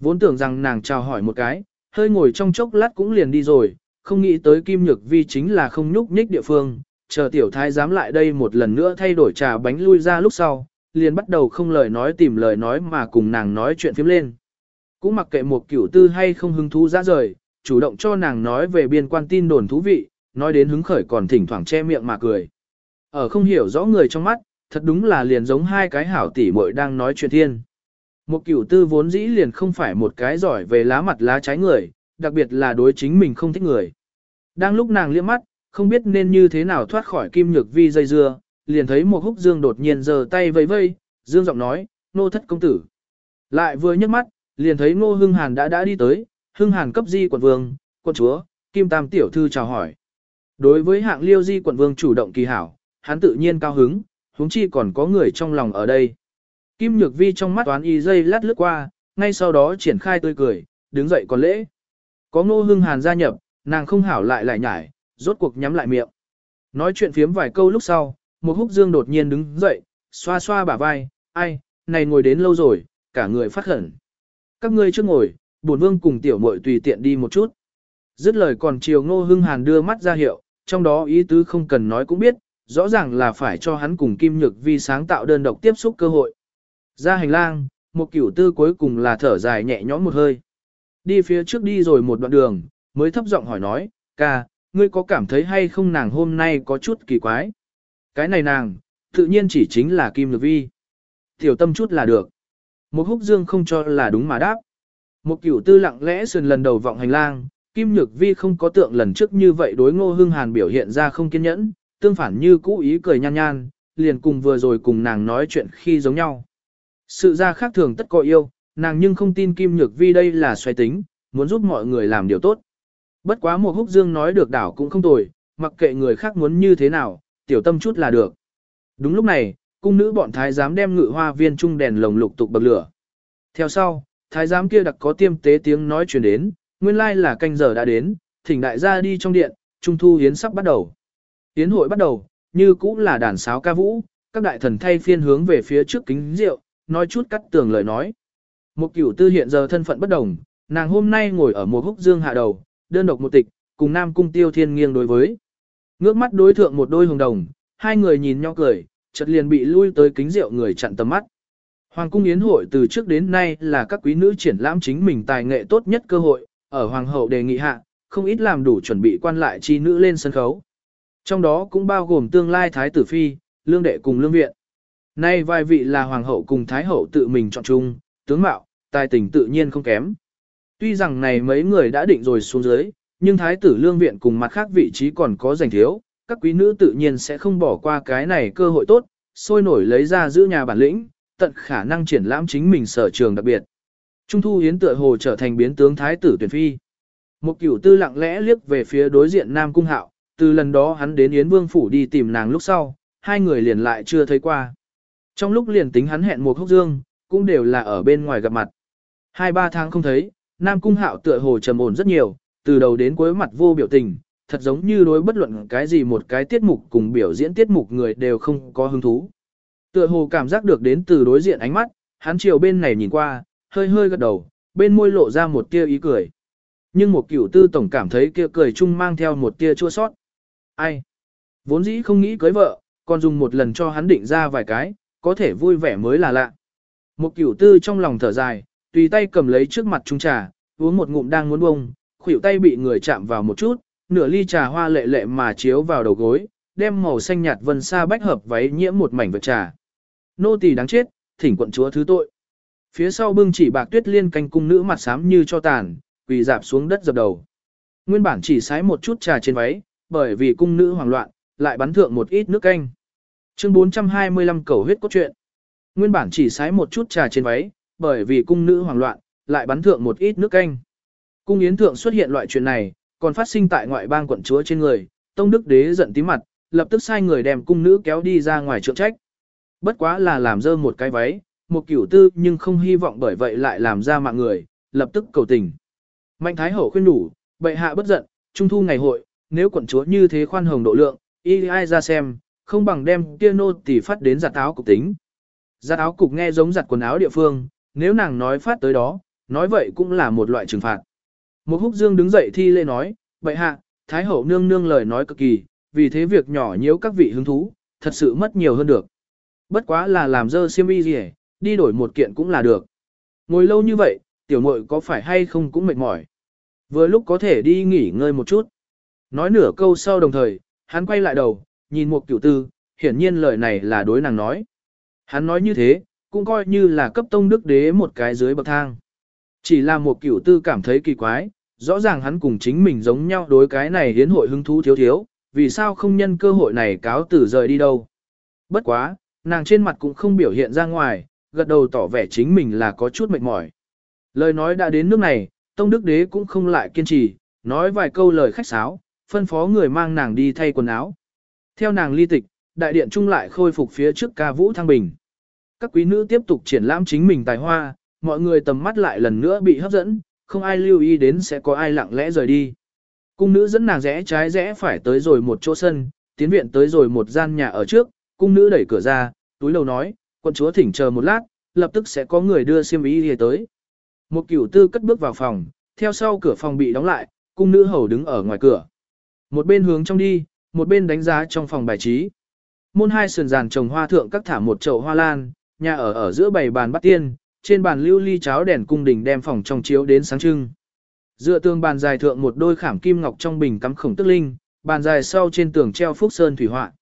Vốn tưởng rằng nàng chào hỏi một cái, hơi ngồi trong chốc lát cũng liền đi rồi, không nghĩ tới Kim Nhược Vi chính là không nhúc nhích địa phương, chờ tiểu thái dám lại đây một lần nữa thay đổi trà bánh lui ra lúc sau, liền bắt đầu không lời nói tìm lời nói mà cùng nàng nói chuyện phím lên. Cũng mặc kệ một cửu tư hay không hứng thú ra rời, chủ động cho nàng nói về biên quan tin đồn thú vị, nói đến hứng khởi còn thỉnh thoảng che miệng mà cười. Ở không hiểu rõ người trong mắt, thật đúng là liền giống hai cái hảo tỷ muội đang nói chuyện thiên. Một cửu tư vốn dĩ liền không phải một cái giỏi về lá mặt lá trái người, đặc biệt là đối chính mình không thích người. Đang lúc nàng liếc mắt, không biết nên như thế nào thoát khỏi kim nhược vi dây dưa, liền thấy một húc dương đột nhiên giơ tay vẫy vây, dương giọng nói, nô thất công tử. Lại vừa nhấc mắt, liền thấy ngô hưng hàn đã đã đi tới, hưng hàn cấp di quận vương, quận chúa, kim tam tiểu thư chào hỏi. Đối với hạng liêu di quận vương chủ động kỳ hảo, hắn tự nhiên cao hứng, huống chi còn có người trong lòng ở đây. Kim Nhược Vi trong mắt toán y dây lát lướt qua, ngay sau đó triển khai tươi cười, đứng dậy còn lễ. Có ngô hưng hàn gia nhập, nàng không hảo lại lại nhải, rốt cuộc nhắm lại miệng. Nói chuyện phiếm vài câu lúc sau, một húc dương đột nhiên đứng dậy, xoa xoa bả vai, ai, này ngồi đến lâu rồi, cả người phát khẩn. Các ngươi trước ngồi, bổn vương cùng tiểu muội tùy tiện đi một chút. Dứt lời còn chiều ngô hưng hàn đưa mắt ra hiệu, trong đó ý tứ không cần nói cũng biết, rõ ràng là phải cho hắn cùng Kim Nhược Vi sáng tạo đơn độc tiếp xúc cơ hội. Ra hành lang, một cửu tư cuối cùng là thở dài nhẹ nhõm một hơi. Đi phía trước đi rồi một đoạn đường, mới thấp giọng hỏi nói, ca, ngươi có cảm thấy hay không nàng hôm nay có chút kỳ quái? Cái này nàng, tự nhiên chỉ chính là Kim Nhược Vi. Tiểu tâm chút là được. Một húc dương không cho là đúng mà đáp. Một cửu tư lặng lẽ sườn lần đầu vọng hành lang, Kim Kim Nhược Vi không có tượng lần trước như vậy đối Ngô Hưng Hàn biểu hiện ra không kiên nhẫn, tương phản như cũ ý cười nhan nhan, liền cùng vừa rồi cùng nàng nói chuyện khi giống nhau. Sự ra khác thường tất có yêu, nàng nhưng không tin Kim Nhược Vi đây là xoay tính, muốn giúp mọi người làm điều tốt. Bất quá một húc dương nói được đảo cũng không tồi, mặc kệ người khác muốn như thế nào, tiểu tâm chút là được. Đúng lúc này, cung nữ bọn thái giám đem ngự hoa viên trung đèn lồng lục tục bật lửa. Theo sau, thái giám kia đặc có tiêm tế tiếng nói truyền đến, nguyên lai là canh giờ đã đến, thỉnh đại gia đi trong điện, trung thu hiến sắp bắt đầu. Hiến hội bắt đầu, như cũng là đàn sáo ca vũ, các đại thần thay phiên hướng về phía trước kính rượu, nói chút cắt tường lời nói. Một cửu tư hiện giờ thân phận bất đồng, nàng hôm nay ngồi ở một húc dương hạ đầu, đơn độc một tịch, cùng nam cung tiêu thiên nghiêng đối với. Ngước mắt đối thượng một đôi hồng đồng, hai người nhìn nhau cười, chợt liền bị lui tới kính rượu người chặn tầm mắt. Hoàng cung yến hội từ trước đến nay là các quý nữ triển lãm chính mình tài nghệ tốt nhất cơ hội, ở hoàng hậu đề nghị hạ, không ít làm đủ chuẩn bị quan lại chi nữ lên sân khấu. Trong đó cũng bao gồm tương lai thái tử phi, lương đệ cùng lương viện. Nay vài vị là hoàng hậu cùng thái hậu tự mình chọn chung, tướng mạo, tài tình tự nhiên không kém. Tuy rằng này mấy người đã định rồi xuống dưới, nhưng thái tử lương viện cùng mặt khác vị trí còn có giành thiếu, các quý nữ tự nhiên sẽ không bỏ qua cái này cơ hội tốt, sôi nổi lấy ra giữ nhà bản lĩnh, tận khả năng triển lãm chính mình sở trường đặc biệt. Trung thu hiến tựa hồ trở thành biến tướng thái tử tuyển phi. Một cửu tư lặng lẽ liếc về phía đối diện Nam Cung Hạo, từ lần đó hắn đến Yến Vương Phủ đi tìm nàng lúc sau, hai người liền lại chưa thấy qua. Trong lúc liền tính hắn hẹn một hốc dương, cũng đều là ở bên ngoài gặp mặt. Hai ba tháng không thấy, Nam Cung Hạo tựa hồ trầm ổn rất nhiều, từ đầu đến cuối mặt vô biểu tình, thật giống như đối bất luận cái gì một cái tiết mục cùng biểu diễn tiết mục người đều không có hứng thú. Tựa hồ cảm giác được đến từ đối diện ánh mắt, hắn chiều bên này nhìn qua, hơi hơi gật đầu, bên môi lộ ra một tia ý cười. Nhưng một cửu tư tổng cảm thấy kia cười chung mang theo một tia chua sót. Ai? Vốn dĩ không nghĩ cưới vợ, còn dùng một lần cho hắn định ra vài cái, có thể vui vẻ mới là lạ. Một cửu tư trong lòng thở dài, tùy tay cầm lấy trước mặt chung trà, uống một ngụm đang muốn bông, khuỷu tay bị người chạm vào một chút, nửa ly trà hoa lệ lệ mà chiếu vào đầu gối, đem màu xanh nhạt vân sa bách hợp váy nhiễm một mảnh vật trà. Nô tỳ đáng chết, thỉnh quận chúa thứ tội. Phía sau bưng chỉ bạc tuyết liên canh cung nữ mặt xám như cho tàn, quỳ dạp xuống đất dập đầu. Nguyên bản chỉ sái một chút trà trên váy, bởi vì cung nữ hoảng loạn, lại bắn thượng một ít nước canh. Chương 425 cầu huyết cốt truyện. Nguyên bản chỉ sái một chút trà trên váy, bởi vì cung nữ hoảng loạn, lại bắn thượng một ít nước canh. Cung yến thượng xuất hiện loại chuyện này, còn phát sinh tại ngoại bang quận chúa trên người, Tông Đức Đế giận tím mặt, lập tức sai người đem cung nữ kéo đi ra ngoài trượng trách. Bất quá là làm dơ một cái váy, một kiểu tư nhưng không hy vọng bởi vậy lại làm ra mạng người, lập tức cầu tình. Mạnh Thái Hậu khuyên đủ, bệ hạ bất giận, trung thu ngày hội, nếu quận chúa như thế khoan hồng độ lượng, y ai ra xem, không bằng đem kia nô tỳ phát đến giặt áo cục tính. Giặt áo cục nghe giống giặt quần áo địa phương, nếu nàng nói phát tới đó, nói vậy cũng là một loại trừng phạt. Một húc dương đứng dậy thi lễ nói, bệ hạ, Thái hậu nương nương lời nói cực kỳ, vì thế việc nhỏ nhiễu các vị hứng thú, thật sự mất nhiều hơn được. Bất quá là làm dơ xiêm y gì đi đổi một kiện cũng là được. Ngồi lâu như vậy, tiểu muội có phải hay không cũng mệt mỏi. Vừa lúc có thể đi nghỉ ngơi một chút. Nói nửa câu sau đồng thời, hắn quay lại đầu, nhìn một cửu tư, hiển nhiên lời này là đối nàng nói. Hắn nói như thế, cũng coi như là cấp tông đức đế một cái dưới bậc thang. Chỉ là một cửu tư cảm thấy kỳ quái, rõ ràng hắn cùng chính mình giống nhau đối cái này hiến hội hứng thú thiếu thiếu, vì sao không nhân cơ hội này cáo tử rời đi đâu. Bất quá, nàng trên mặt cũng không biểu hiện ra ngoài, gật đầu tỏ vẻ chính mình là có chút mệt mỏi. Lời nói đã đến nước này, Tông Đức Đế cũng không lại kiên trì, nói vài câu lời khách sáo, phân phó người mang nàng đi thay quần áo. Theo nàng ly tịch, đại điện trung lại khôi phục phía trước ca vũ thăng bình. Các quý nữ tiếp tục triển lãm chính mình tài hoa, mọi người tầm mắt lại lần nữa bị hấp dẫn, không ai lưu ý đến sẽ có ai lặng lẽ rời đi. Cung nữ dẫn nàng rẽ trái rẽ phải tới rồi một chỗ sân, tiến viện tới rồi một gian nhà ở trước, cung nữ đẩy cửa ra, túi lầu nói, quân chúa thỉnh chờ một lát, lập tức sẽ có người đưa xiêm y tới. Một cửu tư cất bước vào phòng, theo sau cửa phòng bị đóng lại, cung nữ hầu đứng ở ngoài cửa. Một bên hướng trong đi, một bên đánh giá trong phòng bài trí. Môn hai sườn giàn trồng hoa thượng các thả một chậu hoa lan, nhà ở ở giữa bảy bàn bắt tiên, trên bàn lưu ly cháo đèn cung đình đem phòng trong chiếu đến sáng trưng. Dựa tường bàn dài thượng một đôi khảm kim ngọc trong bình cắm khổng tức linh, bàn dài sau trên tường treo phúc sơn thủy họa.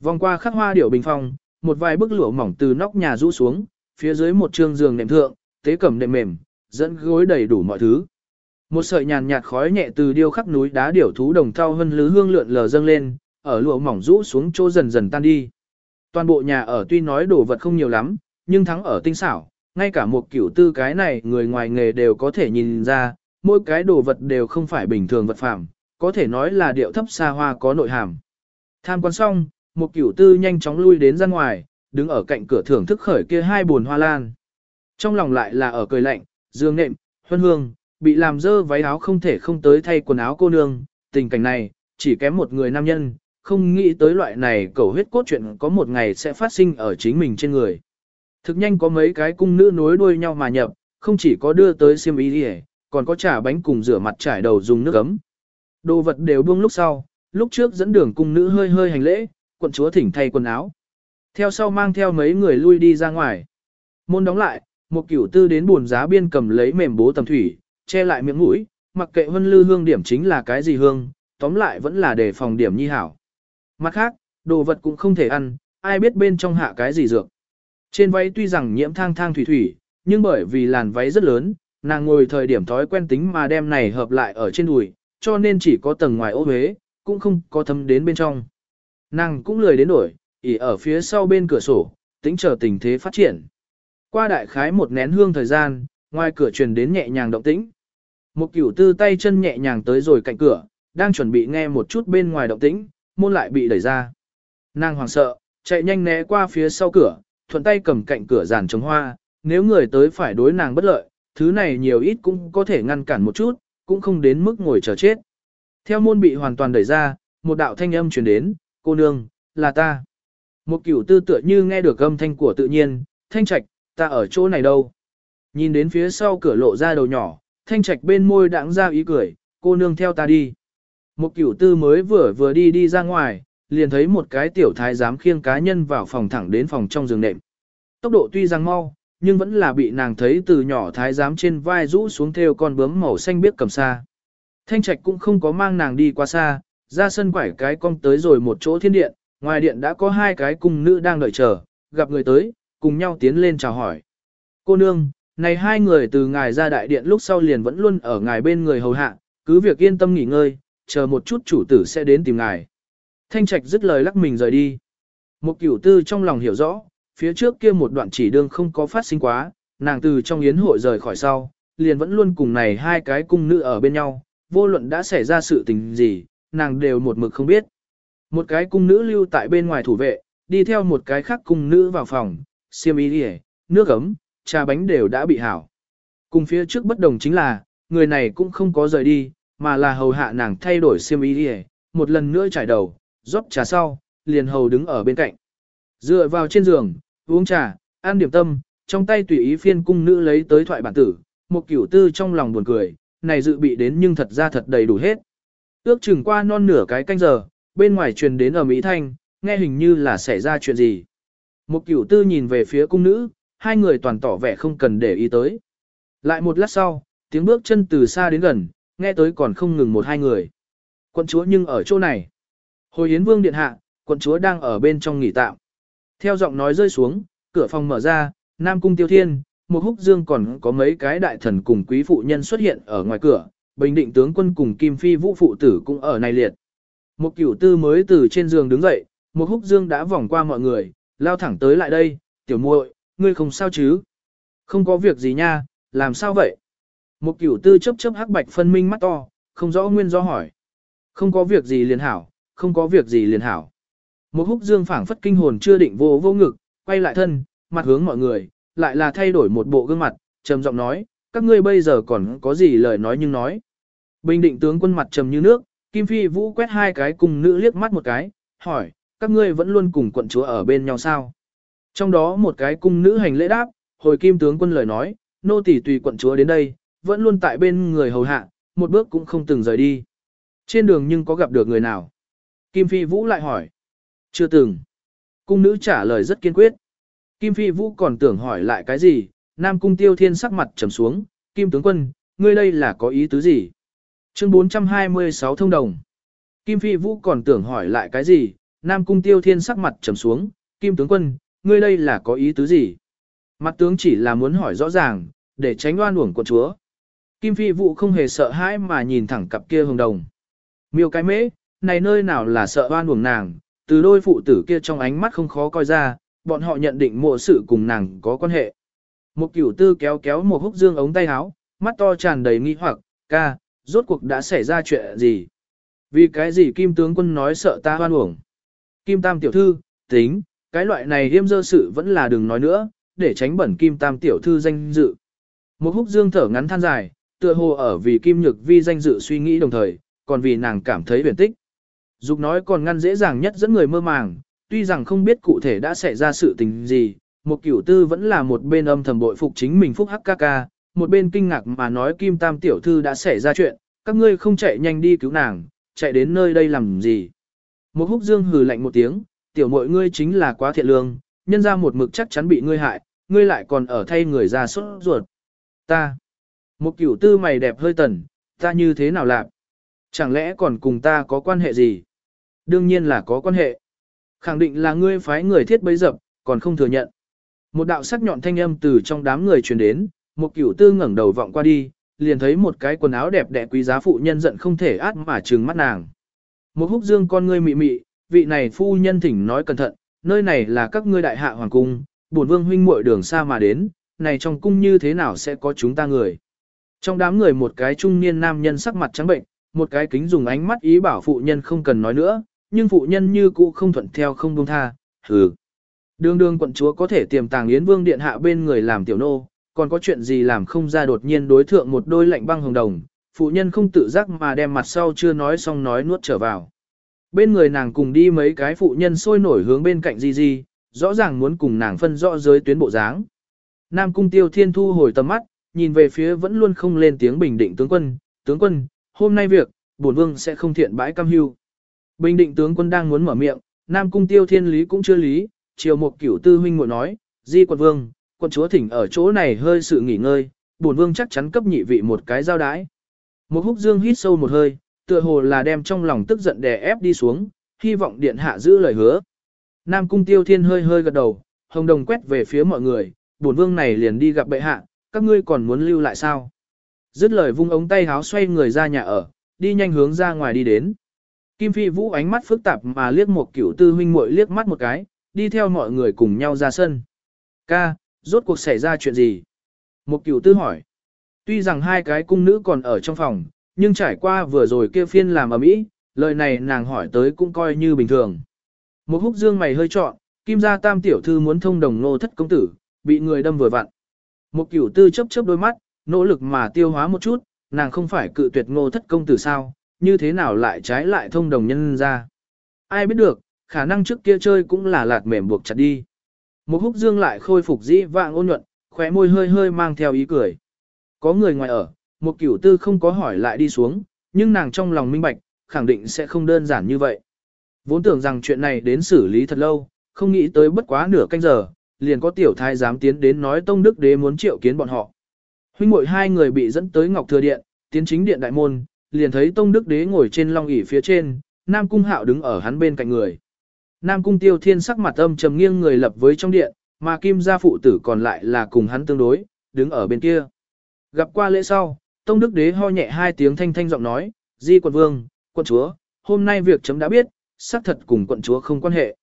Vòng qua khắc hoa điểu bình phong, một vài bức lụa mỏng từ nóc nhà rũ xuống, phía dưới một trương giường nệm thượng, tế cẩm nệm mềm, dẫn gối đầy đủ mọi thứ. Một sợi nhàn nhạt khói nhẹ từ điêu khắc núi đá điểu thú đồng thau hân lứ hương lượn lờ dâng lên, ở lụa mỏng rũ xuống chỗ dần dần tan đi. Toàn bộ nhà ở tuy nói đồ vật không nhiều lắm, nhưng thắng ở tinh xảo, ngay cả một kiểu tư cái này người ngoài nghề đều có thể nhìn ra, mỗi cái đồ vật đều không phải bình thường vật phẩm, có thể nói là điệu thấp xa hoa có nội hàm. Tham quan xong, một kiểu tư nhanh chóng lui đến ra ngoài, đứng ở cạnh cửa thưởng thức khởi kia hai buồn hoa lan. Trong lòng lại là ở cười lạnh, dương nệm, huân hương, bị làm dơ váy áo không thể không tới thay quần áo cô nương, tình cảnh này, chỉ kém một người nam nhân, không nghĩ tới loại này cầu huyết cốt chuyện có một ngày sẽ phát sinh ở chính mình trên người. Thực nhanh có mấy cái cung nữ nối đuôi nhau mà nhập, không chỉ có đưa tới xiêm y đi còn có trả bánh cùng rửa mặt trải đầu dùng nước ấm. Đồ vật đều buông lúc sau, lúc trước dẫn đường cung nữ hơi hơi hành lễ, quận chúa thỉnh thay quần áo. Theo sau mang theo mấy người lui đi ra ngoài. Môn đóng lại, một cửu tư đến buồn giá biên cầm lấy mềm bố tầm thủy, che lại miệng mũi, mặc kệ vân lư hương điểm chính là cái gì hương, tóm lại vẫn là để phòng điểm nhi hảo. Mặt khác, đồ vật cũng không thể ăn, ai biết bên trong hạ cái gì dược. Trên váy tuy rằng nhiễm thang thang thủy thủy, nhưng bởi vì làn váy rất lớn, nàng ngồi thời điểm thói quen tính mà đem này hợp lại ở trên đùi, cho nên chỉ có tầng ngoài ô huế, cũng không có thấm đến bên trong. Nàng cũng lười đến đổi, ỉ ở phía sau bên cửa sổ, tính chờ tình thế phát triển. Qua đại khái một nén hương thời gian, ngoài cửa truyền đến nhẹ nhàng động tĩnh. Một cửu tư tay chân nhẹ nhàng tới rồi cạnh cửa, đang chuẩn bị nghe một chút bên ngoài động tĩnh, môn lại bị đẩy ra. Nàng hoảng sợ, chạy nhanh né qua phía sau cửa, thuận tay cầm cạnh cửa giàn trồng hoa, nếu người tới phải đối nàng bất lợi, thứ này nhiều ít cũng có thể ngăn cản một chút, cũng không đến mức ngồi chờ chết. Theo môn bị hoàn toàn đẩy ra, một đạo thanh âm truyền đến, cô nương, là ta. Một cửu tư tựa như nghe được âm thanh của tự nhiên, thanh trạch, ta ở chỗ này đâu. Nhìn đến phía sau cửa lộ ra đầu nhỏ, thanh trạch bên môi đãng ra ý cười, cô nương theo ta đi. Một cửu tư mới vừa vừa đi đi ra ngoài, liền thấy một cái tiểu thái giám khiêng cá nhân vào phòng thẳng đến phòng trong giường nệm. Tốc độ tuy rằng mau, nhưng vẫn là bị nàng thấy từ nhỏ thái giám trên vai rũ xuống theo con bướm màu xanh biếc cầm xa. Thanh trạch cũng không có mang nàng đi quá xa, ra sân quải cái cong tới rồi một chỗ thiên điện, ngoài điện đã có hai cái cung nữ đang đợi chờ, gặp người tới, cùng nhau tiến lên chào hỏi. Cô nương, này hai người từ ngài ra đại điện lúc sau liền vẫn luôn ở ngài bên người hầu hạ, cứ việc yên tâm nghỉ ngơi, chờ một chút chủ tử sẽ đến tìm ngài. Thanh Trạch dứt lời lắc mình rời đi. Một cửu tư trong lòng hiểu rõ, phía trước kia một đoạn chỉ đương không có phát sinh quá, nàng từ trong yến hội rời khỏi sau, liền vẫn luôn cùng này hai cái cung nữ ở bên nhau, vô luận đã xảy ra sự tình gì, nàng đều một mực không biết. Một cái cung nữ lưu tại bên ngoài thủ vệ, đi theo một cái khác cung nữ vào phòng, xiêm y đi nước ấm, trà bánh đều đã bị hảo. Cùng phía trước bất đồng chính là, người này cũng không có rời đi, mà là hầu hạ nàng thay đổi xiêm y đi một lần nữa trải đầu, rót trà sau, liền hầu đứng ở bên cạnh. Dựa vào trên giường, uống trà, ăn điểm tâm, trong tay tùy ý phiên cung nữ lấy tới thoại bản tử, một kiểu tư trong lòng buồn cười, này dự bị đến nhưng thật ra thật đầy đủ hết. Ước chừng qua non nửa cái canh giờ, bên ngoài truyền đến ở Mỹ Thanh, nghe hình như là xảy ra chuyện gì. Một kiểu tư nhìn về phía cung nữ, hai người toàn tỏ vẻ không cần để ý tới. Lại một lát sau, tiếng bước chân từ xa đến gần, nghe tới còn không ngừng một hai người. Quận chúa nhưng ở chỗ này. Hồi Yến Vương điện hạ, quận chúa đang ở bên trong nghỉ tạm. Theo giọng nói rơi xuống, cửa phòng mở ra, Nam Cung Tiêu Thiên, một húc dương còn có mấy cái đại thần cùng quý phụ nhân xuất hiện ở ngoài cửa, bình định tướng quân cùng Kim Phi vũ phụ tử cũng ở này liệt. Một cửu tư mới từ trên giường đứng dậy, một húc dương đã vòng qua mọi người, lao thẳng tới lại đây, tiểu muội, ngươi không sao chứ? Không có việc gì nha, làm sao vậy? Một cửu tư chấp chấp hắc bạch phân minh mắt to, không rõ nguyên do hỏi. Không có việc gì liền hảo, không có việc gì liền hảo. Một húc dương phảng phất kinh hồn chưa định vô vô ngực, quay lại thân, mặt hướng mọi người, lại là thay đổi một bộ gương mặt, trầm giọng nói, các ngươi bây giờ còn có gì lời nói nhưng nói. Bình định tướng quân mặt trầm như nước, Kim Phi Vũ quét hai cái cùng nữ liếc mắt một cái, hỏi, các ngươi vẫn luôn cùng quận chúa ở bên nhau sao? Trong đó một cái cung nữ hành lễ đáp, hồi Kim tướng quân lời nói, nô tỳ tùy quận chúa đến đây, vẫn luôn tại bên người hầu hạ, một bước cũng không từng rời đi. Trên đường nhưng có gặp được người nào? Kim Phi Vũ lại hỏi. Chưa từng. Cung nữ trả lời rất kiên quyết. Kim Phi Vũ còn tưởng hỏi lại cái gì, Nam Cung Tiêu Thiên sắc mặt trầm xuống, Kim tướng quân, ngươi đây là có ý tứ gì? Chương 426 thông đồng. Kim Phi Vũ còn tưởng hỏi lại cái gì, Nam Cung Tiêu Thiên sắc mặt trầm xuống, Kim tướng quân, ngươi đây là có ý tứ gì? Mặt tướng chỉ là muốn hỏi rõ ràng, để tránh oan uổng của chúa. Kim Phi Vũ không hề sợ hãi mà nhìn thẳng cặp kia hồng đồng. Miêu cái mễ, này nơi nào là sợ oan uổng nàng, từ đôi phụ tử kia trong ánh mắt không khó coi ra, bọn họ nhận định mộ sự cùng nàng có quan hệ. Một cửu tư kéo kéo một húc dương ống tay áo, mắt to tràn đầy nghi hoặc, ca, rốt cuộc đã xảy ra chuyện gì? Vì cái gì Kim tướng quân nói sợ ta hoan uổng? Kim tam tiểu thư, tính, cái loại này hiêm dơ sự vẫn là đừng nói nữa, để tránh bẩn Kim tam tiểu thư danh dự. Một húc dương thở ngắn than dài, tựa hồ ở vì Kim nhược vi danh dự suy nghĩ đồng thời, còn vì nàng cảm thấy biển tích. Dục nói còn ngăn dễ dàng nhất dẫn người mơ màng, tuy rằng không biết cụ thể đã xảy ra sự tình gì, một cửu tư vẫn là một bên âm thầm bội phục chính mình phúc hắc ca ca, một bên kinh ngạc mà nói Kim Tam tiểu thư đã xảy ra chuyện, các ngươi không chạy nhanh đi cứu nàng, chạy đến nơi đây làm gì. Một húc dương hừ lạnh một tiếng, tiểu muội ngươi chính là quá thiện lương, nhân ra một mực chắc chắn bị ngươi hại, ngươi lại còn ở thay người ra sốt ruột. Ta, một cửu tư mày đẹp hơi tần, ta như thế nào lạc? Chẳng lẽ còn cùng ta có quan hệ gì? Đương nhiên là có quan hệ. Khẳng định là ngươi phái người thiết bấy dập, còn không thừa nhận. Một đạo sắc nhọn thanh âm từ trong đám người truyền đến, một cửu tư ngẩng đầu vọng qua đi, liền thấy một cái quần áo đẹp đẽ quý giá phụ nhân giận không thể át mà trừng mắt nàng. Một húc dương con ngươi mị mị, vị này phu nhân thỉnh nói cẩn thận, nơi này là các ngươi đại hạ hoàng cung, bổn vương huynh muội đường xa mà đến, này trong cung như thế nào sẽ có chúng ta người. Trong đám người một cái trung niên nam nhân sắc mặt trắng bệnh, một cái kính dùng ánh mắt ý bảo phụ nhân không cần nói nữa, nhưng phụ nhân như cũ không thuận theo không buông tha, hừ. Đường đường quận chúa có thể tiềm tàng Yến Vương điện hạ bên người làm tiểu nô, còn có chuyện gì làm không ra đột nhiên đối thượng một đôi lạnh băng hồng đồng, phụ nhân không tự giác mà đem mặt sau chưa nói xong nói nuốt trở vào. Bên người nàng cùng đi mấy cái phụ nhân sôi nổi hướng bên cạnh Di Di, rõ ràng muốn cùng nàng phân rõ giới tuyến bộ dáng. Nam cung tiêu thiên thu hồi tầm mắt, nhìn về phía vẫn luôn không lên tiếng bình định tướng quân, tướng quân, hôm nay việc, bổn vương sẽ không thiện bãi cam hưu. Bình định tướng quân đang muốn mở miệng, Nam cung tiêu thiên lý cũng chưa lý, chiều một cửu tư huynh muội nói, di quận vương, quận chúa thỉnh ở chỗ này hơi sự nghỉ ngơi, bổn vương chắc chắn cấp nhị vị một cái giao đái. Một húc dương hít sâu một hơi, tựa hồ là đem trong lòng tức giận đè ép đi xuống, hy vọng điện hạ giữ lời hứa. Nam cung tiêu thiên hơi hơi gật đầu, hồng đồng quét về phía mọi người, bổn vương này liền đi gặp bệ hạ, các ngươi còn muốn lưu lại sao? Dứt lời vung ống tay háo xoay người ra nhà ở, đi nhanh hướng ra ngoài đi đến. Kim Phi Vũ ánh mắt phức tạp mà liếc một cửu tư huynh muội liếc mắt một cái, đi theo mọi người cùng nhau ra sân. Ca, rốt cuộc xảy ra chuyện gì? Một cửu tư hỏi. Tuy rằng hai cái cung nữ còn ở trong phòng, nhưng trải qua vừa rồi kia phiên làm ở mỹ, lời này nàng hỏi tới cũng coi như bình thường. Một húc dương mày hơi trọn, kim gia tam tiểu thư muốn thông đồng nô thất công tử, bị người đâm vừa vặn. Một cửu tư chấp chớp đôi mắt, nỗ lực mà tiêu hóa một chút, nàng không phải cự tuyệt ngô thất công tử sao, như thế nào lại trái lại thông đồng nhân ra. Ai biết được, khả năng trước kia chơi cũng là lạt mềm buộc chặt đi. Một húc dương lại khôi phục dĩ vạng ôn nhuận, khóe môi hơi hơi mang theo ý cười. Có người ngoài ở, một cửu tư không có hỏi lại đi xuống, nhưng nàng trong lòng minh bạch, khẳng định sẽ không đơn giản như vậy. Vốn tưởng rằng chuyện này đến xử lý thật lâu, không nghĩ tới bất quá nửa canh giờ, liền có tiểu thái dám tiến đến nói Tông Đức Đế muốn triệu kiến bọn họ. Huynh muội hai người bị dẫn tới Ngọc Thừa Điện, tiến chính điện đại môn, liền thấy Tông Đức Đế ngồi trên long ỷ phía trên, Nam Cung Hạo đứng ở hắn bên cạnh người. Nam Cung Tiêu Thiên sắc mặt âm trầm nghiêng người lập với trong điện, mà Kim gia phụ tử còn lại là cùng hắn tương đối, đứng ở bên kia. Gặp qua lễ sau, Tông Đức Đế ho nhẹ hai tiếng thanh thanh giọng nói, Di quận vương, quận chúa, hôm nay việc chấm đã biết, xác thật cùng quận chúa không quan hệ.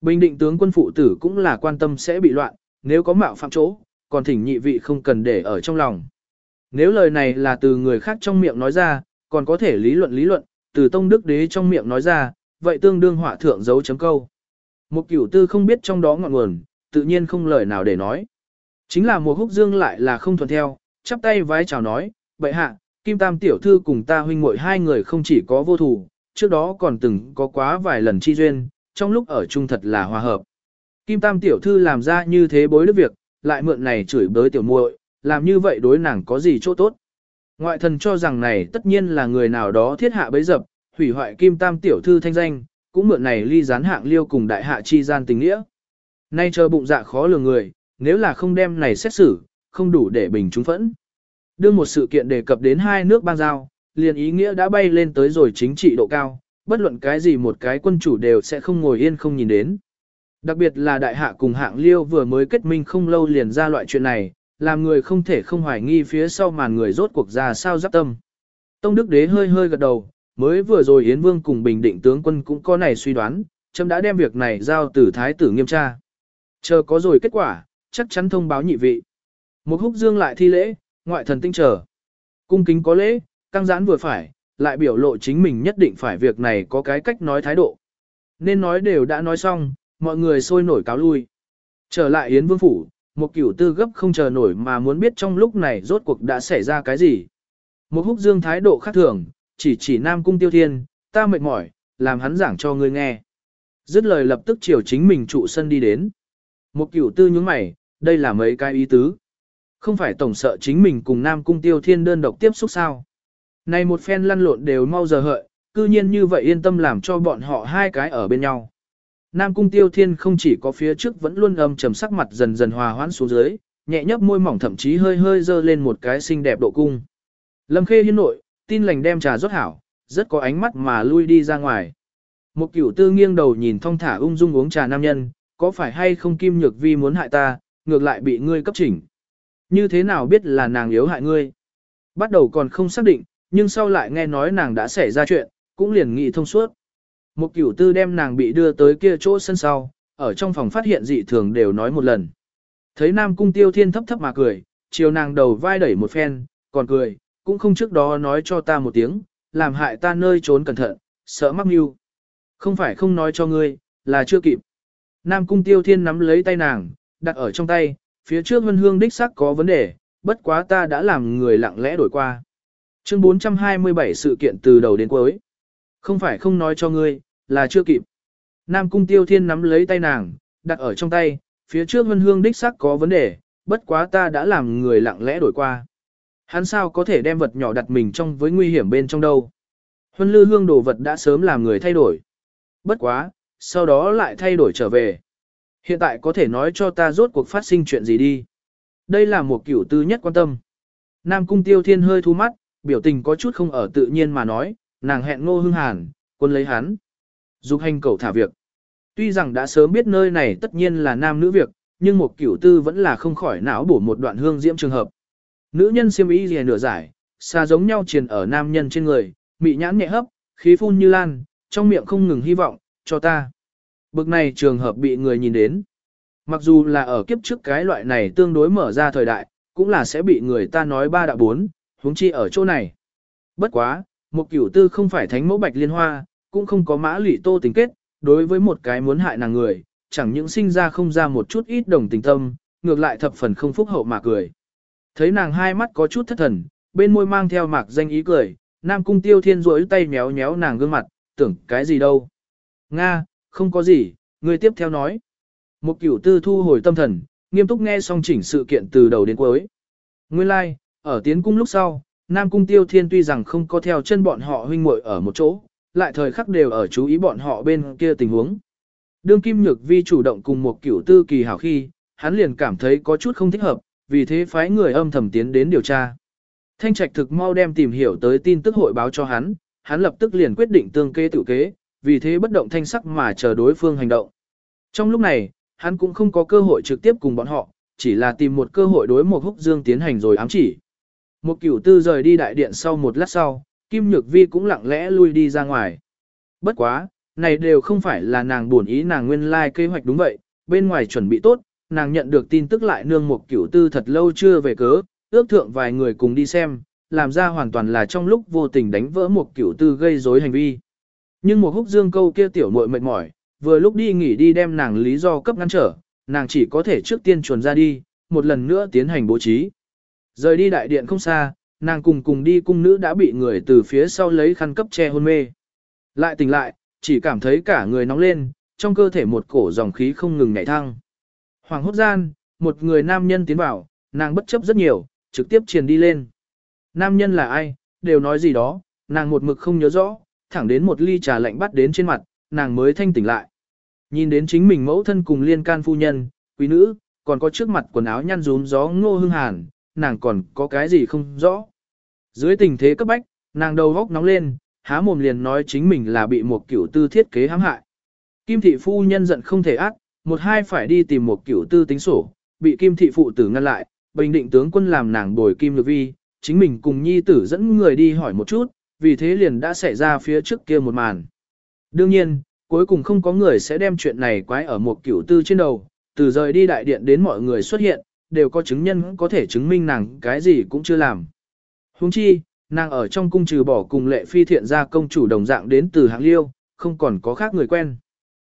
Bình định tướng quân phụ tử cũng là quan tâm sẽ bị loạn, nếu có mạo phạm chỗ, còn thỉnh nhị vị không cần để ở trong lòng. Nếu lời này là từ người khác trong miệng nói ra, còn có thể lý luận lý luận, từ tông đức đế trong miệng nói ra, vậy tương đương họa thượng dấu chấm câu. Một cửu tư không biết trong đó ngọn nguồn, tự nhiên không lời nào để nói. Chính là mùa húc dương lại là không thuận theo, chắp tay vái chào nói, Bệ hạ, Kim Tam tiểu thư cùng ta huynh muội hai người không chỉ có vô thủ, trước đó còn từng có quá vài lần chi duyên, trong lúc ở chung thật là hòa hợp. Kim Tam tiểu thư làm ra như thế bối đức việc, lại mượn này chửi bới tiểu muội, làm như vậy đối nàng có gì chỗ tốt. Ngoại thần cho rằng này tất nhiên là người nào đó thiết hạ bấy dập, hủy hoại kim tam tiểu thư thanh danh, cũng mượn này ly gián hạng liêu cùng đại hạ chi gian tình nghĩa. Nay chờ bụng dạ khó lường người, nếu là không đem này xét xử, không đủ để bình chúng phẫn. Đương một sự kiện đề cập đến hai nước bang giao, liền ý nghĩa đã bay lên tới rồi chính trị độ cao, bất luận cái gì một cái quân chủ đều sẽ không ngồi yên không nhìn đến. Đặc biệt là đại hạ cùng hạng liêu vừa mới kết minh không lâu liền ra loại chuyện này, làm người không thể không hoài nghi phía sau màn người rốt cuộc ra sao giáp tâm. Tông Đức Đế hơi hơi gật đầu, mới vừa rồi Yến Vương cùng Bình Định tướng quân cũng có này suy đoán, chấm đã đem việc này giao tử thái tử nghiêm tra. Chờ có rồi kết quả, chắc chắn thông báo nhị vị. Một húc dương lại thi lễ, ngoại thần tinh chờ. Cung kính có lễ, căng giãn vừa phải, lại biểu lộ chính mình nhất định phải việc này có cái cách nói thái độ. Nên nói đều đã nói xong, mọi người sôi nổi cáo lui. Trở lại Yến Vương Phủ, một cửu tư gấp không chờ nổi mà muốn biết trong lúc này rốt cuộc đã xảy ra cái gì. Một húc dương thái độ khác thường, chỉ chỉ Nam Cung Tiêu Thiên, ta mệt mỏi, làm hắn giảng cho ngươi nghe. Dứt lời lập tức chiều chính mình trụ sân đi đến. Một cửu tư nhướng mày, đây là mấy cái ý tứ. Không phải tổng sợ chính mình cùng Nam Cung Tiêu Thiên đơn độc tiếp xúc sao. Này một phen lăn lộn đều mau giờ hợi, cư nhiên như vậy yên tâm làm cho bọn họ hai cái ở bên nhau. Nam Cung Tiêu Thiên không chỉ có phía trước vẫn luôn âm trầm sắc mặt dần dần hòa hoãn xuống dưới, nhẹ nhấp môi mỏng thậm chí hơi hơi dơ lên một cái xinh đẹp độ cung. Lâm Khê hiên nội, tin lành đem trà rót hảo, rất có ánh mắt mà lui đi ra ngoài. Một cửu tư nghiêng đầu nhìn thong thả ung dung uống trà nam nhân, có phải hay không Kim Nhược Vi muốn hại ta, ngược lại bị ngươi cấp chỉnh. Như thế nào biết là nàng yếu hại ngươi? Bắt đầu còn không xác định, nhưng sau lại nghe nói nàng đã xảy ra chuyện, cũng liền nghị thông suốt. Một cửu tư đem nàng bị đưa tới kia chỗ sân sau, ở trong phòng phát hiện dị thường đều nói một lần. Thấy Nam Cung Tiêu Thiên thấp thấp mà cười, chiều nàng đầu vai đẩy một phen, còn cười, cũng không trước đó nói cho ta một tiếng, làm hại ta nơi trốn cẩn thận, sợ mắc mưu. Không phải không nói cho ngươi, là chưa kịp. Nam Cung Tiêu Thiên nắm lấy tay nàng, đặt ở trong tay, phía trước Vân Hương đích sắc có vấn đề, bất quá ta đã làm người lặng lẽ đổi qua. Chương 427 sự kiện từ đầu đến cuối. Không phải không nói cho ngươi, là chưa kịp. Nam Cung Tiêu Thiên nắm lấy tay nàng, đặt ở trong tay, phía trước Vân Hương đích sắc có vấn đề, bất quá ta đã làm người lặng lẽ đổi qua. Hắn sao có thể đem vật nhỏ đặt mình trong với nguy hiểm bên trong đâu. Huân lư hương đồ vật đã sớm làm người thay đổi. Bất quá, sau đó lại thay đổi trở về. Hiện tại có thể nói cho ta rốt cuộc phát sinh chuyện gì đi. Đây là một kiểu tư nhất quan tâm. Nam cung tiêu thiên hơi thu mắt, biểu tình có chút không ở tự nhiên mà nói, nàng hẹn ngô hưng hàn, quân lấy hắn. Dục hành cầu thả việc. Tuy rằng đã sớm biết nơi này tất nhiên là nam nữ việc, nhưng một kiểu tư vẫn là không khỏi não bổ một đoạn hương diễm trường hợp. Nữ nhân siêm ý gì nửa giải, xa giống nhau triền ở nam nhân trên người, mị nhãn nhẹ hấp, khí phun như lan, trong miệng không ngừng hy vọng, cho ta. Bực này trường hợp bị người nhìn đến. Mặc dù là ở kiếp trước cái loại này tương đối mở ra thời đại, cũng là sẽ bị người ta nói ba đạo bốn, huống chi ở chỗ này. Bất quá, một cửu tư không phải thánh mẫu bạch liên hoa, cũng không có mã lụy tô tình kết, đối với một cái muốn hại nàng người, chẳng những sinh ra không ra một chút ít đồng tình tâm, ngược lại thập phần không phúc hậu mà cười. Thấy nàng hai mắt có chút thất thần, bên môi mang theo mạc danh ý cười, Nam Cung Tiêu Thiên rỗi tay méo méo nàng gương mặt, tưởng cái gì đâu. Nga, không có gì, người tiếp theo nói. Một cửu tư thu hồi tâm thần, nghiêm túc nghe xong chỉnh sự kiện từ đầu đến cuối. Nguyên lai, like, ở tiến cung lúc sau, Nam Cung Tiêu Thiên tuy rằng không có theo chân bọn họ huynh muội ở một chỗ, lại thời khắc đều ở chú ý bọn họ bên kia tình huống. Đương Kim Nhược Vi chủ động cùng một cửu tư kỳ hảo khi, hắn liền cảm thấy có chút không thích hợp, vì thế phái người âm thầm tiến đến điều tra. Thanh Trạch thực mau đem tìm hiểu tới tin tức hội báo cho hắn, hắn lập tức liền quyết định tương kế tự kế, vì thế bất động thanh sắc mà chờ đối phương hành động. Trong lúc này, hắn cũng không có cơ hội trực tiếp cùng bọn họ, chỉ là tìm một cơ hội đối một húc dương tiến hành rồi ám chỉ. Một cửu tư rời đi đại điện sau một lát sau, Kim Nhược Vi cũng lặng lẽ lui đi ra ngoài. Bất quá, này đều không phải là nàng buồn ý nàng nguyên lai like kế hoạch đúng vậy, bên ngoài chuẩn bị tốt, nàng nhận được tin tức lại nương một cửu tư thật lâu chưa về cớ, ước thượng vài người cùng đi xem, làm ra hoàn toàn là trong lúc vô tình đánh vỡ một cửu tư gây rối hành vi. Nhưng một húc dương câu kia tiểu muội mệt mỏi, vừa lúc đi nghỉ đi đem nàng lý do cấp ngăn trở, nàng chỉ có thể trước tiên chuồn ra đi, một lần nữa tiến hành bố trí. Rời đi đại điện không xa, nàng cùng cùng đi cung nữ đã bị người từ phía sau lấy khăn cấp che hôn mê. Lại tỉnh lại, chỉ cảm thấy cả người nóng lên, trong cơ thể một cổ dòng khí không ngừng nhảy thăng. Hoàng hốt gian, một người nam nhân tiến vào, nàng bất chấp rất nhiều, trực tiếp truyền đi lên. Nam nhân là ai, đều nói gì đó, nàng một mực không nhớ rõ, thẳng đến một ly trà lạnh bắt đến trên mặt, nàng mới thanh tỉnh lại. Nhìn đến chính mình mẫu thân cùng liên can phu nhân, quý nữ, còn có trước mặt quần áo nhăn rúm gió ngô hương hàn, nàng còn có cái gì không rõ. Dưới tình thế cấp bách, nàng đầu góc nóng lên, há mồm liền nói chính mình là bị một kiểu tư thiết kế hãm hại. Kim thị phu nhân giận không thể ác, một hai phải đi tìm một kiểu tư tính sổ, bị kim thị phụ tử ngăn lại, bình định tướng quân làm nàng bồi kim lực vi, chính mình cùng nhi tử dẫn người đi hỏi một chút, vì thế liền đã xảy ra phía trước kia một màn. Đương nhiên, cuối cùng không có người sẽ đem chuyện này quái ở một cửu tư trên đầu, từ rời đi đại điện đến mọi người xuất hiện, đều có chứng nhân có thể chứng minh nàng cái gì cũng chưa làm. Huống chi, nàng ở trong cung trừ bỏ cùng lệ phi thiện gia công chủ đồng dạng đến từ hạng liêu, không còn có khác người quen.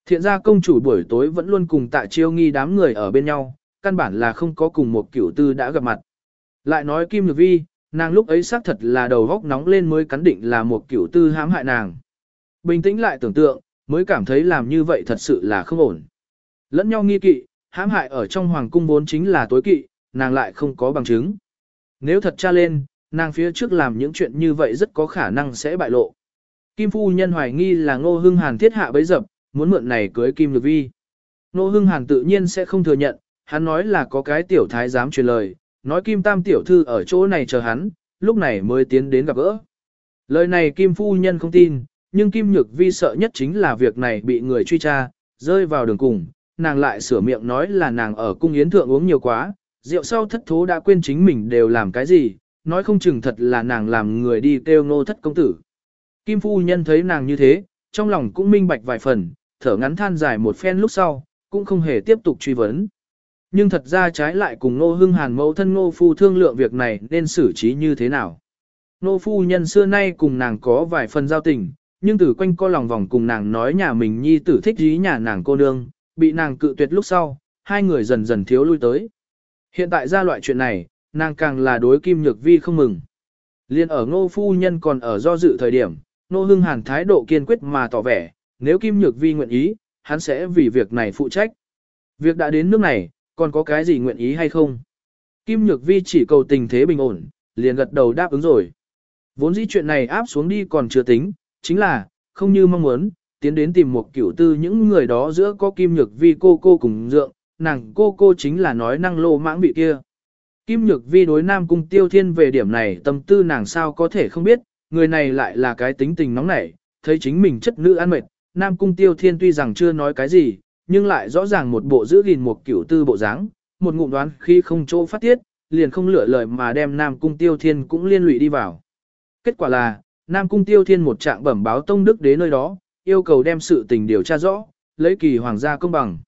Thiện gia công chủ buổi tối vẫn luôn cùng tạ chiêu nghi đám người ở bên nhau, căn bản là không có cùng một cửu tư đã gặp mặt. Lại nói Kim Nhược Vi, nàng lúc ấy xác thật là đầu góc nóng lên mới cắn định là một kiểu tư hãm hại nàng. Bình tĩnh lại tưởng tượng, mới cảm thấy làm như vậy thật sự là không ổn. Lẫn nhau nghi kỵ, hãm hại ở trong hoàng cung vốn chính là tối kỵ, nàng lại không có bằng chứng. Nếu thật tra lên, nàng phía trước làm những chuyện như vậy rất có khả năng sẽ bại lộ. Kim phu nhân hoài nghi là Ngô Hưng Hàn thiết hạ bấy dập, muốn mượn này cưới Kim Nhược Vi. Ngô Hưng Hàn tự nhiên sẽ không thừa nhận, hắn nói là có cái tiểu thái dám truyền lời, nói Kim Tam tiểu thư ở chỗ này chờ hắn, lúc này mới tiến đến gặp gỡ. Lời này Kim phu nhân không tin, nhưng Kim Nhược Vi sợ nhất chính là việc này bị người truy tra, rơi vào đường cùng, nàng lại sửa miệng nói là nàng ở cung yến thượng uống nhiều quá, rượu sau thất thố đã quên chính mình đều làm cái gì, nói không chừng thật là nàng làm người đi kêu nô thất công tử. Kim phu nhân thấy nàng như thế, trong lòng cũng minh bạch vài phần, thở ngắn than dài một phen lúc sau, cũng không hề tiếp tục truy vấn. Nhưng thật ra trái lại cùng Ngô hưng hàn mẫu thân Ngô phu thương lượng việc này nên xử trí như thế nào. Ngô phu nhân xưa nay cùng nàng có vài phần giao tình, nhưng từ quanh co lòng vòng cùng nàng nói nhà mình nhi tử thích dí nhà nàng cô nương, bị nàng cự tuyệt lúc sau, hai người dần dần thiếu lui tới. Hiện tại ra loại chuyện này, nàng càng là đối Kim Nhược Vi không mừng. Liên ở ngô phu nhân còn ở do dự thời điểm, Ngô hưng hàn thái độ kiên quyết mà tỏ vẻ, nếu Kim Nhược Vi nguyện ý, hắn sẽ vì việc này phụ trách. Việc đã đến nước này, còn có cái gì nguyện ý hay không? Kim Nhược Vi chỉ cầu tình thế bình ổn, liền gật đầu đáp ứng rồi. Vốn dĩ chuyện này áp xuống đi còn chưa tính, chính là, không như mong muốn, tiến đến tìm một kiểu tư những người đó giữa có Kim Nhược Vi cô cô cùng dượng, nàng cô cô chính là nói năng lô mãng bị kia. Kim Nhược Vi đối Nam Cung Tiêu Thiên về điểm này tâm tư nàng sao có thể không biết, người này lại là cái tính tình nóng nảy, thấy chính mình chất nữ ăn mệt, Nam Cung Tiêu Thiên tuy rằng chưa nói cái gì, nhưng lại rõ ràng một bộ giữ gìn một kiểu tư bộ dáng, một ngụm đoán khi không chỗ phát tiết, liền không lựa lời mà đem Nam Cung Tiêu Thiên cũng liên lụy đi vào. Kết quả là, Nam Cung Tiêu Thiên một trạng bẩm báo Tông Đức đến nơi đó, yêu cầu đem sự tình điều tra rõ, lấy kỳ hoàng gia công bằng.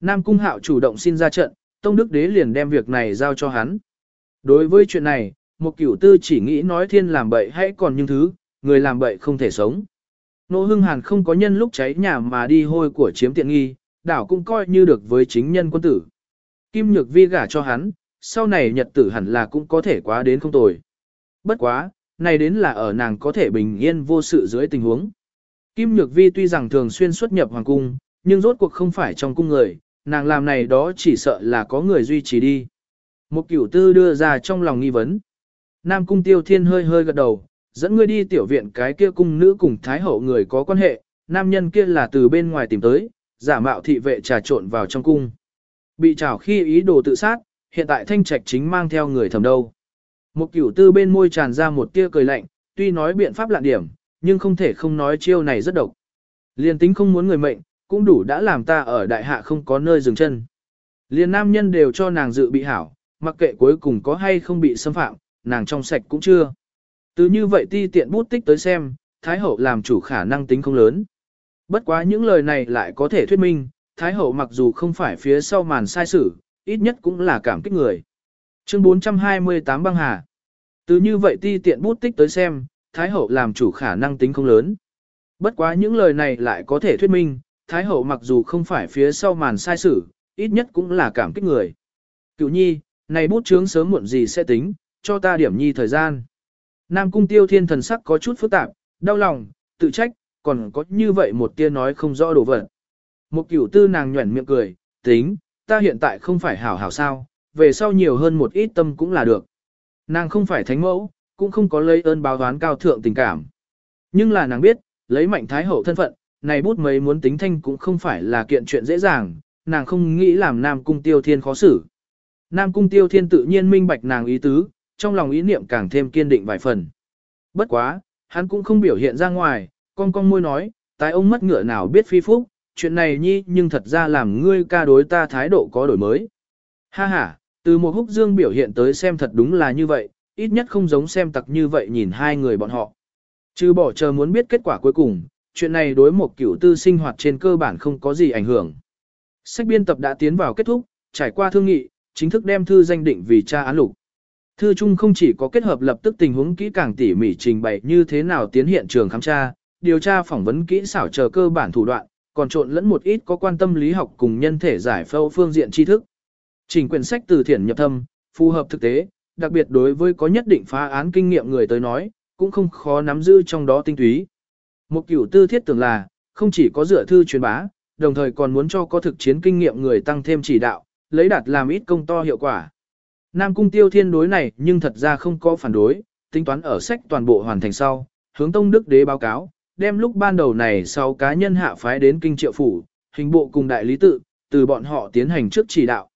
Nam Cung Hạo chủ động xin ra trận, Tông Đức Đế liền đem việc này giao cho hắn. Đối với chuyện này, một cửu tư chỉ nghĩ nói thiên làm bậy hãy còn những thứ, người làm bậy không thể sống. Nô Hưng Hàn không có nhân lúc cháy nhà mà đi hôi của chiếm tiện nghi, đảo cũng coi như được với chính nhân quân tử. Kim Nhược Vi gả cho hắn, sau này nhật tử hẳn là cũng có thể quá đến không tồi. Bất quá, này đến là ở nàng có thể bình yên vô sự dưới tình huống. Kim Nhược Vi tuy rằng thường xuyên xuất nhập hoàng cung, nhưng rốt cuộc không phải trong cung người, nàng làm này đó chỉ sợ là có người duy trì đi. Một cửu tư đưa ra trong lòng nghi vấn. Nam cung tiêu thiên hơi hơi gật đầu, dẫn ngươi đi tiểu viện cái kia cung nữ cùng thái hậu người có quan hệ, nam nhân kia là từ bên ngoài tìm tới, giả mạo thị vệ trà trộn vào trong cung. Bị trảo khi ý đồ tự sát, hiện tại thanh trạch chính mang theo người thầm đâu. Một cửu tư bên môi tràn ra một tia cười lạnh, tuy nói biện pháp lạ điểm, nhưng không thể không nói chiêu này rất độc. Liên tính không muốn người mệnh, cũng đủ đã làm ta ở đại hạ không có nơi dừng chân. Liên nam nhân đều cho nàng dự bị hảo, mặc kệ cuối cùng có hay không bị xâm phạm, nàng trong sạch cũng chưa. Từ như vậy ti tiện bút tích tới xem, Thái Hậu làm chủ khả năng tính không lớn. Bất quá những lời này lại có thể thuyết minh, Thái Hậu mặc dù không phải phía sau màn sai sử, ít nhất cũng là cảm kích người. Chương 428 băng hà. Từ như vậy ti tiện bút tích tới xem, Thái Hậu làm chủ khả năng tính không lớn. Bất quá những lời này lại có thể thuyết minh, Thái Hậu mặc dù không phải phía sau màn sai sử, ít nhất cũng là cảm kích người. Cựu nhi, này bút chướng sớm muộn gì sẽ tính, cho ta điểm nhi thời gian. Nam cung tiêu thiên thần sắc có chút phức tạp, đau lòng, tự trách, còn có như vậy một tia nói không rõ đồ vật. Một cửu tư nàng nhuẩn miệng cười, tính, ta hiện tại không phải hảo hảo sao, về sau nhiều hơn một ít tâm cũng là được. Nàng không phải thánh mẫu, cũng không có lấy ơn báo đoán cao thượng tình cảm. Nhưng là nàng biết, lấy mạnh thái hậu thân phận, này bút mấy muốn tính thanh cũng không phải là kiện chuyện dễ dàng, nàng không nghĩ làm Nam Cung Tiêu Thiên khó xử. Nam Cung Tiêu Thiên tự nhiên minh bạch nàng ý tứ, trong lòng ý niệm càng thêm kiên định vài phần. Bất quá, hắn cũng không biểu hiện ra ngoài, con con môi nói, tái ông mất ngựa nào biết phi phúc, chuyện này nhi nhưng thật ra làm ngươi ca đối ta thái độ có đổi mới. Ha ha, Từ một húc dương biểu hiện tới xem thật đúng là như vậy, ít nhất không giống xem tặc như vậy nhìn hai người bọn họ. Chứ bỏ chờ muốn biết kết quả cuối cùng, chuyện này đối một cửu tư sinh hoạt trên cơ bản không có gì ảnh hưởng. Sách biên tập đã tiến vào kết thúc, trải qua thương nghị, chính thức đem thư danh định vì tra án lục. Thư chung không chỉ có kết hợp lập tức tình huống kỹ càng tỉ mỉ trình bày như thế nào tiến hiện trường khám tra, điều tra phỏng vấn kỹ xảo chờ cơ bản thủ đoạn, còn trộn lẫn một ít có quan tâm lý học cùng nhân thể giải phẫu phương diện tri thức. Trình quyển sách từ thiển nhập thâm, phù hợp thực tế, đặc biệt đối với có nhất định phá án kinh nghiệm người tới nói, cũng không khó nắm giữ trong đó tinh túy. Một kiểu tư thiết tưởng là, không chỉ có dựa thư truyền bá, đồng thời còn muốn cho có thực chiến kinh nghiệm người tăng thêm chỉ đạo, lấy đạt làm ít công to hiệu quả. Nam cung tiêu thiên đối này nhưng thật ra không có phản đối, tính toán ở sách toàn bộ hoàn thành sau, hướng tông đức đế báo cáo, đem lúc ban đầu này sau cá nhân hạ phái đến kinh triệu phủ, hình bộ cùng đại lý tự, từ bọn họ tiến hành trước chỉ đạo.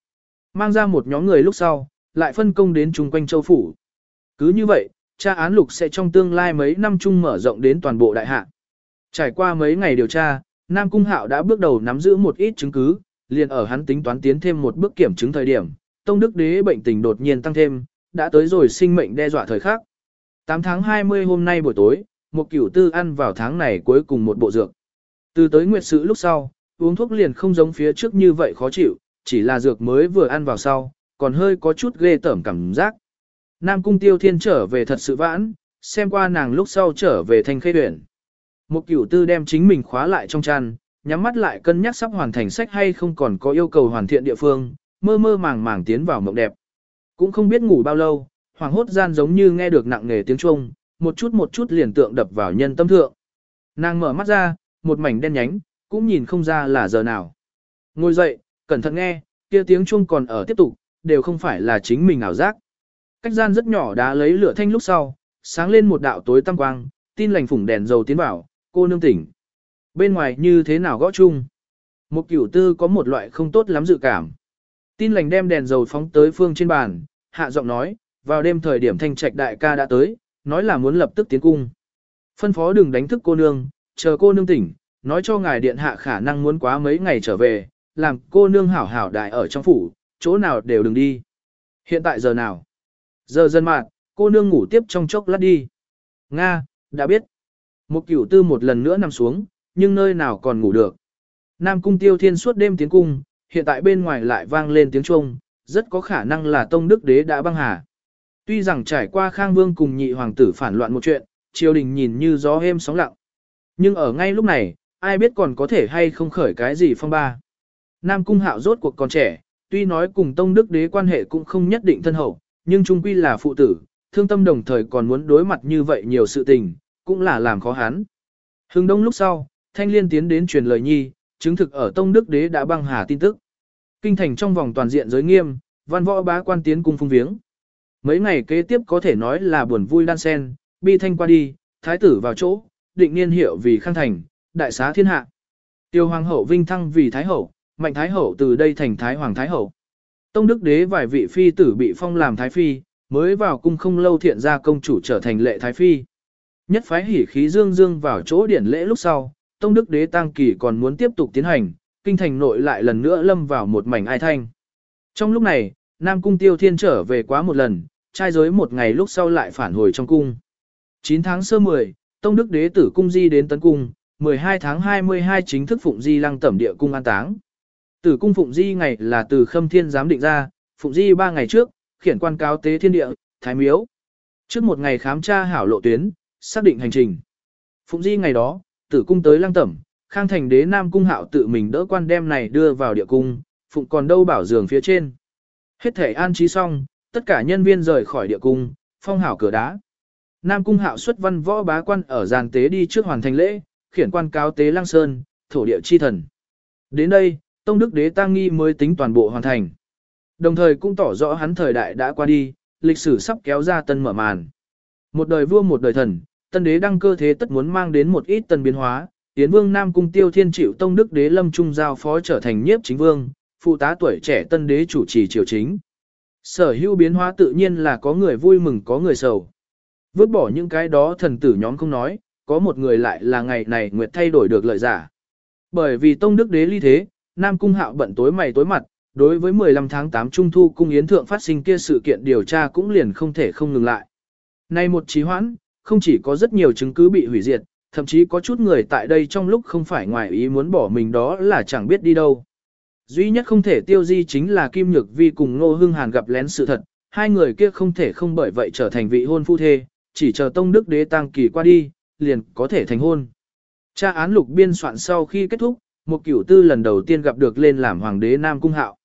Mang ra một nhóm người lúc sau, lại phân công đến chung quanh châu phủ. Cứ như vậy, tra án lục sẽ trong tương lai mấy năm chung mở rộng đến toàn bộ đại hạ. Trải qua mấy ngày điều tra, Nam Cung Hạo đã bước đầu nắm giữ một ít chứng cứ, liền ở hắn tính toán tiến thêm một bước kiểm chứng thời điểm, Tông Đức Đế bệnh tình đột nhiên tăng thêm, đã tới rồi sinh mệnh đe dọa thời khắc. 8 tháng 20 hôm nay buổi tối, một cửu tư ăn vào tháng này cuối cùng một bộ dược. Từ tới nguyệt sự lúc sau, uống thuốc liền không giống phía trước như vậy khó chịu, chỉ là dược mới vừa ăn vào sau, còn hơi có chút ghê tởm cảm giác. Nam cung tiêu thiên trở về thật sự vãn, xem qua nàng lúc sau trở về thành khê tuyển. Một cửu tư đem chính mình khóa lại trong chăn, nhắm mắt lại cân nhắc sắp hoàn thành sách hay không còn có yêu cầu hoàn thiện địa phương, mơ mơ màng màng tiến vào mộng đẹp. Cũng không biết ngủ bao lâu, hoàng hốt gian giống như nghe được nặng nề tiếng chuông, một chút một chút liền tượng đập vào nhân tâm thượng. Nàng mở mắt ra, một mảnh đen nhánh, cũng nhìn không ra là giờ nào. Ngồi dậy, cẩn thận nghe, kia tiếng chuông còn ở tiếp tục, đều không phải là chính mình ảo giác. Cách gian rất nhỏ đã lấy lửa thanh lúc sau, sáng lên một đạo tối tăm quang, tin lành phủng đèn dầu tiến vào, cô nương tỉnh. Bên ngoài như thế nào gõ chung? Một kiểu tư có một loại không tốt lắm dự cảm. Tin lành đem đèn dầu phóng tới phương trên bàn, hạ giọng nói, vào đêm thời điểm thanh trạch đại ca đã tới, nói là muốn lập tức tiến cung. Phân phó đừng đánh thức cô nương, chờ cô nương tỉnh, nói cho ngài điện hạ khả năng muốn quá mấy ngày trở về, làm cô nương hảo hảo đại ở trong phủ, chỗ nào đều đừng đi. Hiện tại giờ nào? Giờ dân mạng, cô nương ngủ tiếp trong chốc lát đi. Nga, đã biết. Một cửu tư một lần nữa nằm xuống, nhưng nơi nào còn ngủ được. Nam cung tiêu thiên suốt đêm tiến cung, hiện tại bên ngoài lại vang lên tiếng chuông, rất có khả năng là tông đức đế đã băng hà. Tuy rằng trải qua khang vương cùng nhị hoàng tử phản loạn một chuyện, triều đình nhìn như gió êm sóng lặng. Nhưng ở ngay lúc này, ai biết còn có thể hay không khởi cái gì phong ba. Nam cung hạo rốt cuộc còn trẻ, tuy nói cùng tông đức đế quan hệ cũng không nhất định thân hậu, nhưng trung quy là phụ tử, thương tâm đồng thời còn muốn đối mặt như vậy nhiều sự tình, cũng là làm khó hắn. Hưng đông lúc sau, thanh liên tiến đến truyền lời nhi, chứng thực ở tông đức đế đã băng hà tin tức. Kinh thành trong vòng toàn diện giới nghiêm, văn võ bá quan tiến cung phung viếng. Mấy ngày kế tiếp có thể nói là buồn vui đan sen, bi thanh qua đi, thái tử vào chỗ, định niên hiệu vì khang thành, đại xá thiên hạ. Tiêu hoàng hậu vinh thăng vì thái hậu, mạnh thái hậu từ đây thành thái hoàng thái hậu. Tông đức đế vài vị phi tử bị phong làm thái phi, mới vào cung không lâu thiện gia công chủ trở thành lệ thái phi. Nhất phái hỉ khí dương dương vào chỗ điển lễ lúc sau, tông đức đế tăng kỳ còn muốn tiếp tục tiến hành, kinh thành nội lại lần nữa lâm vào một mảnh ai thanh. Trong lúc này, Nam Cung Tiêu Thiên trở về quá một lần, trai giới một ngày lúc sau lại phản hồi trong cung. 9 tháng sơ 10, Tông Đức Đế tử cung di đến tấn cung, 12 tháng 22 chính thức phụng di lăng tẩm địa cung an táng. Tử cung phụng di ngày là từ khâm thiên giám định ra, phụng di 3 ngày trước, khiển quan cáo tế thiên địa, thái miếu. Trước một ngày khám tra hảo lộ tuyến, xác định hành trình. Phụng di ngày đó, tử cung tới lăng tẩm, khang thành đế nam cung hạo tự mình đỡ quan đem này đưa vào địa cung, phụng còn đâu bảo giường phía trên. Hết thể an trí xong, tất cả nhân viên rời khỏi địa cung, phong hảo cửa đá. Nam cung hạo xuất văn võ bá quan ở giàn tế đi trước hoàn thành lễ, khiển quan cáo tế lang sơn, thổ địa chi thần. Đến đây, Tông Đức Đế Tăng Nghi mới tính toàn bộ hoàn thành. Đồng thời cũng tỏ rõ hắn thời đại đã qua đi, lịch sử sắp kéo ra tân mở màn. Một đời vua một đời thần, tân đế đăng cơ thế tất muốn mang đến một ít tân biến hóa, Tiến vương Nam Cung Tiêu Thiên chịu Tông Đức Đế Lâm Trung giao phó trở thành nhiếp chính vương, phụ tá tuổi trẻ tân đế chủ trì triều chính. Sở hữu biến hóa tự nhiên là có người vui mừng có người sầu. Vứt bỏ những cái đó thần tử nhóm không nói, có một người lại là ngày này nguyệt thay đổi được lợi giả. Bởi vì Tông Đức Đế ly thế, Nam Cung Hạo bận tối mày tối mặt, đối với 15 tháng 8 Trung thu cung yến thượng phát sinh kia sự kiện điều tra cũng liền không thể không ngừng lại. Nay một trí hoãn, không chỉ có rất nhiều chứng cứ bị hủy diệt, thậm chí có chút người tại đây trong lúc không phải ngoài ý muốn bỏ mình đó là chẳng biết đi đâu. Duy nhất không thể tiêu di chính là Kim Nhược Vi cùng Ngô Hưng Hàn gặp lén sự thật, hai người kia không thể không bởi vậy trở thành vị hôn phu thê, chỉ chờ Tông Đức Đế tăng kỳ qua đi, liền có thể thành hôn. Tra án lục biên soạn sau khi kết thúc, một cửu tư lần đầu tiên gặp được lên làm hoàng đế Nam Cung Hạo.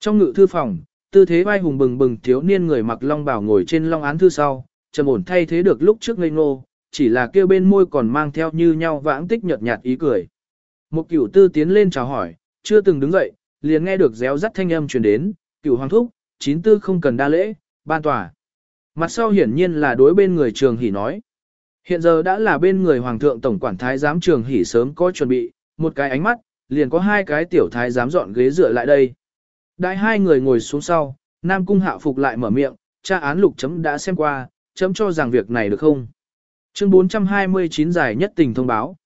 Trong ngự thư phòng, tư thế vai hùng bừng bừng thiếu niên người mặc long bào ngồi trên long án thư sau, trầm ổn thay thế được lúc trước ngây ngô, chỉ là kêu bên môi còn mang theo như nhau vãng tích nhợt nhạt ý cười. Một cửu tư tiến lên chào hỏi, chưa từng đứng dậy, liền nghe được réo rắt thanh âm truyền đến, cửu hoàng thúc, chín tư không cần đa lễ, ban tòa. Mặt sau hiển nhiên là đối bên người trường hỉ nói. Hiện giờ đã là bên người hoàng thượng tổng quản thái giám trường hỉ sớm có chuẩn bị, một cái ánh mắt, liền có hai cái tiểu thái giám dọn ghế dựa lại đây. Đại hai người ngồi xuống sau, Nam Cung hạ phục lại mở miệng, tra án lục chấm đã xem qua, chấm cho rằng việc này được không? Chương 429 giải nhất tình thông báo.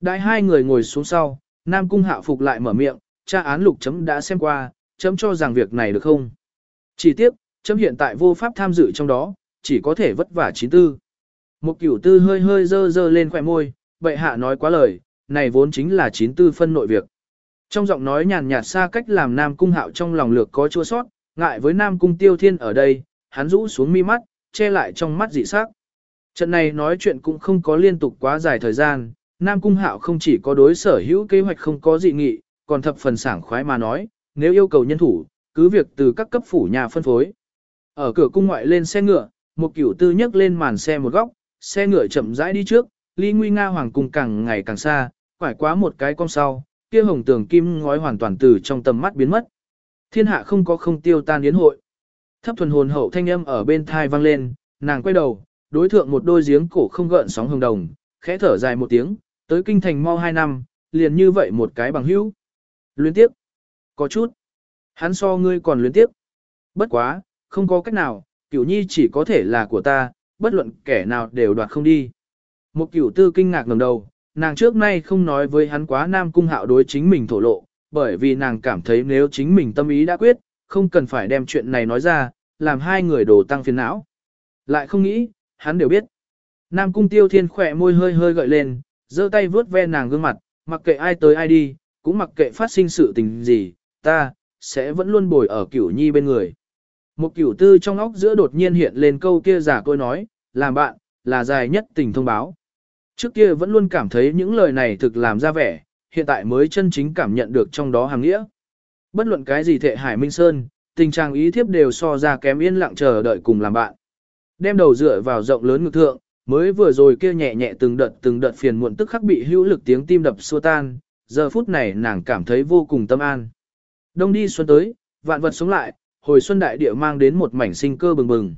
Đại hai người ngồi xuống sau, Nam Cung hạ phục lại mở miệng, tra án lục chấm đã xem qua, chấm cho rằng việc này được không? Chỉ tiếp, chấm hiện tại vô pháp tham dự trong đó, chỉ có thể vất vả chín tư. Một cửu tư hơi hơi dơ dơ lên khỏe môi, bệ hạ nói quá lời, này vốn chính là chín tư phân nội việc. Trong giọng nói nhàn nhạt xa cách làm Nam Cung hạo trong lòng lược có chua sót, ngại với Nam Cung tiêu thiên ở đây, hắn rũ xuống mi mắt, che lại trong mắt dị sắc. Trận này nói chuyện cũng không có liên tục quá dài thời gian, Nam Cung hạo không chỉ có đối sở hữu kế hoạch không có dị nghị, còn thập phần sảng khoái mà nói, nếu yêu cầu nhân thủ, cứ việc từ các cấp phủ nhà phân phối. Ở cửa cung ngoại lên xe ngựa, một cửu tư nhấc lên màn xe một góc, xe ngựa chậm rãi đi trước, ly nguy nga hoàng cung càng ngày càng xa, quải quá một cái cong sau, kia hồng tường kim ngói hoàn toàn từ trong tầm mắt biến mất. Thiên hạ không có không tiêu tan yến hội. Thấp thuần hồn hậu thanh âm ở bên thai vang lên, nàng quay đầu, đối thượng một đôi giếng cổ không gợn sóng hồng đồng, khẽ thở dài một tiếng, tới kinh thành mau hai năm, liền như vậy một cái bằng hữu. Luyến tiếp. Có chút. Hắn so ngươi còn luyến tiếp. Bất quá, không có cách nào, cửu nhi chỉ có thể là của ta, bất luận kẻ nào đều đoạt không đi. Một cửu tư kinh ngạc ngẩng đầu, nàng trước nay không nói với hắn quá nam cung hạo đối chính mình thổ lộ, bởi vì nàng cảm thấy nếu chính mình tâm ý đã quyết, không cần phải đem chuyện này nói ra, làm hai người đổ tăng phiền não. Lại không nghĩ, hắn đều biết. Nam cung tiêu thiên khỏe môi hơi hơi gợi lên, giơ tay vướt ve nàng gương mặt, mặc kệ ai tới ai đi, cũng mặc kệ phát sinh sự tình gì, ta, sẽ vẫn luôn bồi ở cửu nhi bên người. Một cửu tư trong óc giữa đột nhiên hiện lên câu kia giả côi nói, làm bạn, là dài nhất tình thông báo. Trước kia vẫn luôn cảm thấy những lời này thực làm ra vẻ, hiện tại mới chân chính cảm nhận được trong đó hàng nghĩa. Bất luận cái gì thệ Hải Minh Sơn, tình trạng ý thiếp đều so ra kém yên lặng chờ đợi cùng làm bạn. Đem đầu dựa vào rộng lớn ngực thượng, mới vừa rồi kia nhẹ nhẹ từng đợt từng đợt phiền muộn tức khắc bị hữu lực tiếng tim đập xua tan, giờ phút này nàng cảm thấy vô cùng tâm an. Đông đi xuân tới, vạn vật sống lại, hồi xuân đại địa mang đến một mảnh sinh cơ bừng bừng.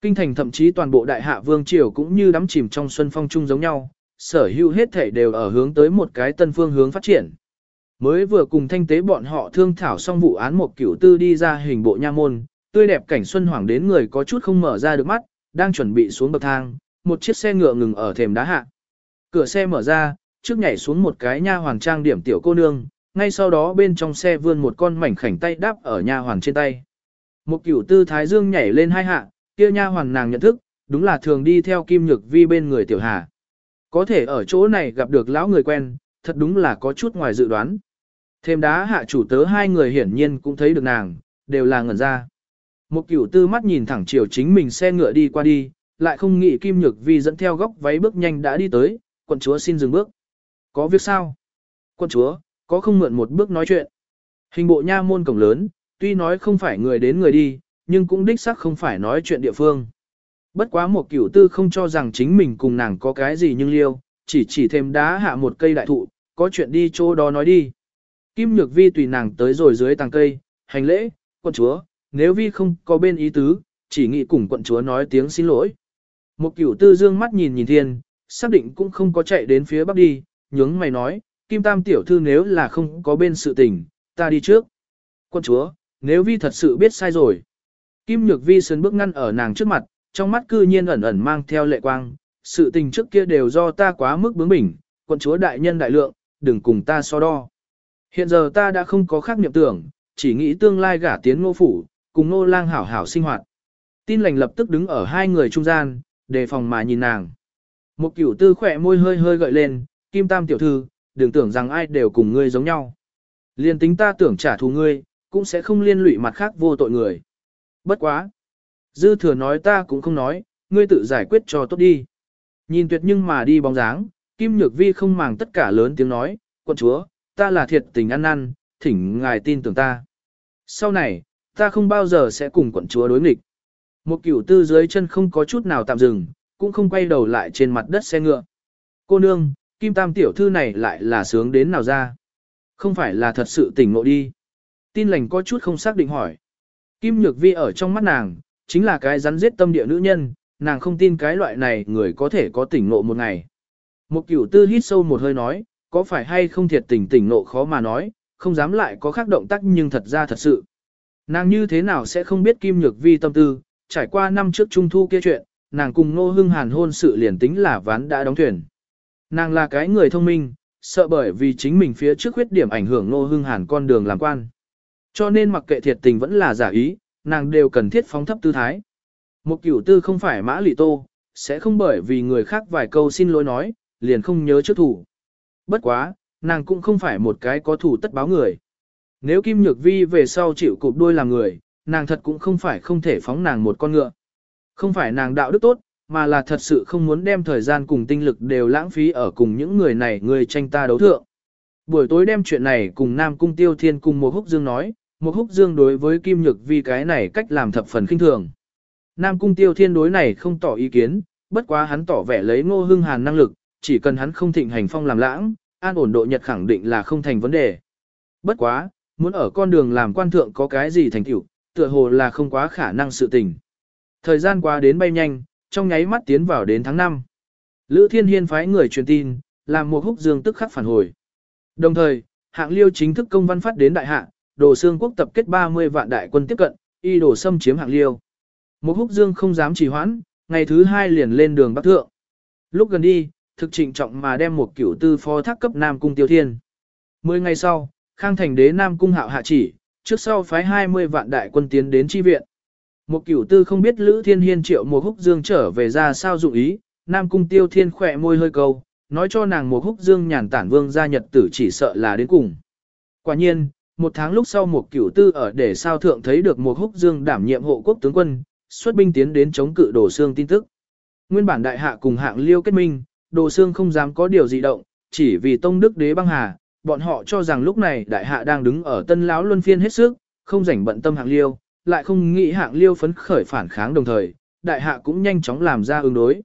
Kinh thành thậm chí toàn bộ đại hạ vương triều cũng như đắm chìm trong xuân phong chung giống nhau, sở hữu hết thể đều ở hướng tới một cái tân phương hướng phát triển. Mới vừa cùng thanh tế bọn họ thương thảo xong vụ án một cửu tư đi ra hình bộ nha môn, tươi đẹp cảnh xuân hoàng đến người có chút không mở ra được mắt, đang chuẩn bị xuống bậc thang, một chiếc xe ngựa ngừng ở thềm đá hạ. Cửa xe mở ra, trước nhảy xuống một cái nha hoàng trang điểm tiểu cô nương, ngay sau đó bên trong xe vươn một con mảnh khảnh tay đáp ở nha hoàng trên tay. Một cửu tư thái dương nhảy lên hai hạ, kia nha hoàng nàng nhận thức, đúng là thường đi theo kim nhược vi bên người tiểu hà. Có thể ở chỗ này gặp được lão người quen, thật đúng là có chút ngoài dự đoán. Thêm đá hạ chủ tớ hai người hiển nhiên cũng thấy được nàng, đều là ngẩn ra. Một cửu tư mắt nhìn thẳng chiều chính mình xe ngựa đi qua đi, lại không nghĩ kim nhược vi dẫn theo góc váy bước nhanh đã đi tới, quận chúa xin dừng bước. Có việc sao? quân chúa, có không mượn một bước nói chuyện. Hình bộ nha môn cổng lớn, tuy nói không phải người đến người đi, nhưng cũng đích xác không phải nói chuyện địa phương. Bất quá một cửu tư không cho rằng chính mình cùng nàng có cái gì nhưng liêu, chỉ chỉ thêm đá hạ một cây đại thụ, có chuyện đi chỗ đó nói đi. Kim Nhược Vi tùy nàng tới rồi dưới tàng cây, hành lễ, quận chúa, nếu Vi không có bên ý tứ, chỉ nghĩ cùng quận chúa nói tiếng xin lỗi. Một cửu tư dương mắt nhìn nhìn thiên, xác định cũng không có chạy đến phía bắc đi, nhướng mày nói, Kim Tam tiểu thư nếu là không có bên sự tình, ta đi trước. quân chúa, nếu Vi thật sự biết sai rồi. Kim Nhược Vi sơn bước ngăn ở nàng trước mặt, trong mắt cư nhiên ẩn ẩn mang theo lệ quang, sự tình trước kia đều do ta quá mức bướng bỉnh, quân chúa đại nhân đại lượng, đừng cùng ta so đo. Hiện giờ ta đã không có khác niệm tưởng, chỉ nghĩ tương lai gả tiến ngô phủ, cùng ngô lang hảo hảo sinh hoạt. Tin lành lập tức đứng ở hai người trung gian, đề phòng mà nhìn nàng. Một cửu tư khỏe môi hơi hơi gợi lên, kim tam tiểu thư, đừng tưởng rằng ai đều cùng ngươi giống nhau. Liên tính ta tưởng trả thù ngươi, cũng sẽ không liên lụy mặt khác vô tội người. Bất quá. Dư thừa nói ta cũng không nói, ngươi tự giải quyết cho tốt đi. Nhìn tuyệt nhưng mà đi bóng dáng, Kim Nhược Vi không màng tất cả lớn tiếng nói, quân chúa, ta là thiệt tình ăn năn, thỉnh ngài tin tưởng ta. Sau này, ta không bao giờ sẽ cùng quận chúa đối nghịch. Một cửu tư dưới chân không có chút nào tạm dừng, cũng không quay đầu lại trên mặt đất xe ngựa. Cô nương, Kim Tam tiểu thư này lại là sướng đến nào ra? Không phải là thật sự tỉnh ngộ đi. Tin lành có chút không xác định hỏi. Kim Nhược Vi ở trong mắt nàng, chính là cái rắn giết tâm địa nữ nhân, nàng không tin cái loại này người có thể có tỉnh ngộ một ngày. Một cửu tư hít sâu một hơi nói, có phải hay không thiệt tỉnh tỉnh ngộ khó mà nói, không dám lại có khác động tác nhưng thật ra thật sự. Nàng như thế nào sẽ không biết Kim Nhược Vi tâm tư, trải qua năm trước trung thu kia chuyện, nàng cùng Nô Hưng Hàn hôn sự liền tính là ván đã đóng thuyền. Nàng là cái người thông minh, sợ bởi vì chính mình phía trước khuyết điểm ảnh hưởng Ngô Hưng Hàn con đường làm quan. Cho nên mặc kệ thiệt tình vẫn là giả ý, nàng đều cần thiết phóng thấp tư thái. Một cửu tư không phải mã lị tô, sẽ không bởi vì người khác vài câu xin lỗi nói, liền không nhớ trước thủ. Bất quá, nàng cũng không phải một cái có thủ tất báo người. Nếu Kim Nhược Vi về sau chịu cụp đuôi làm người, nàng thật cũng không phải không thể phóng nàng một con ngựa. Không phải nàng đạo đức tốt, mà là thật sự không muốn đem thời gian cùng tinh lực đều lãng phí ở cùng những người này người tranh ta đấu thượng. Buổi tối đem chuyện này cùng Nam Cung Tiêu Thiên cùng một húc dương nói, một húc dương đối với Kim Nhược Vi cái này cách làm thập phần khinh thường. Nam Cung Tiêu Thiên đối này không tỏ ý kiến, bất quá hắn tỏ vẻ lấy ngô hưng hàn năng lực, chỉ cần hắn không thịnh hành phong làm lãng, an ổn độ nhật khẳng định là không thành vấn đề. Bất quá, muốn ở con đường làm quan thượng có cái gì thành tựu, tựa hồ là không quá khả năng sự tình. Thời gian qua đến bay nhanh, trong nháy mắt tiến vào đến tháng 5. Lữ Thiên Hiên phái người truyền tin, làm một húc dương tức khắc phản hồi. Đồng thời, hạng liêu chính thức công văn phát đến đại hạ, đồ xương quốc tập kết 30 vạn đại quân tiếp cận, y đồ xâm chiếm hạng liêu. Một húc dương không dám trì hoãn, ngày thứ hai liền lên đường bắc thượng. Lúc gần đi, thực trịnh trọng mà đem một cửu tư phó thác cấp Nam Cung Tiêu Thiên. Mười ngày sau, Khang Thành đế Nam Cung hạo hạ chỉ, trước sau phái 20 vạn đại quân tiến đến chi viện. Một cửu tư không biết Lữ Thiên Hiên triệu một húc dương trở về ra sao dụng ý, Nam Cung Tiêu Thiên khỏe môi hơi câu, nói cho nàng một húc dương nhàn tản vương gia nhật tử chỉ sợ là đến cùng. Quả nhiên, một tháng lúc sau một cửu tư ở để sao thượng thấy được một húc dương đảm nhiệm hộ quốc tướng quân, xuất binh tiến đến chống cự đồ xương tin tức. Nguyên bản đại hạ cùng hạng liêu kết minh, đồ xương không dám có điều gì động, chỉ vì tông đức đế băng hà, bọn họ cho rằng lúc này đại hạ đang đứng ở tân lão luân phiên hết sức, không rảnh bận tâm hạng liêu, lại không nghĩ hạng liêu phấn khởi phản kháng đồng thời, đại hạ cũng nhanh chóng làm ra ứng đối.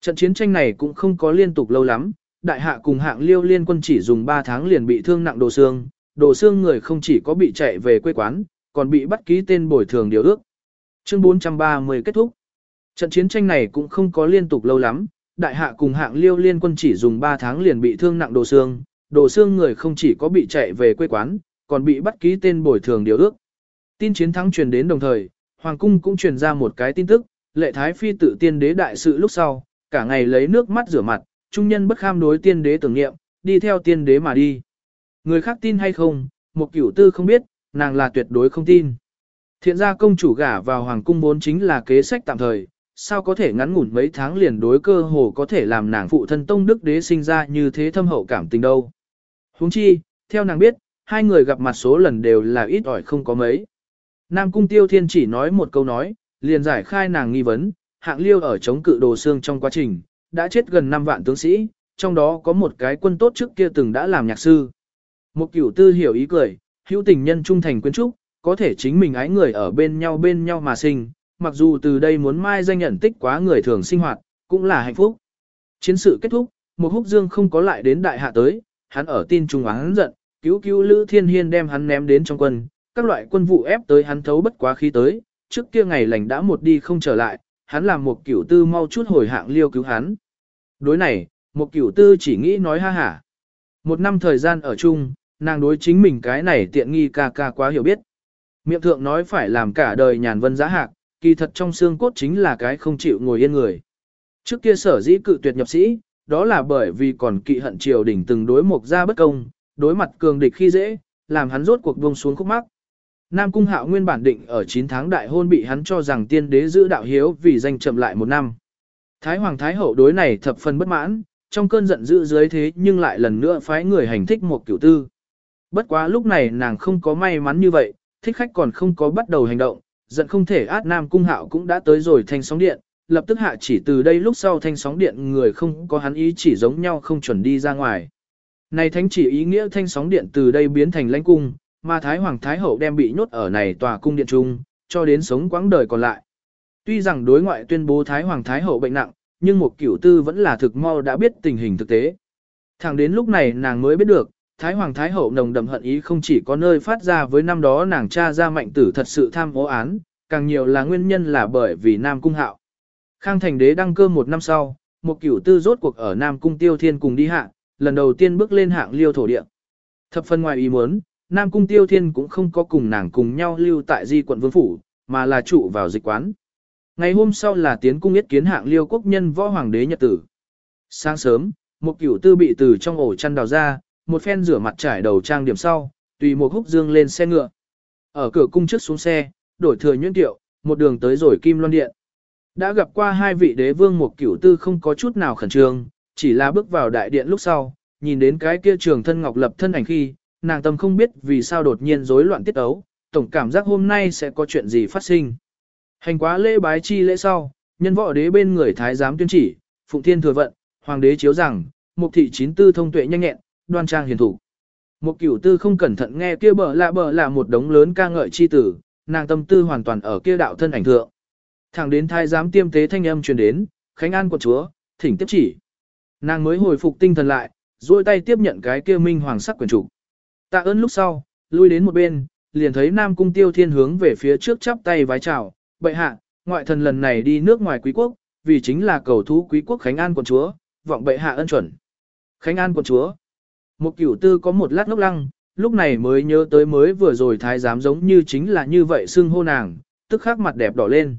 Trận chiến tranh này cũng không có liên tục lâu lắm, đại hạ cùng hạng liêu liên quân chỉ dùng 3 tháng liền bị thương nặng đồ xương, đồ xương người không chỉ có bị chạy về quê quán, còn bị bắt ký tên bồi thường điều ước. Chương 430 kết thúc. Trận chiến tranh này cũng không có liên tục lâu lắm, đại hạ cùng hạng liêu liên quân chỉ dùng 3 tháng liền bị thương nặng đồ xương, đồ xương người không chỉ có bị chạy về quê quán, còn bị bắt ký tên bồi thường điều ước. Tin chiến thắng truyền đến đồng thời, Hoàng cung cũng truyền ra một cái tin tức, lệ thái phi tự tiên đế đại sự lúc sau, cả ngày lấy nước mắt rửa mặt, trung nhân bất kham đối tiên đế tưởng niệm, đi theo tiên đế mà đi. Người khác tin hay không, một cửu tư không biết, nàng là tuyệt đối không tin. Thiện gia công chủ gả vào hoàng cung vốn chính là kế sách tạm thời, sao có thể ngắn ngủn mấy tháng liền đối cơ hồ có thể làm nàng phụ thân tông đức đế sinh ra như thế thâm hậu cảm tình đâu. Huống chi, theo nàng biết, hai người gặp mặt số lần đều là ít ỏi không có mấy. Nam cung tiêu thiên chỉ nói một câu nói, liền giải khai nàng nghi vấn, hạng liêu ở chống cự đồ xương trong quá trình, đã chết gần 5 vạn tướng sĩ, trong đó có một cái quân tốt trước kia từng đã làm nhạc sư. Một cửu tư hiểu ý cười, hữu tình nhân trung thành quyến trúc, có thể chính mình ái người ở bên nhau bên nhau mà sinh, mặc dù từ đây muốn mai danh nhận tích quá người thường sinh hoạt, cũng là hạnh phúc. Chiến sự kết thúc, một húc dương không có lại đến đại hạ tới, hắn ở tin trung hắn giận, cứu cứu Lữ Thiên Hiên đem hắn ném đến trong quân, các loại quân vụ ép tới hắn thấu bất quá khí tới, trước kia ngày lành đã một đi không trở lại, hắn làm một cửu tư mau chút hồi hạng liêu cứu hắn. Đối này, một cửu tư chỉ nghĩ nói ha hả. Một năm thời gian ở chung, nàng đối chính mình cái này tiện nghi ca ca quá hiểu biết. Miệng thượng nói phải làm cả đời nhàn vân giá hạc, kỳ thật trong xương cốt chính là cái không chịu ngồi yên người. Trước kia sở dĩ cự tuyệt nhập sĩ, đó là bởi vì còn kỵ hận triều đỉnh từng đối mục ra bất công, đối mặt cường địch khi dễ, làm hắn rốt cuộc buông xuống khúc mắc. Nam Cung Hạo nguyên bản định ở 9 tháng đại hôn bị hắn cho rằng tiên đế giữ đạo hiếu vì danh chậm lại một năm. Thái Hoàng Thái Hậu đối này thập phần bất mãn, trong cơn giận dữ dưới thế nhưng lại lần nữa phái người hành thích một cửu tư. Bất quá lúc này nàng không có may mắn như vậy, thích khách còn không có bắt đầu hành động, giận không thể át Nam Cung Hạo cũng đã tới rồi thanh sóng điện, lập tức hạ chỉ từ đây lúc sau thanh sóng điện người không có hắn ý chỉ giống nhau không chuẩn đi ra ngoài. Này thánh chỉ ý nghĩa thanh sóng điện từ đây biến thành lãnh cung, mà Thái Hoàng Thái Hậu đem bị nhốt ở này tòa cung điện trung, cho đến sống quãng đời còn lại. Tuy rằng đối ngoại tuyên bố Thái Hoàng Thái Hậu bệnh nặng, nhưng một cửu tư vẫn là thực mau đã biết tình hình thực tế. Thẳng đến lúc này nàng mới biết được, Thái Hoàng Thái Hậu nồng đậm hận ý không chỉ có nơi phát ra với năm đó nàng cha ra mạnh tử thật sự tham ô án, càng nhiều là nguyên nhân là bởi vì Nam Cung Hạo. Khang Thành Đế đăng cơ một năm sau, một cửu tư rốt cuộc ở Nam Cung Tiêu Thiên cùng đi hạ, lần đầu tiên bước lên hạng liêu thổ địa. Thập phân ngoài ý muốn, Nam Cung Tiêu Thiên cũng không có cùng nàng cùng nhau lưu tại di quận vương phủ, mà là trụ vào dịch quán. Ngày hôm sau là tiến cung yết kiến hạng liêu quốc nhân võ hoàng đế nhật tử. Sáng sớm, một cửu tư bị từ trong ổ chăn đào ra, một phen rửa mặt trải đầu trang điểm sau, tùy một húc dương lên xe ngựa. Ở cửa cung trước xuống xe, đổi thừa nhuyễn tiệu, một đường tới rồi kim loan điện. Đã gặp qua hai vị đế vương một cửu tư không có chút nào khẩn trương, chỉ là bước vào đại điện lúc sau, nhìn đến cái kia trường thân ngọc lập thân ảnh khi, nàng tâm không biết vì sao đột nhiên rối loạn tiết ấu, tổng cảm giác hôm nay sẽ có chuyện gì phát sinh. Hành quá lễ bái chi lễ sau, nhân võ đế bên người thái giám tuyên chỉ, phụng thiên thừa vận, hoàng đế chiếu rằng, mục thị chín tư thông tuệ nhanh nhẹn, đoan trang hiền thủ. Một cửu tư không cẩn thận nghe kia bờ lạ bờ là một đống lớn ca ngợi chi tử, nàng tâm tư hoàn toàn ở kia đạo thân ảnh thượng. Thẳng đến thái giám tiêm tế thanh âm truyền đến, khánh an quận chúa, thỉnh tiếp chỉ. Nàng mới hồi phục tinh thần lại, duỗi tay tiếp nhận cái kia minh hoàng sắc quyền chủ. Tạ ơn lúc sau, lui đến một bên, liền thấy Nam Cung Tiêu Thiên hướng về phía trước chắp tay vái chào, bệ hạ, ngoại thần lần này đi nước ngoài quý quốc, vì chính là cầu thú quý quốc Khánh An quận chúa, vọng bệ hạ ân chuẩn. Khánh An quận chúa. Một cửu tư có một lát ngốc lăng, lúc này mới nhớ tới mới vừa rồi thái giám giống như chính là như vậy xưng hô nàng, tức khắc mặt đẹp đỏ lên.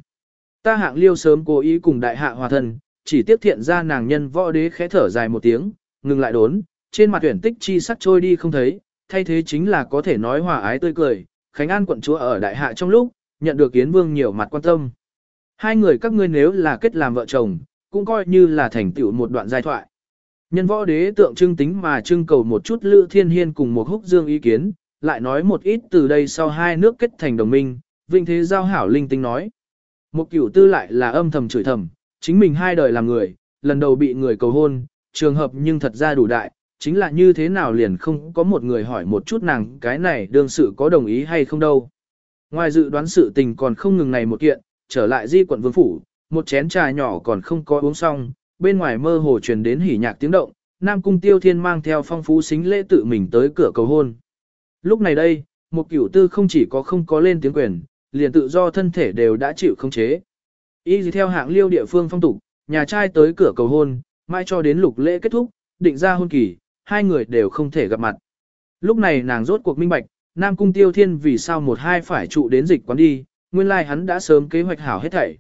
Ta hạng liêu sớm cố ý cùng đại hạ hòa thần, chỉ tiếp thiện ra nàng nhân võ đế khẽ thở dài một tiếng, ngừng lại đốn, trên mặt tuyển tích chi sắc trôi đi không thấy, thay thế chính là có thể nói hòa ái tươi cười, Khánh An quận chúa ở đại hạ trong lúc, nhận được Yến Vương nhiều mặt quan tâm. Hai người các ngươi nếu là kết làm vợ chồng, cũng coi như là thành tựu một đoạn giai thoại. Nhân võ đế tượng trưng tính mà trưng cầu một chút Lữ Thiên Hiên cùng một húc dương ý kiến, lại nói một ít từ đây sau hai nước kết thành đồng minh, vinh thế giao hảo linh tinh nói. Một cửu tư lại là âm thầm chửi thầm, chính mình hai đời làm người, lần đầu bị người cầu hôn, trường hợp nhưng thật ra đủ đại, chính là như thế nào liền không có một người hỏi một chút nàng cái này đương sự có đồng ý hay không đâu. Ngoài dự đoán sự tình còn không ngừng này một kiện, trở lại di quận vương phủ, một chén trà nhỏ còn không có uống xong, bên ngoài mơ hồ truyền đến hỉ nhạc tiếng động, Nam Cung Tiêu Thiên mang theo phong phú xính lễ tự mình tới cửa cầu hôn. Lúc này đây, một cửu tư không chỉ có không có lên tiếng quyền, liền tự do thân thể đều đã chịu không chế. Y gì theo hạng liêu địa phương phong tục, nhà trai tới cửa cầu hôn, mai cho đến lục lễ kết thúc, định ra hôn kỳ, hai người đều không thể gặp mặt. Lúc này nàng rốt cuộc minh bạch, Nam Cung Tiêu Thiên vì sao một hai phải trụ đến dịch quán đi, nguyên lai like hắn đã sớm kế hoạch hảo hết thảy.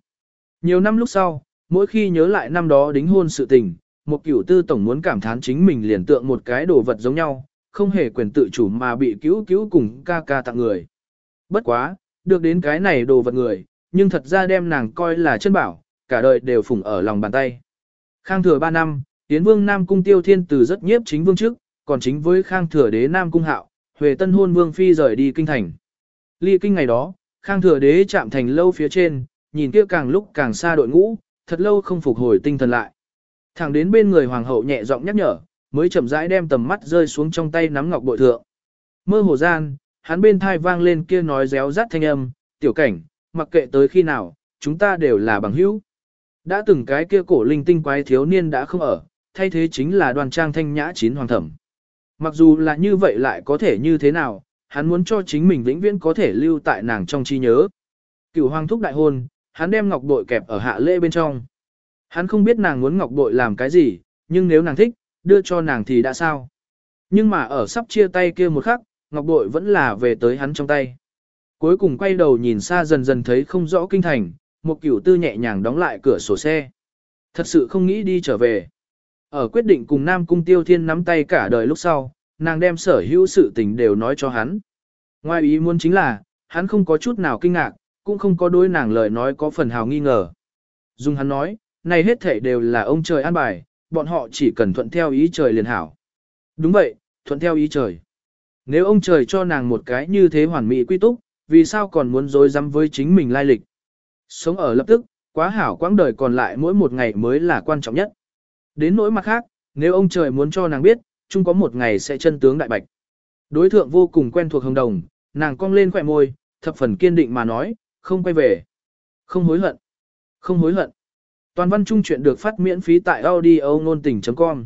Nhiều năm lúc sau, mỗi khi nhớ lại năm đó đính hôn sự tình, một cửu tư tổng muốn cảm thán chính mình liền tượng một cái đồ vật giống nhau, không hề quyền tự chủ mà bị cứu cứu cùng ca ca tặng người. Bất quá, được đến cái này đồ vật người, nhưng thật ra đem nàng coi là chân bảo, cả đời đều phủng ở lòng bàn tay. Khang thừa 3 năm, Tiến vương Nam Cung Tiêu Thiên từ rất nhiếp chính vương trước, còn chính với Khang thừa đế Nam Cung Hạo, Huệ Tân hôn vương phi rời đi kinh thành. Ly kinh ngày đó, Khang thừa đế chạm thành lâu phía trên, nhìn kia càng lúc càng xa đội ngũ, thật lâu không phục hồi tinh thần lại. Thẳng đến bên người hoàng hậu nhẹ giọng nhắc nhở, mới chậm rãi đem tầm mắt rơi xuống trong tay nắm ngọc bội thượng. Mơ hồ gian, hắn bên thai vang lên kia nói réo rắt thanh âm, tiểu cảnh, mặc kệ tới khi nào, chúng ta đều là bằng hữu. Đã từng cái kia cổ linh tinh quái thiếu niên đã không ở, thay thế chính là đoàn trang thanh nhã chín hoàng thẩm. Mặc dù là như vậy lại có thể như thế nào, hắn muốn cho chính mình vĩnh viễn có thể lưu tại nàng trong trí nhớ. Cửu hoàng thúc đại hôn, hắn đem ngọc bội kẹp ở hạ lễ bên trong. Hắn không biết nàng muốn ngọc bội làm cái gì, nhưng nếu nàng thích, đưa cho nàng thì đã sao. Nhưng mà ở sắp chia tay kia một khắc, ngọc bội vẫn là về tới hắn trong tay. Cuối cùng quay đầu nhìn xa dần dần thấy không rõ kinh thành, một cửu tư nhẹ nhàng đóng lại cửa sổ xe. Thật sự không nghĩ đi trở về. Ở quyết định cùng Nam Cung Tiêu Thiên nắm tay cả đời lúc sau, nàng đem sở hữu sự tình đều nói cho hắn. Ngoài ý muốn chính là, hắn không có chút nào kinh ngạc, cũng không có đối nàng lời nói có phần hào nghi ngờ. Dung hắn nói, này hết thể đều là ông trời an bài, bọn họ chỉ cần thuận theo ý trời liền hảo. Đúng vậy, thuận theo ý trời. Nếu ông trời cho nàng một cái như thế hoàn mỹ quy túc, vì sao còn muốn dối dám với chính mình lai lịch? Sống ở lập tức, quá hảo quãng đời còn lại mỗi một ngày mới là quan trọng nhất. Đến nỗi mặt khác, nếu ông trời muốn cho nàng biết, chung có một ngày sẽ chân tướng đại bạch. Đối thượng vô cùng quen thuộc hồng đồng, nàng cong lên khỏe môi, thập phần kiên định mà nói, không quay về. Không hối hận. Không hối hận. Toàn văn trung chuyện được phát miễn phí tại audio nôn tình.com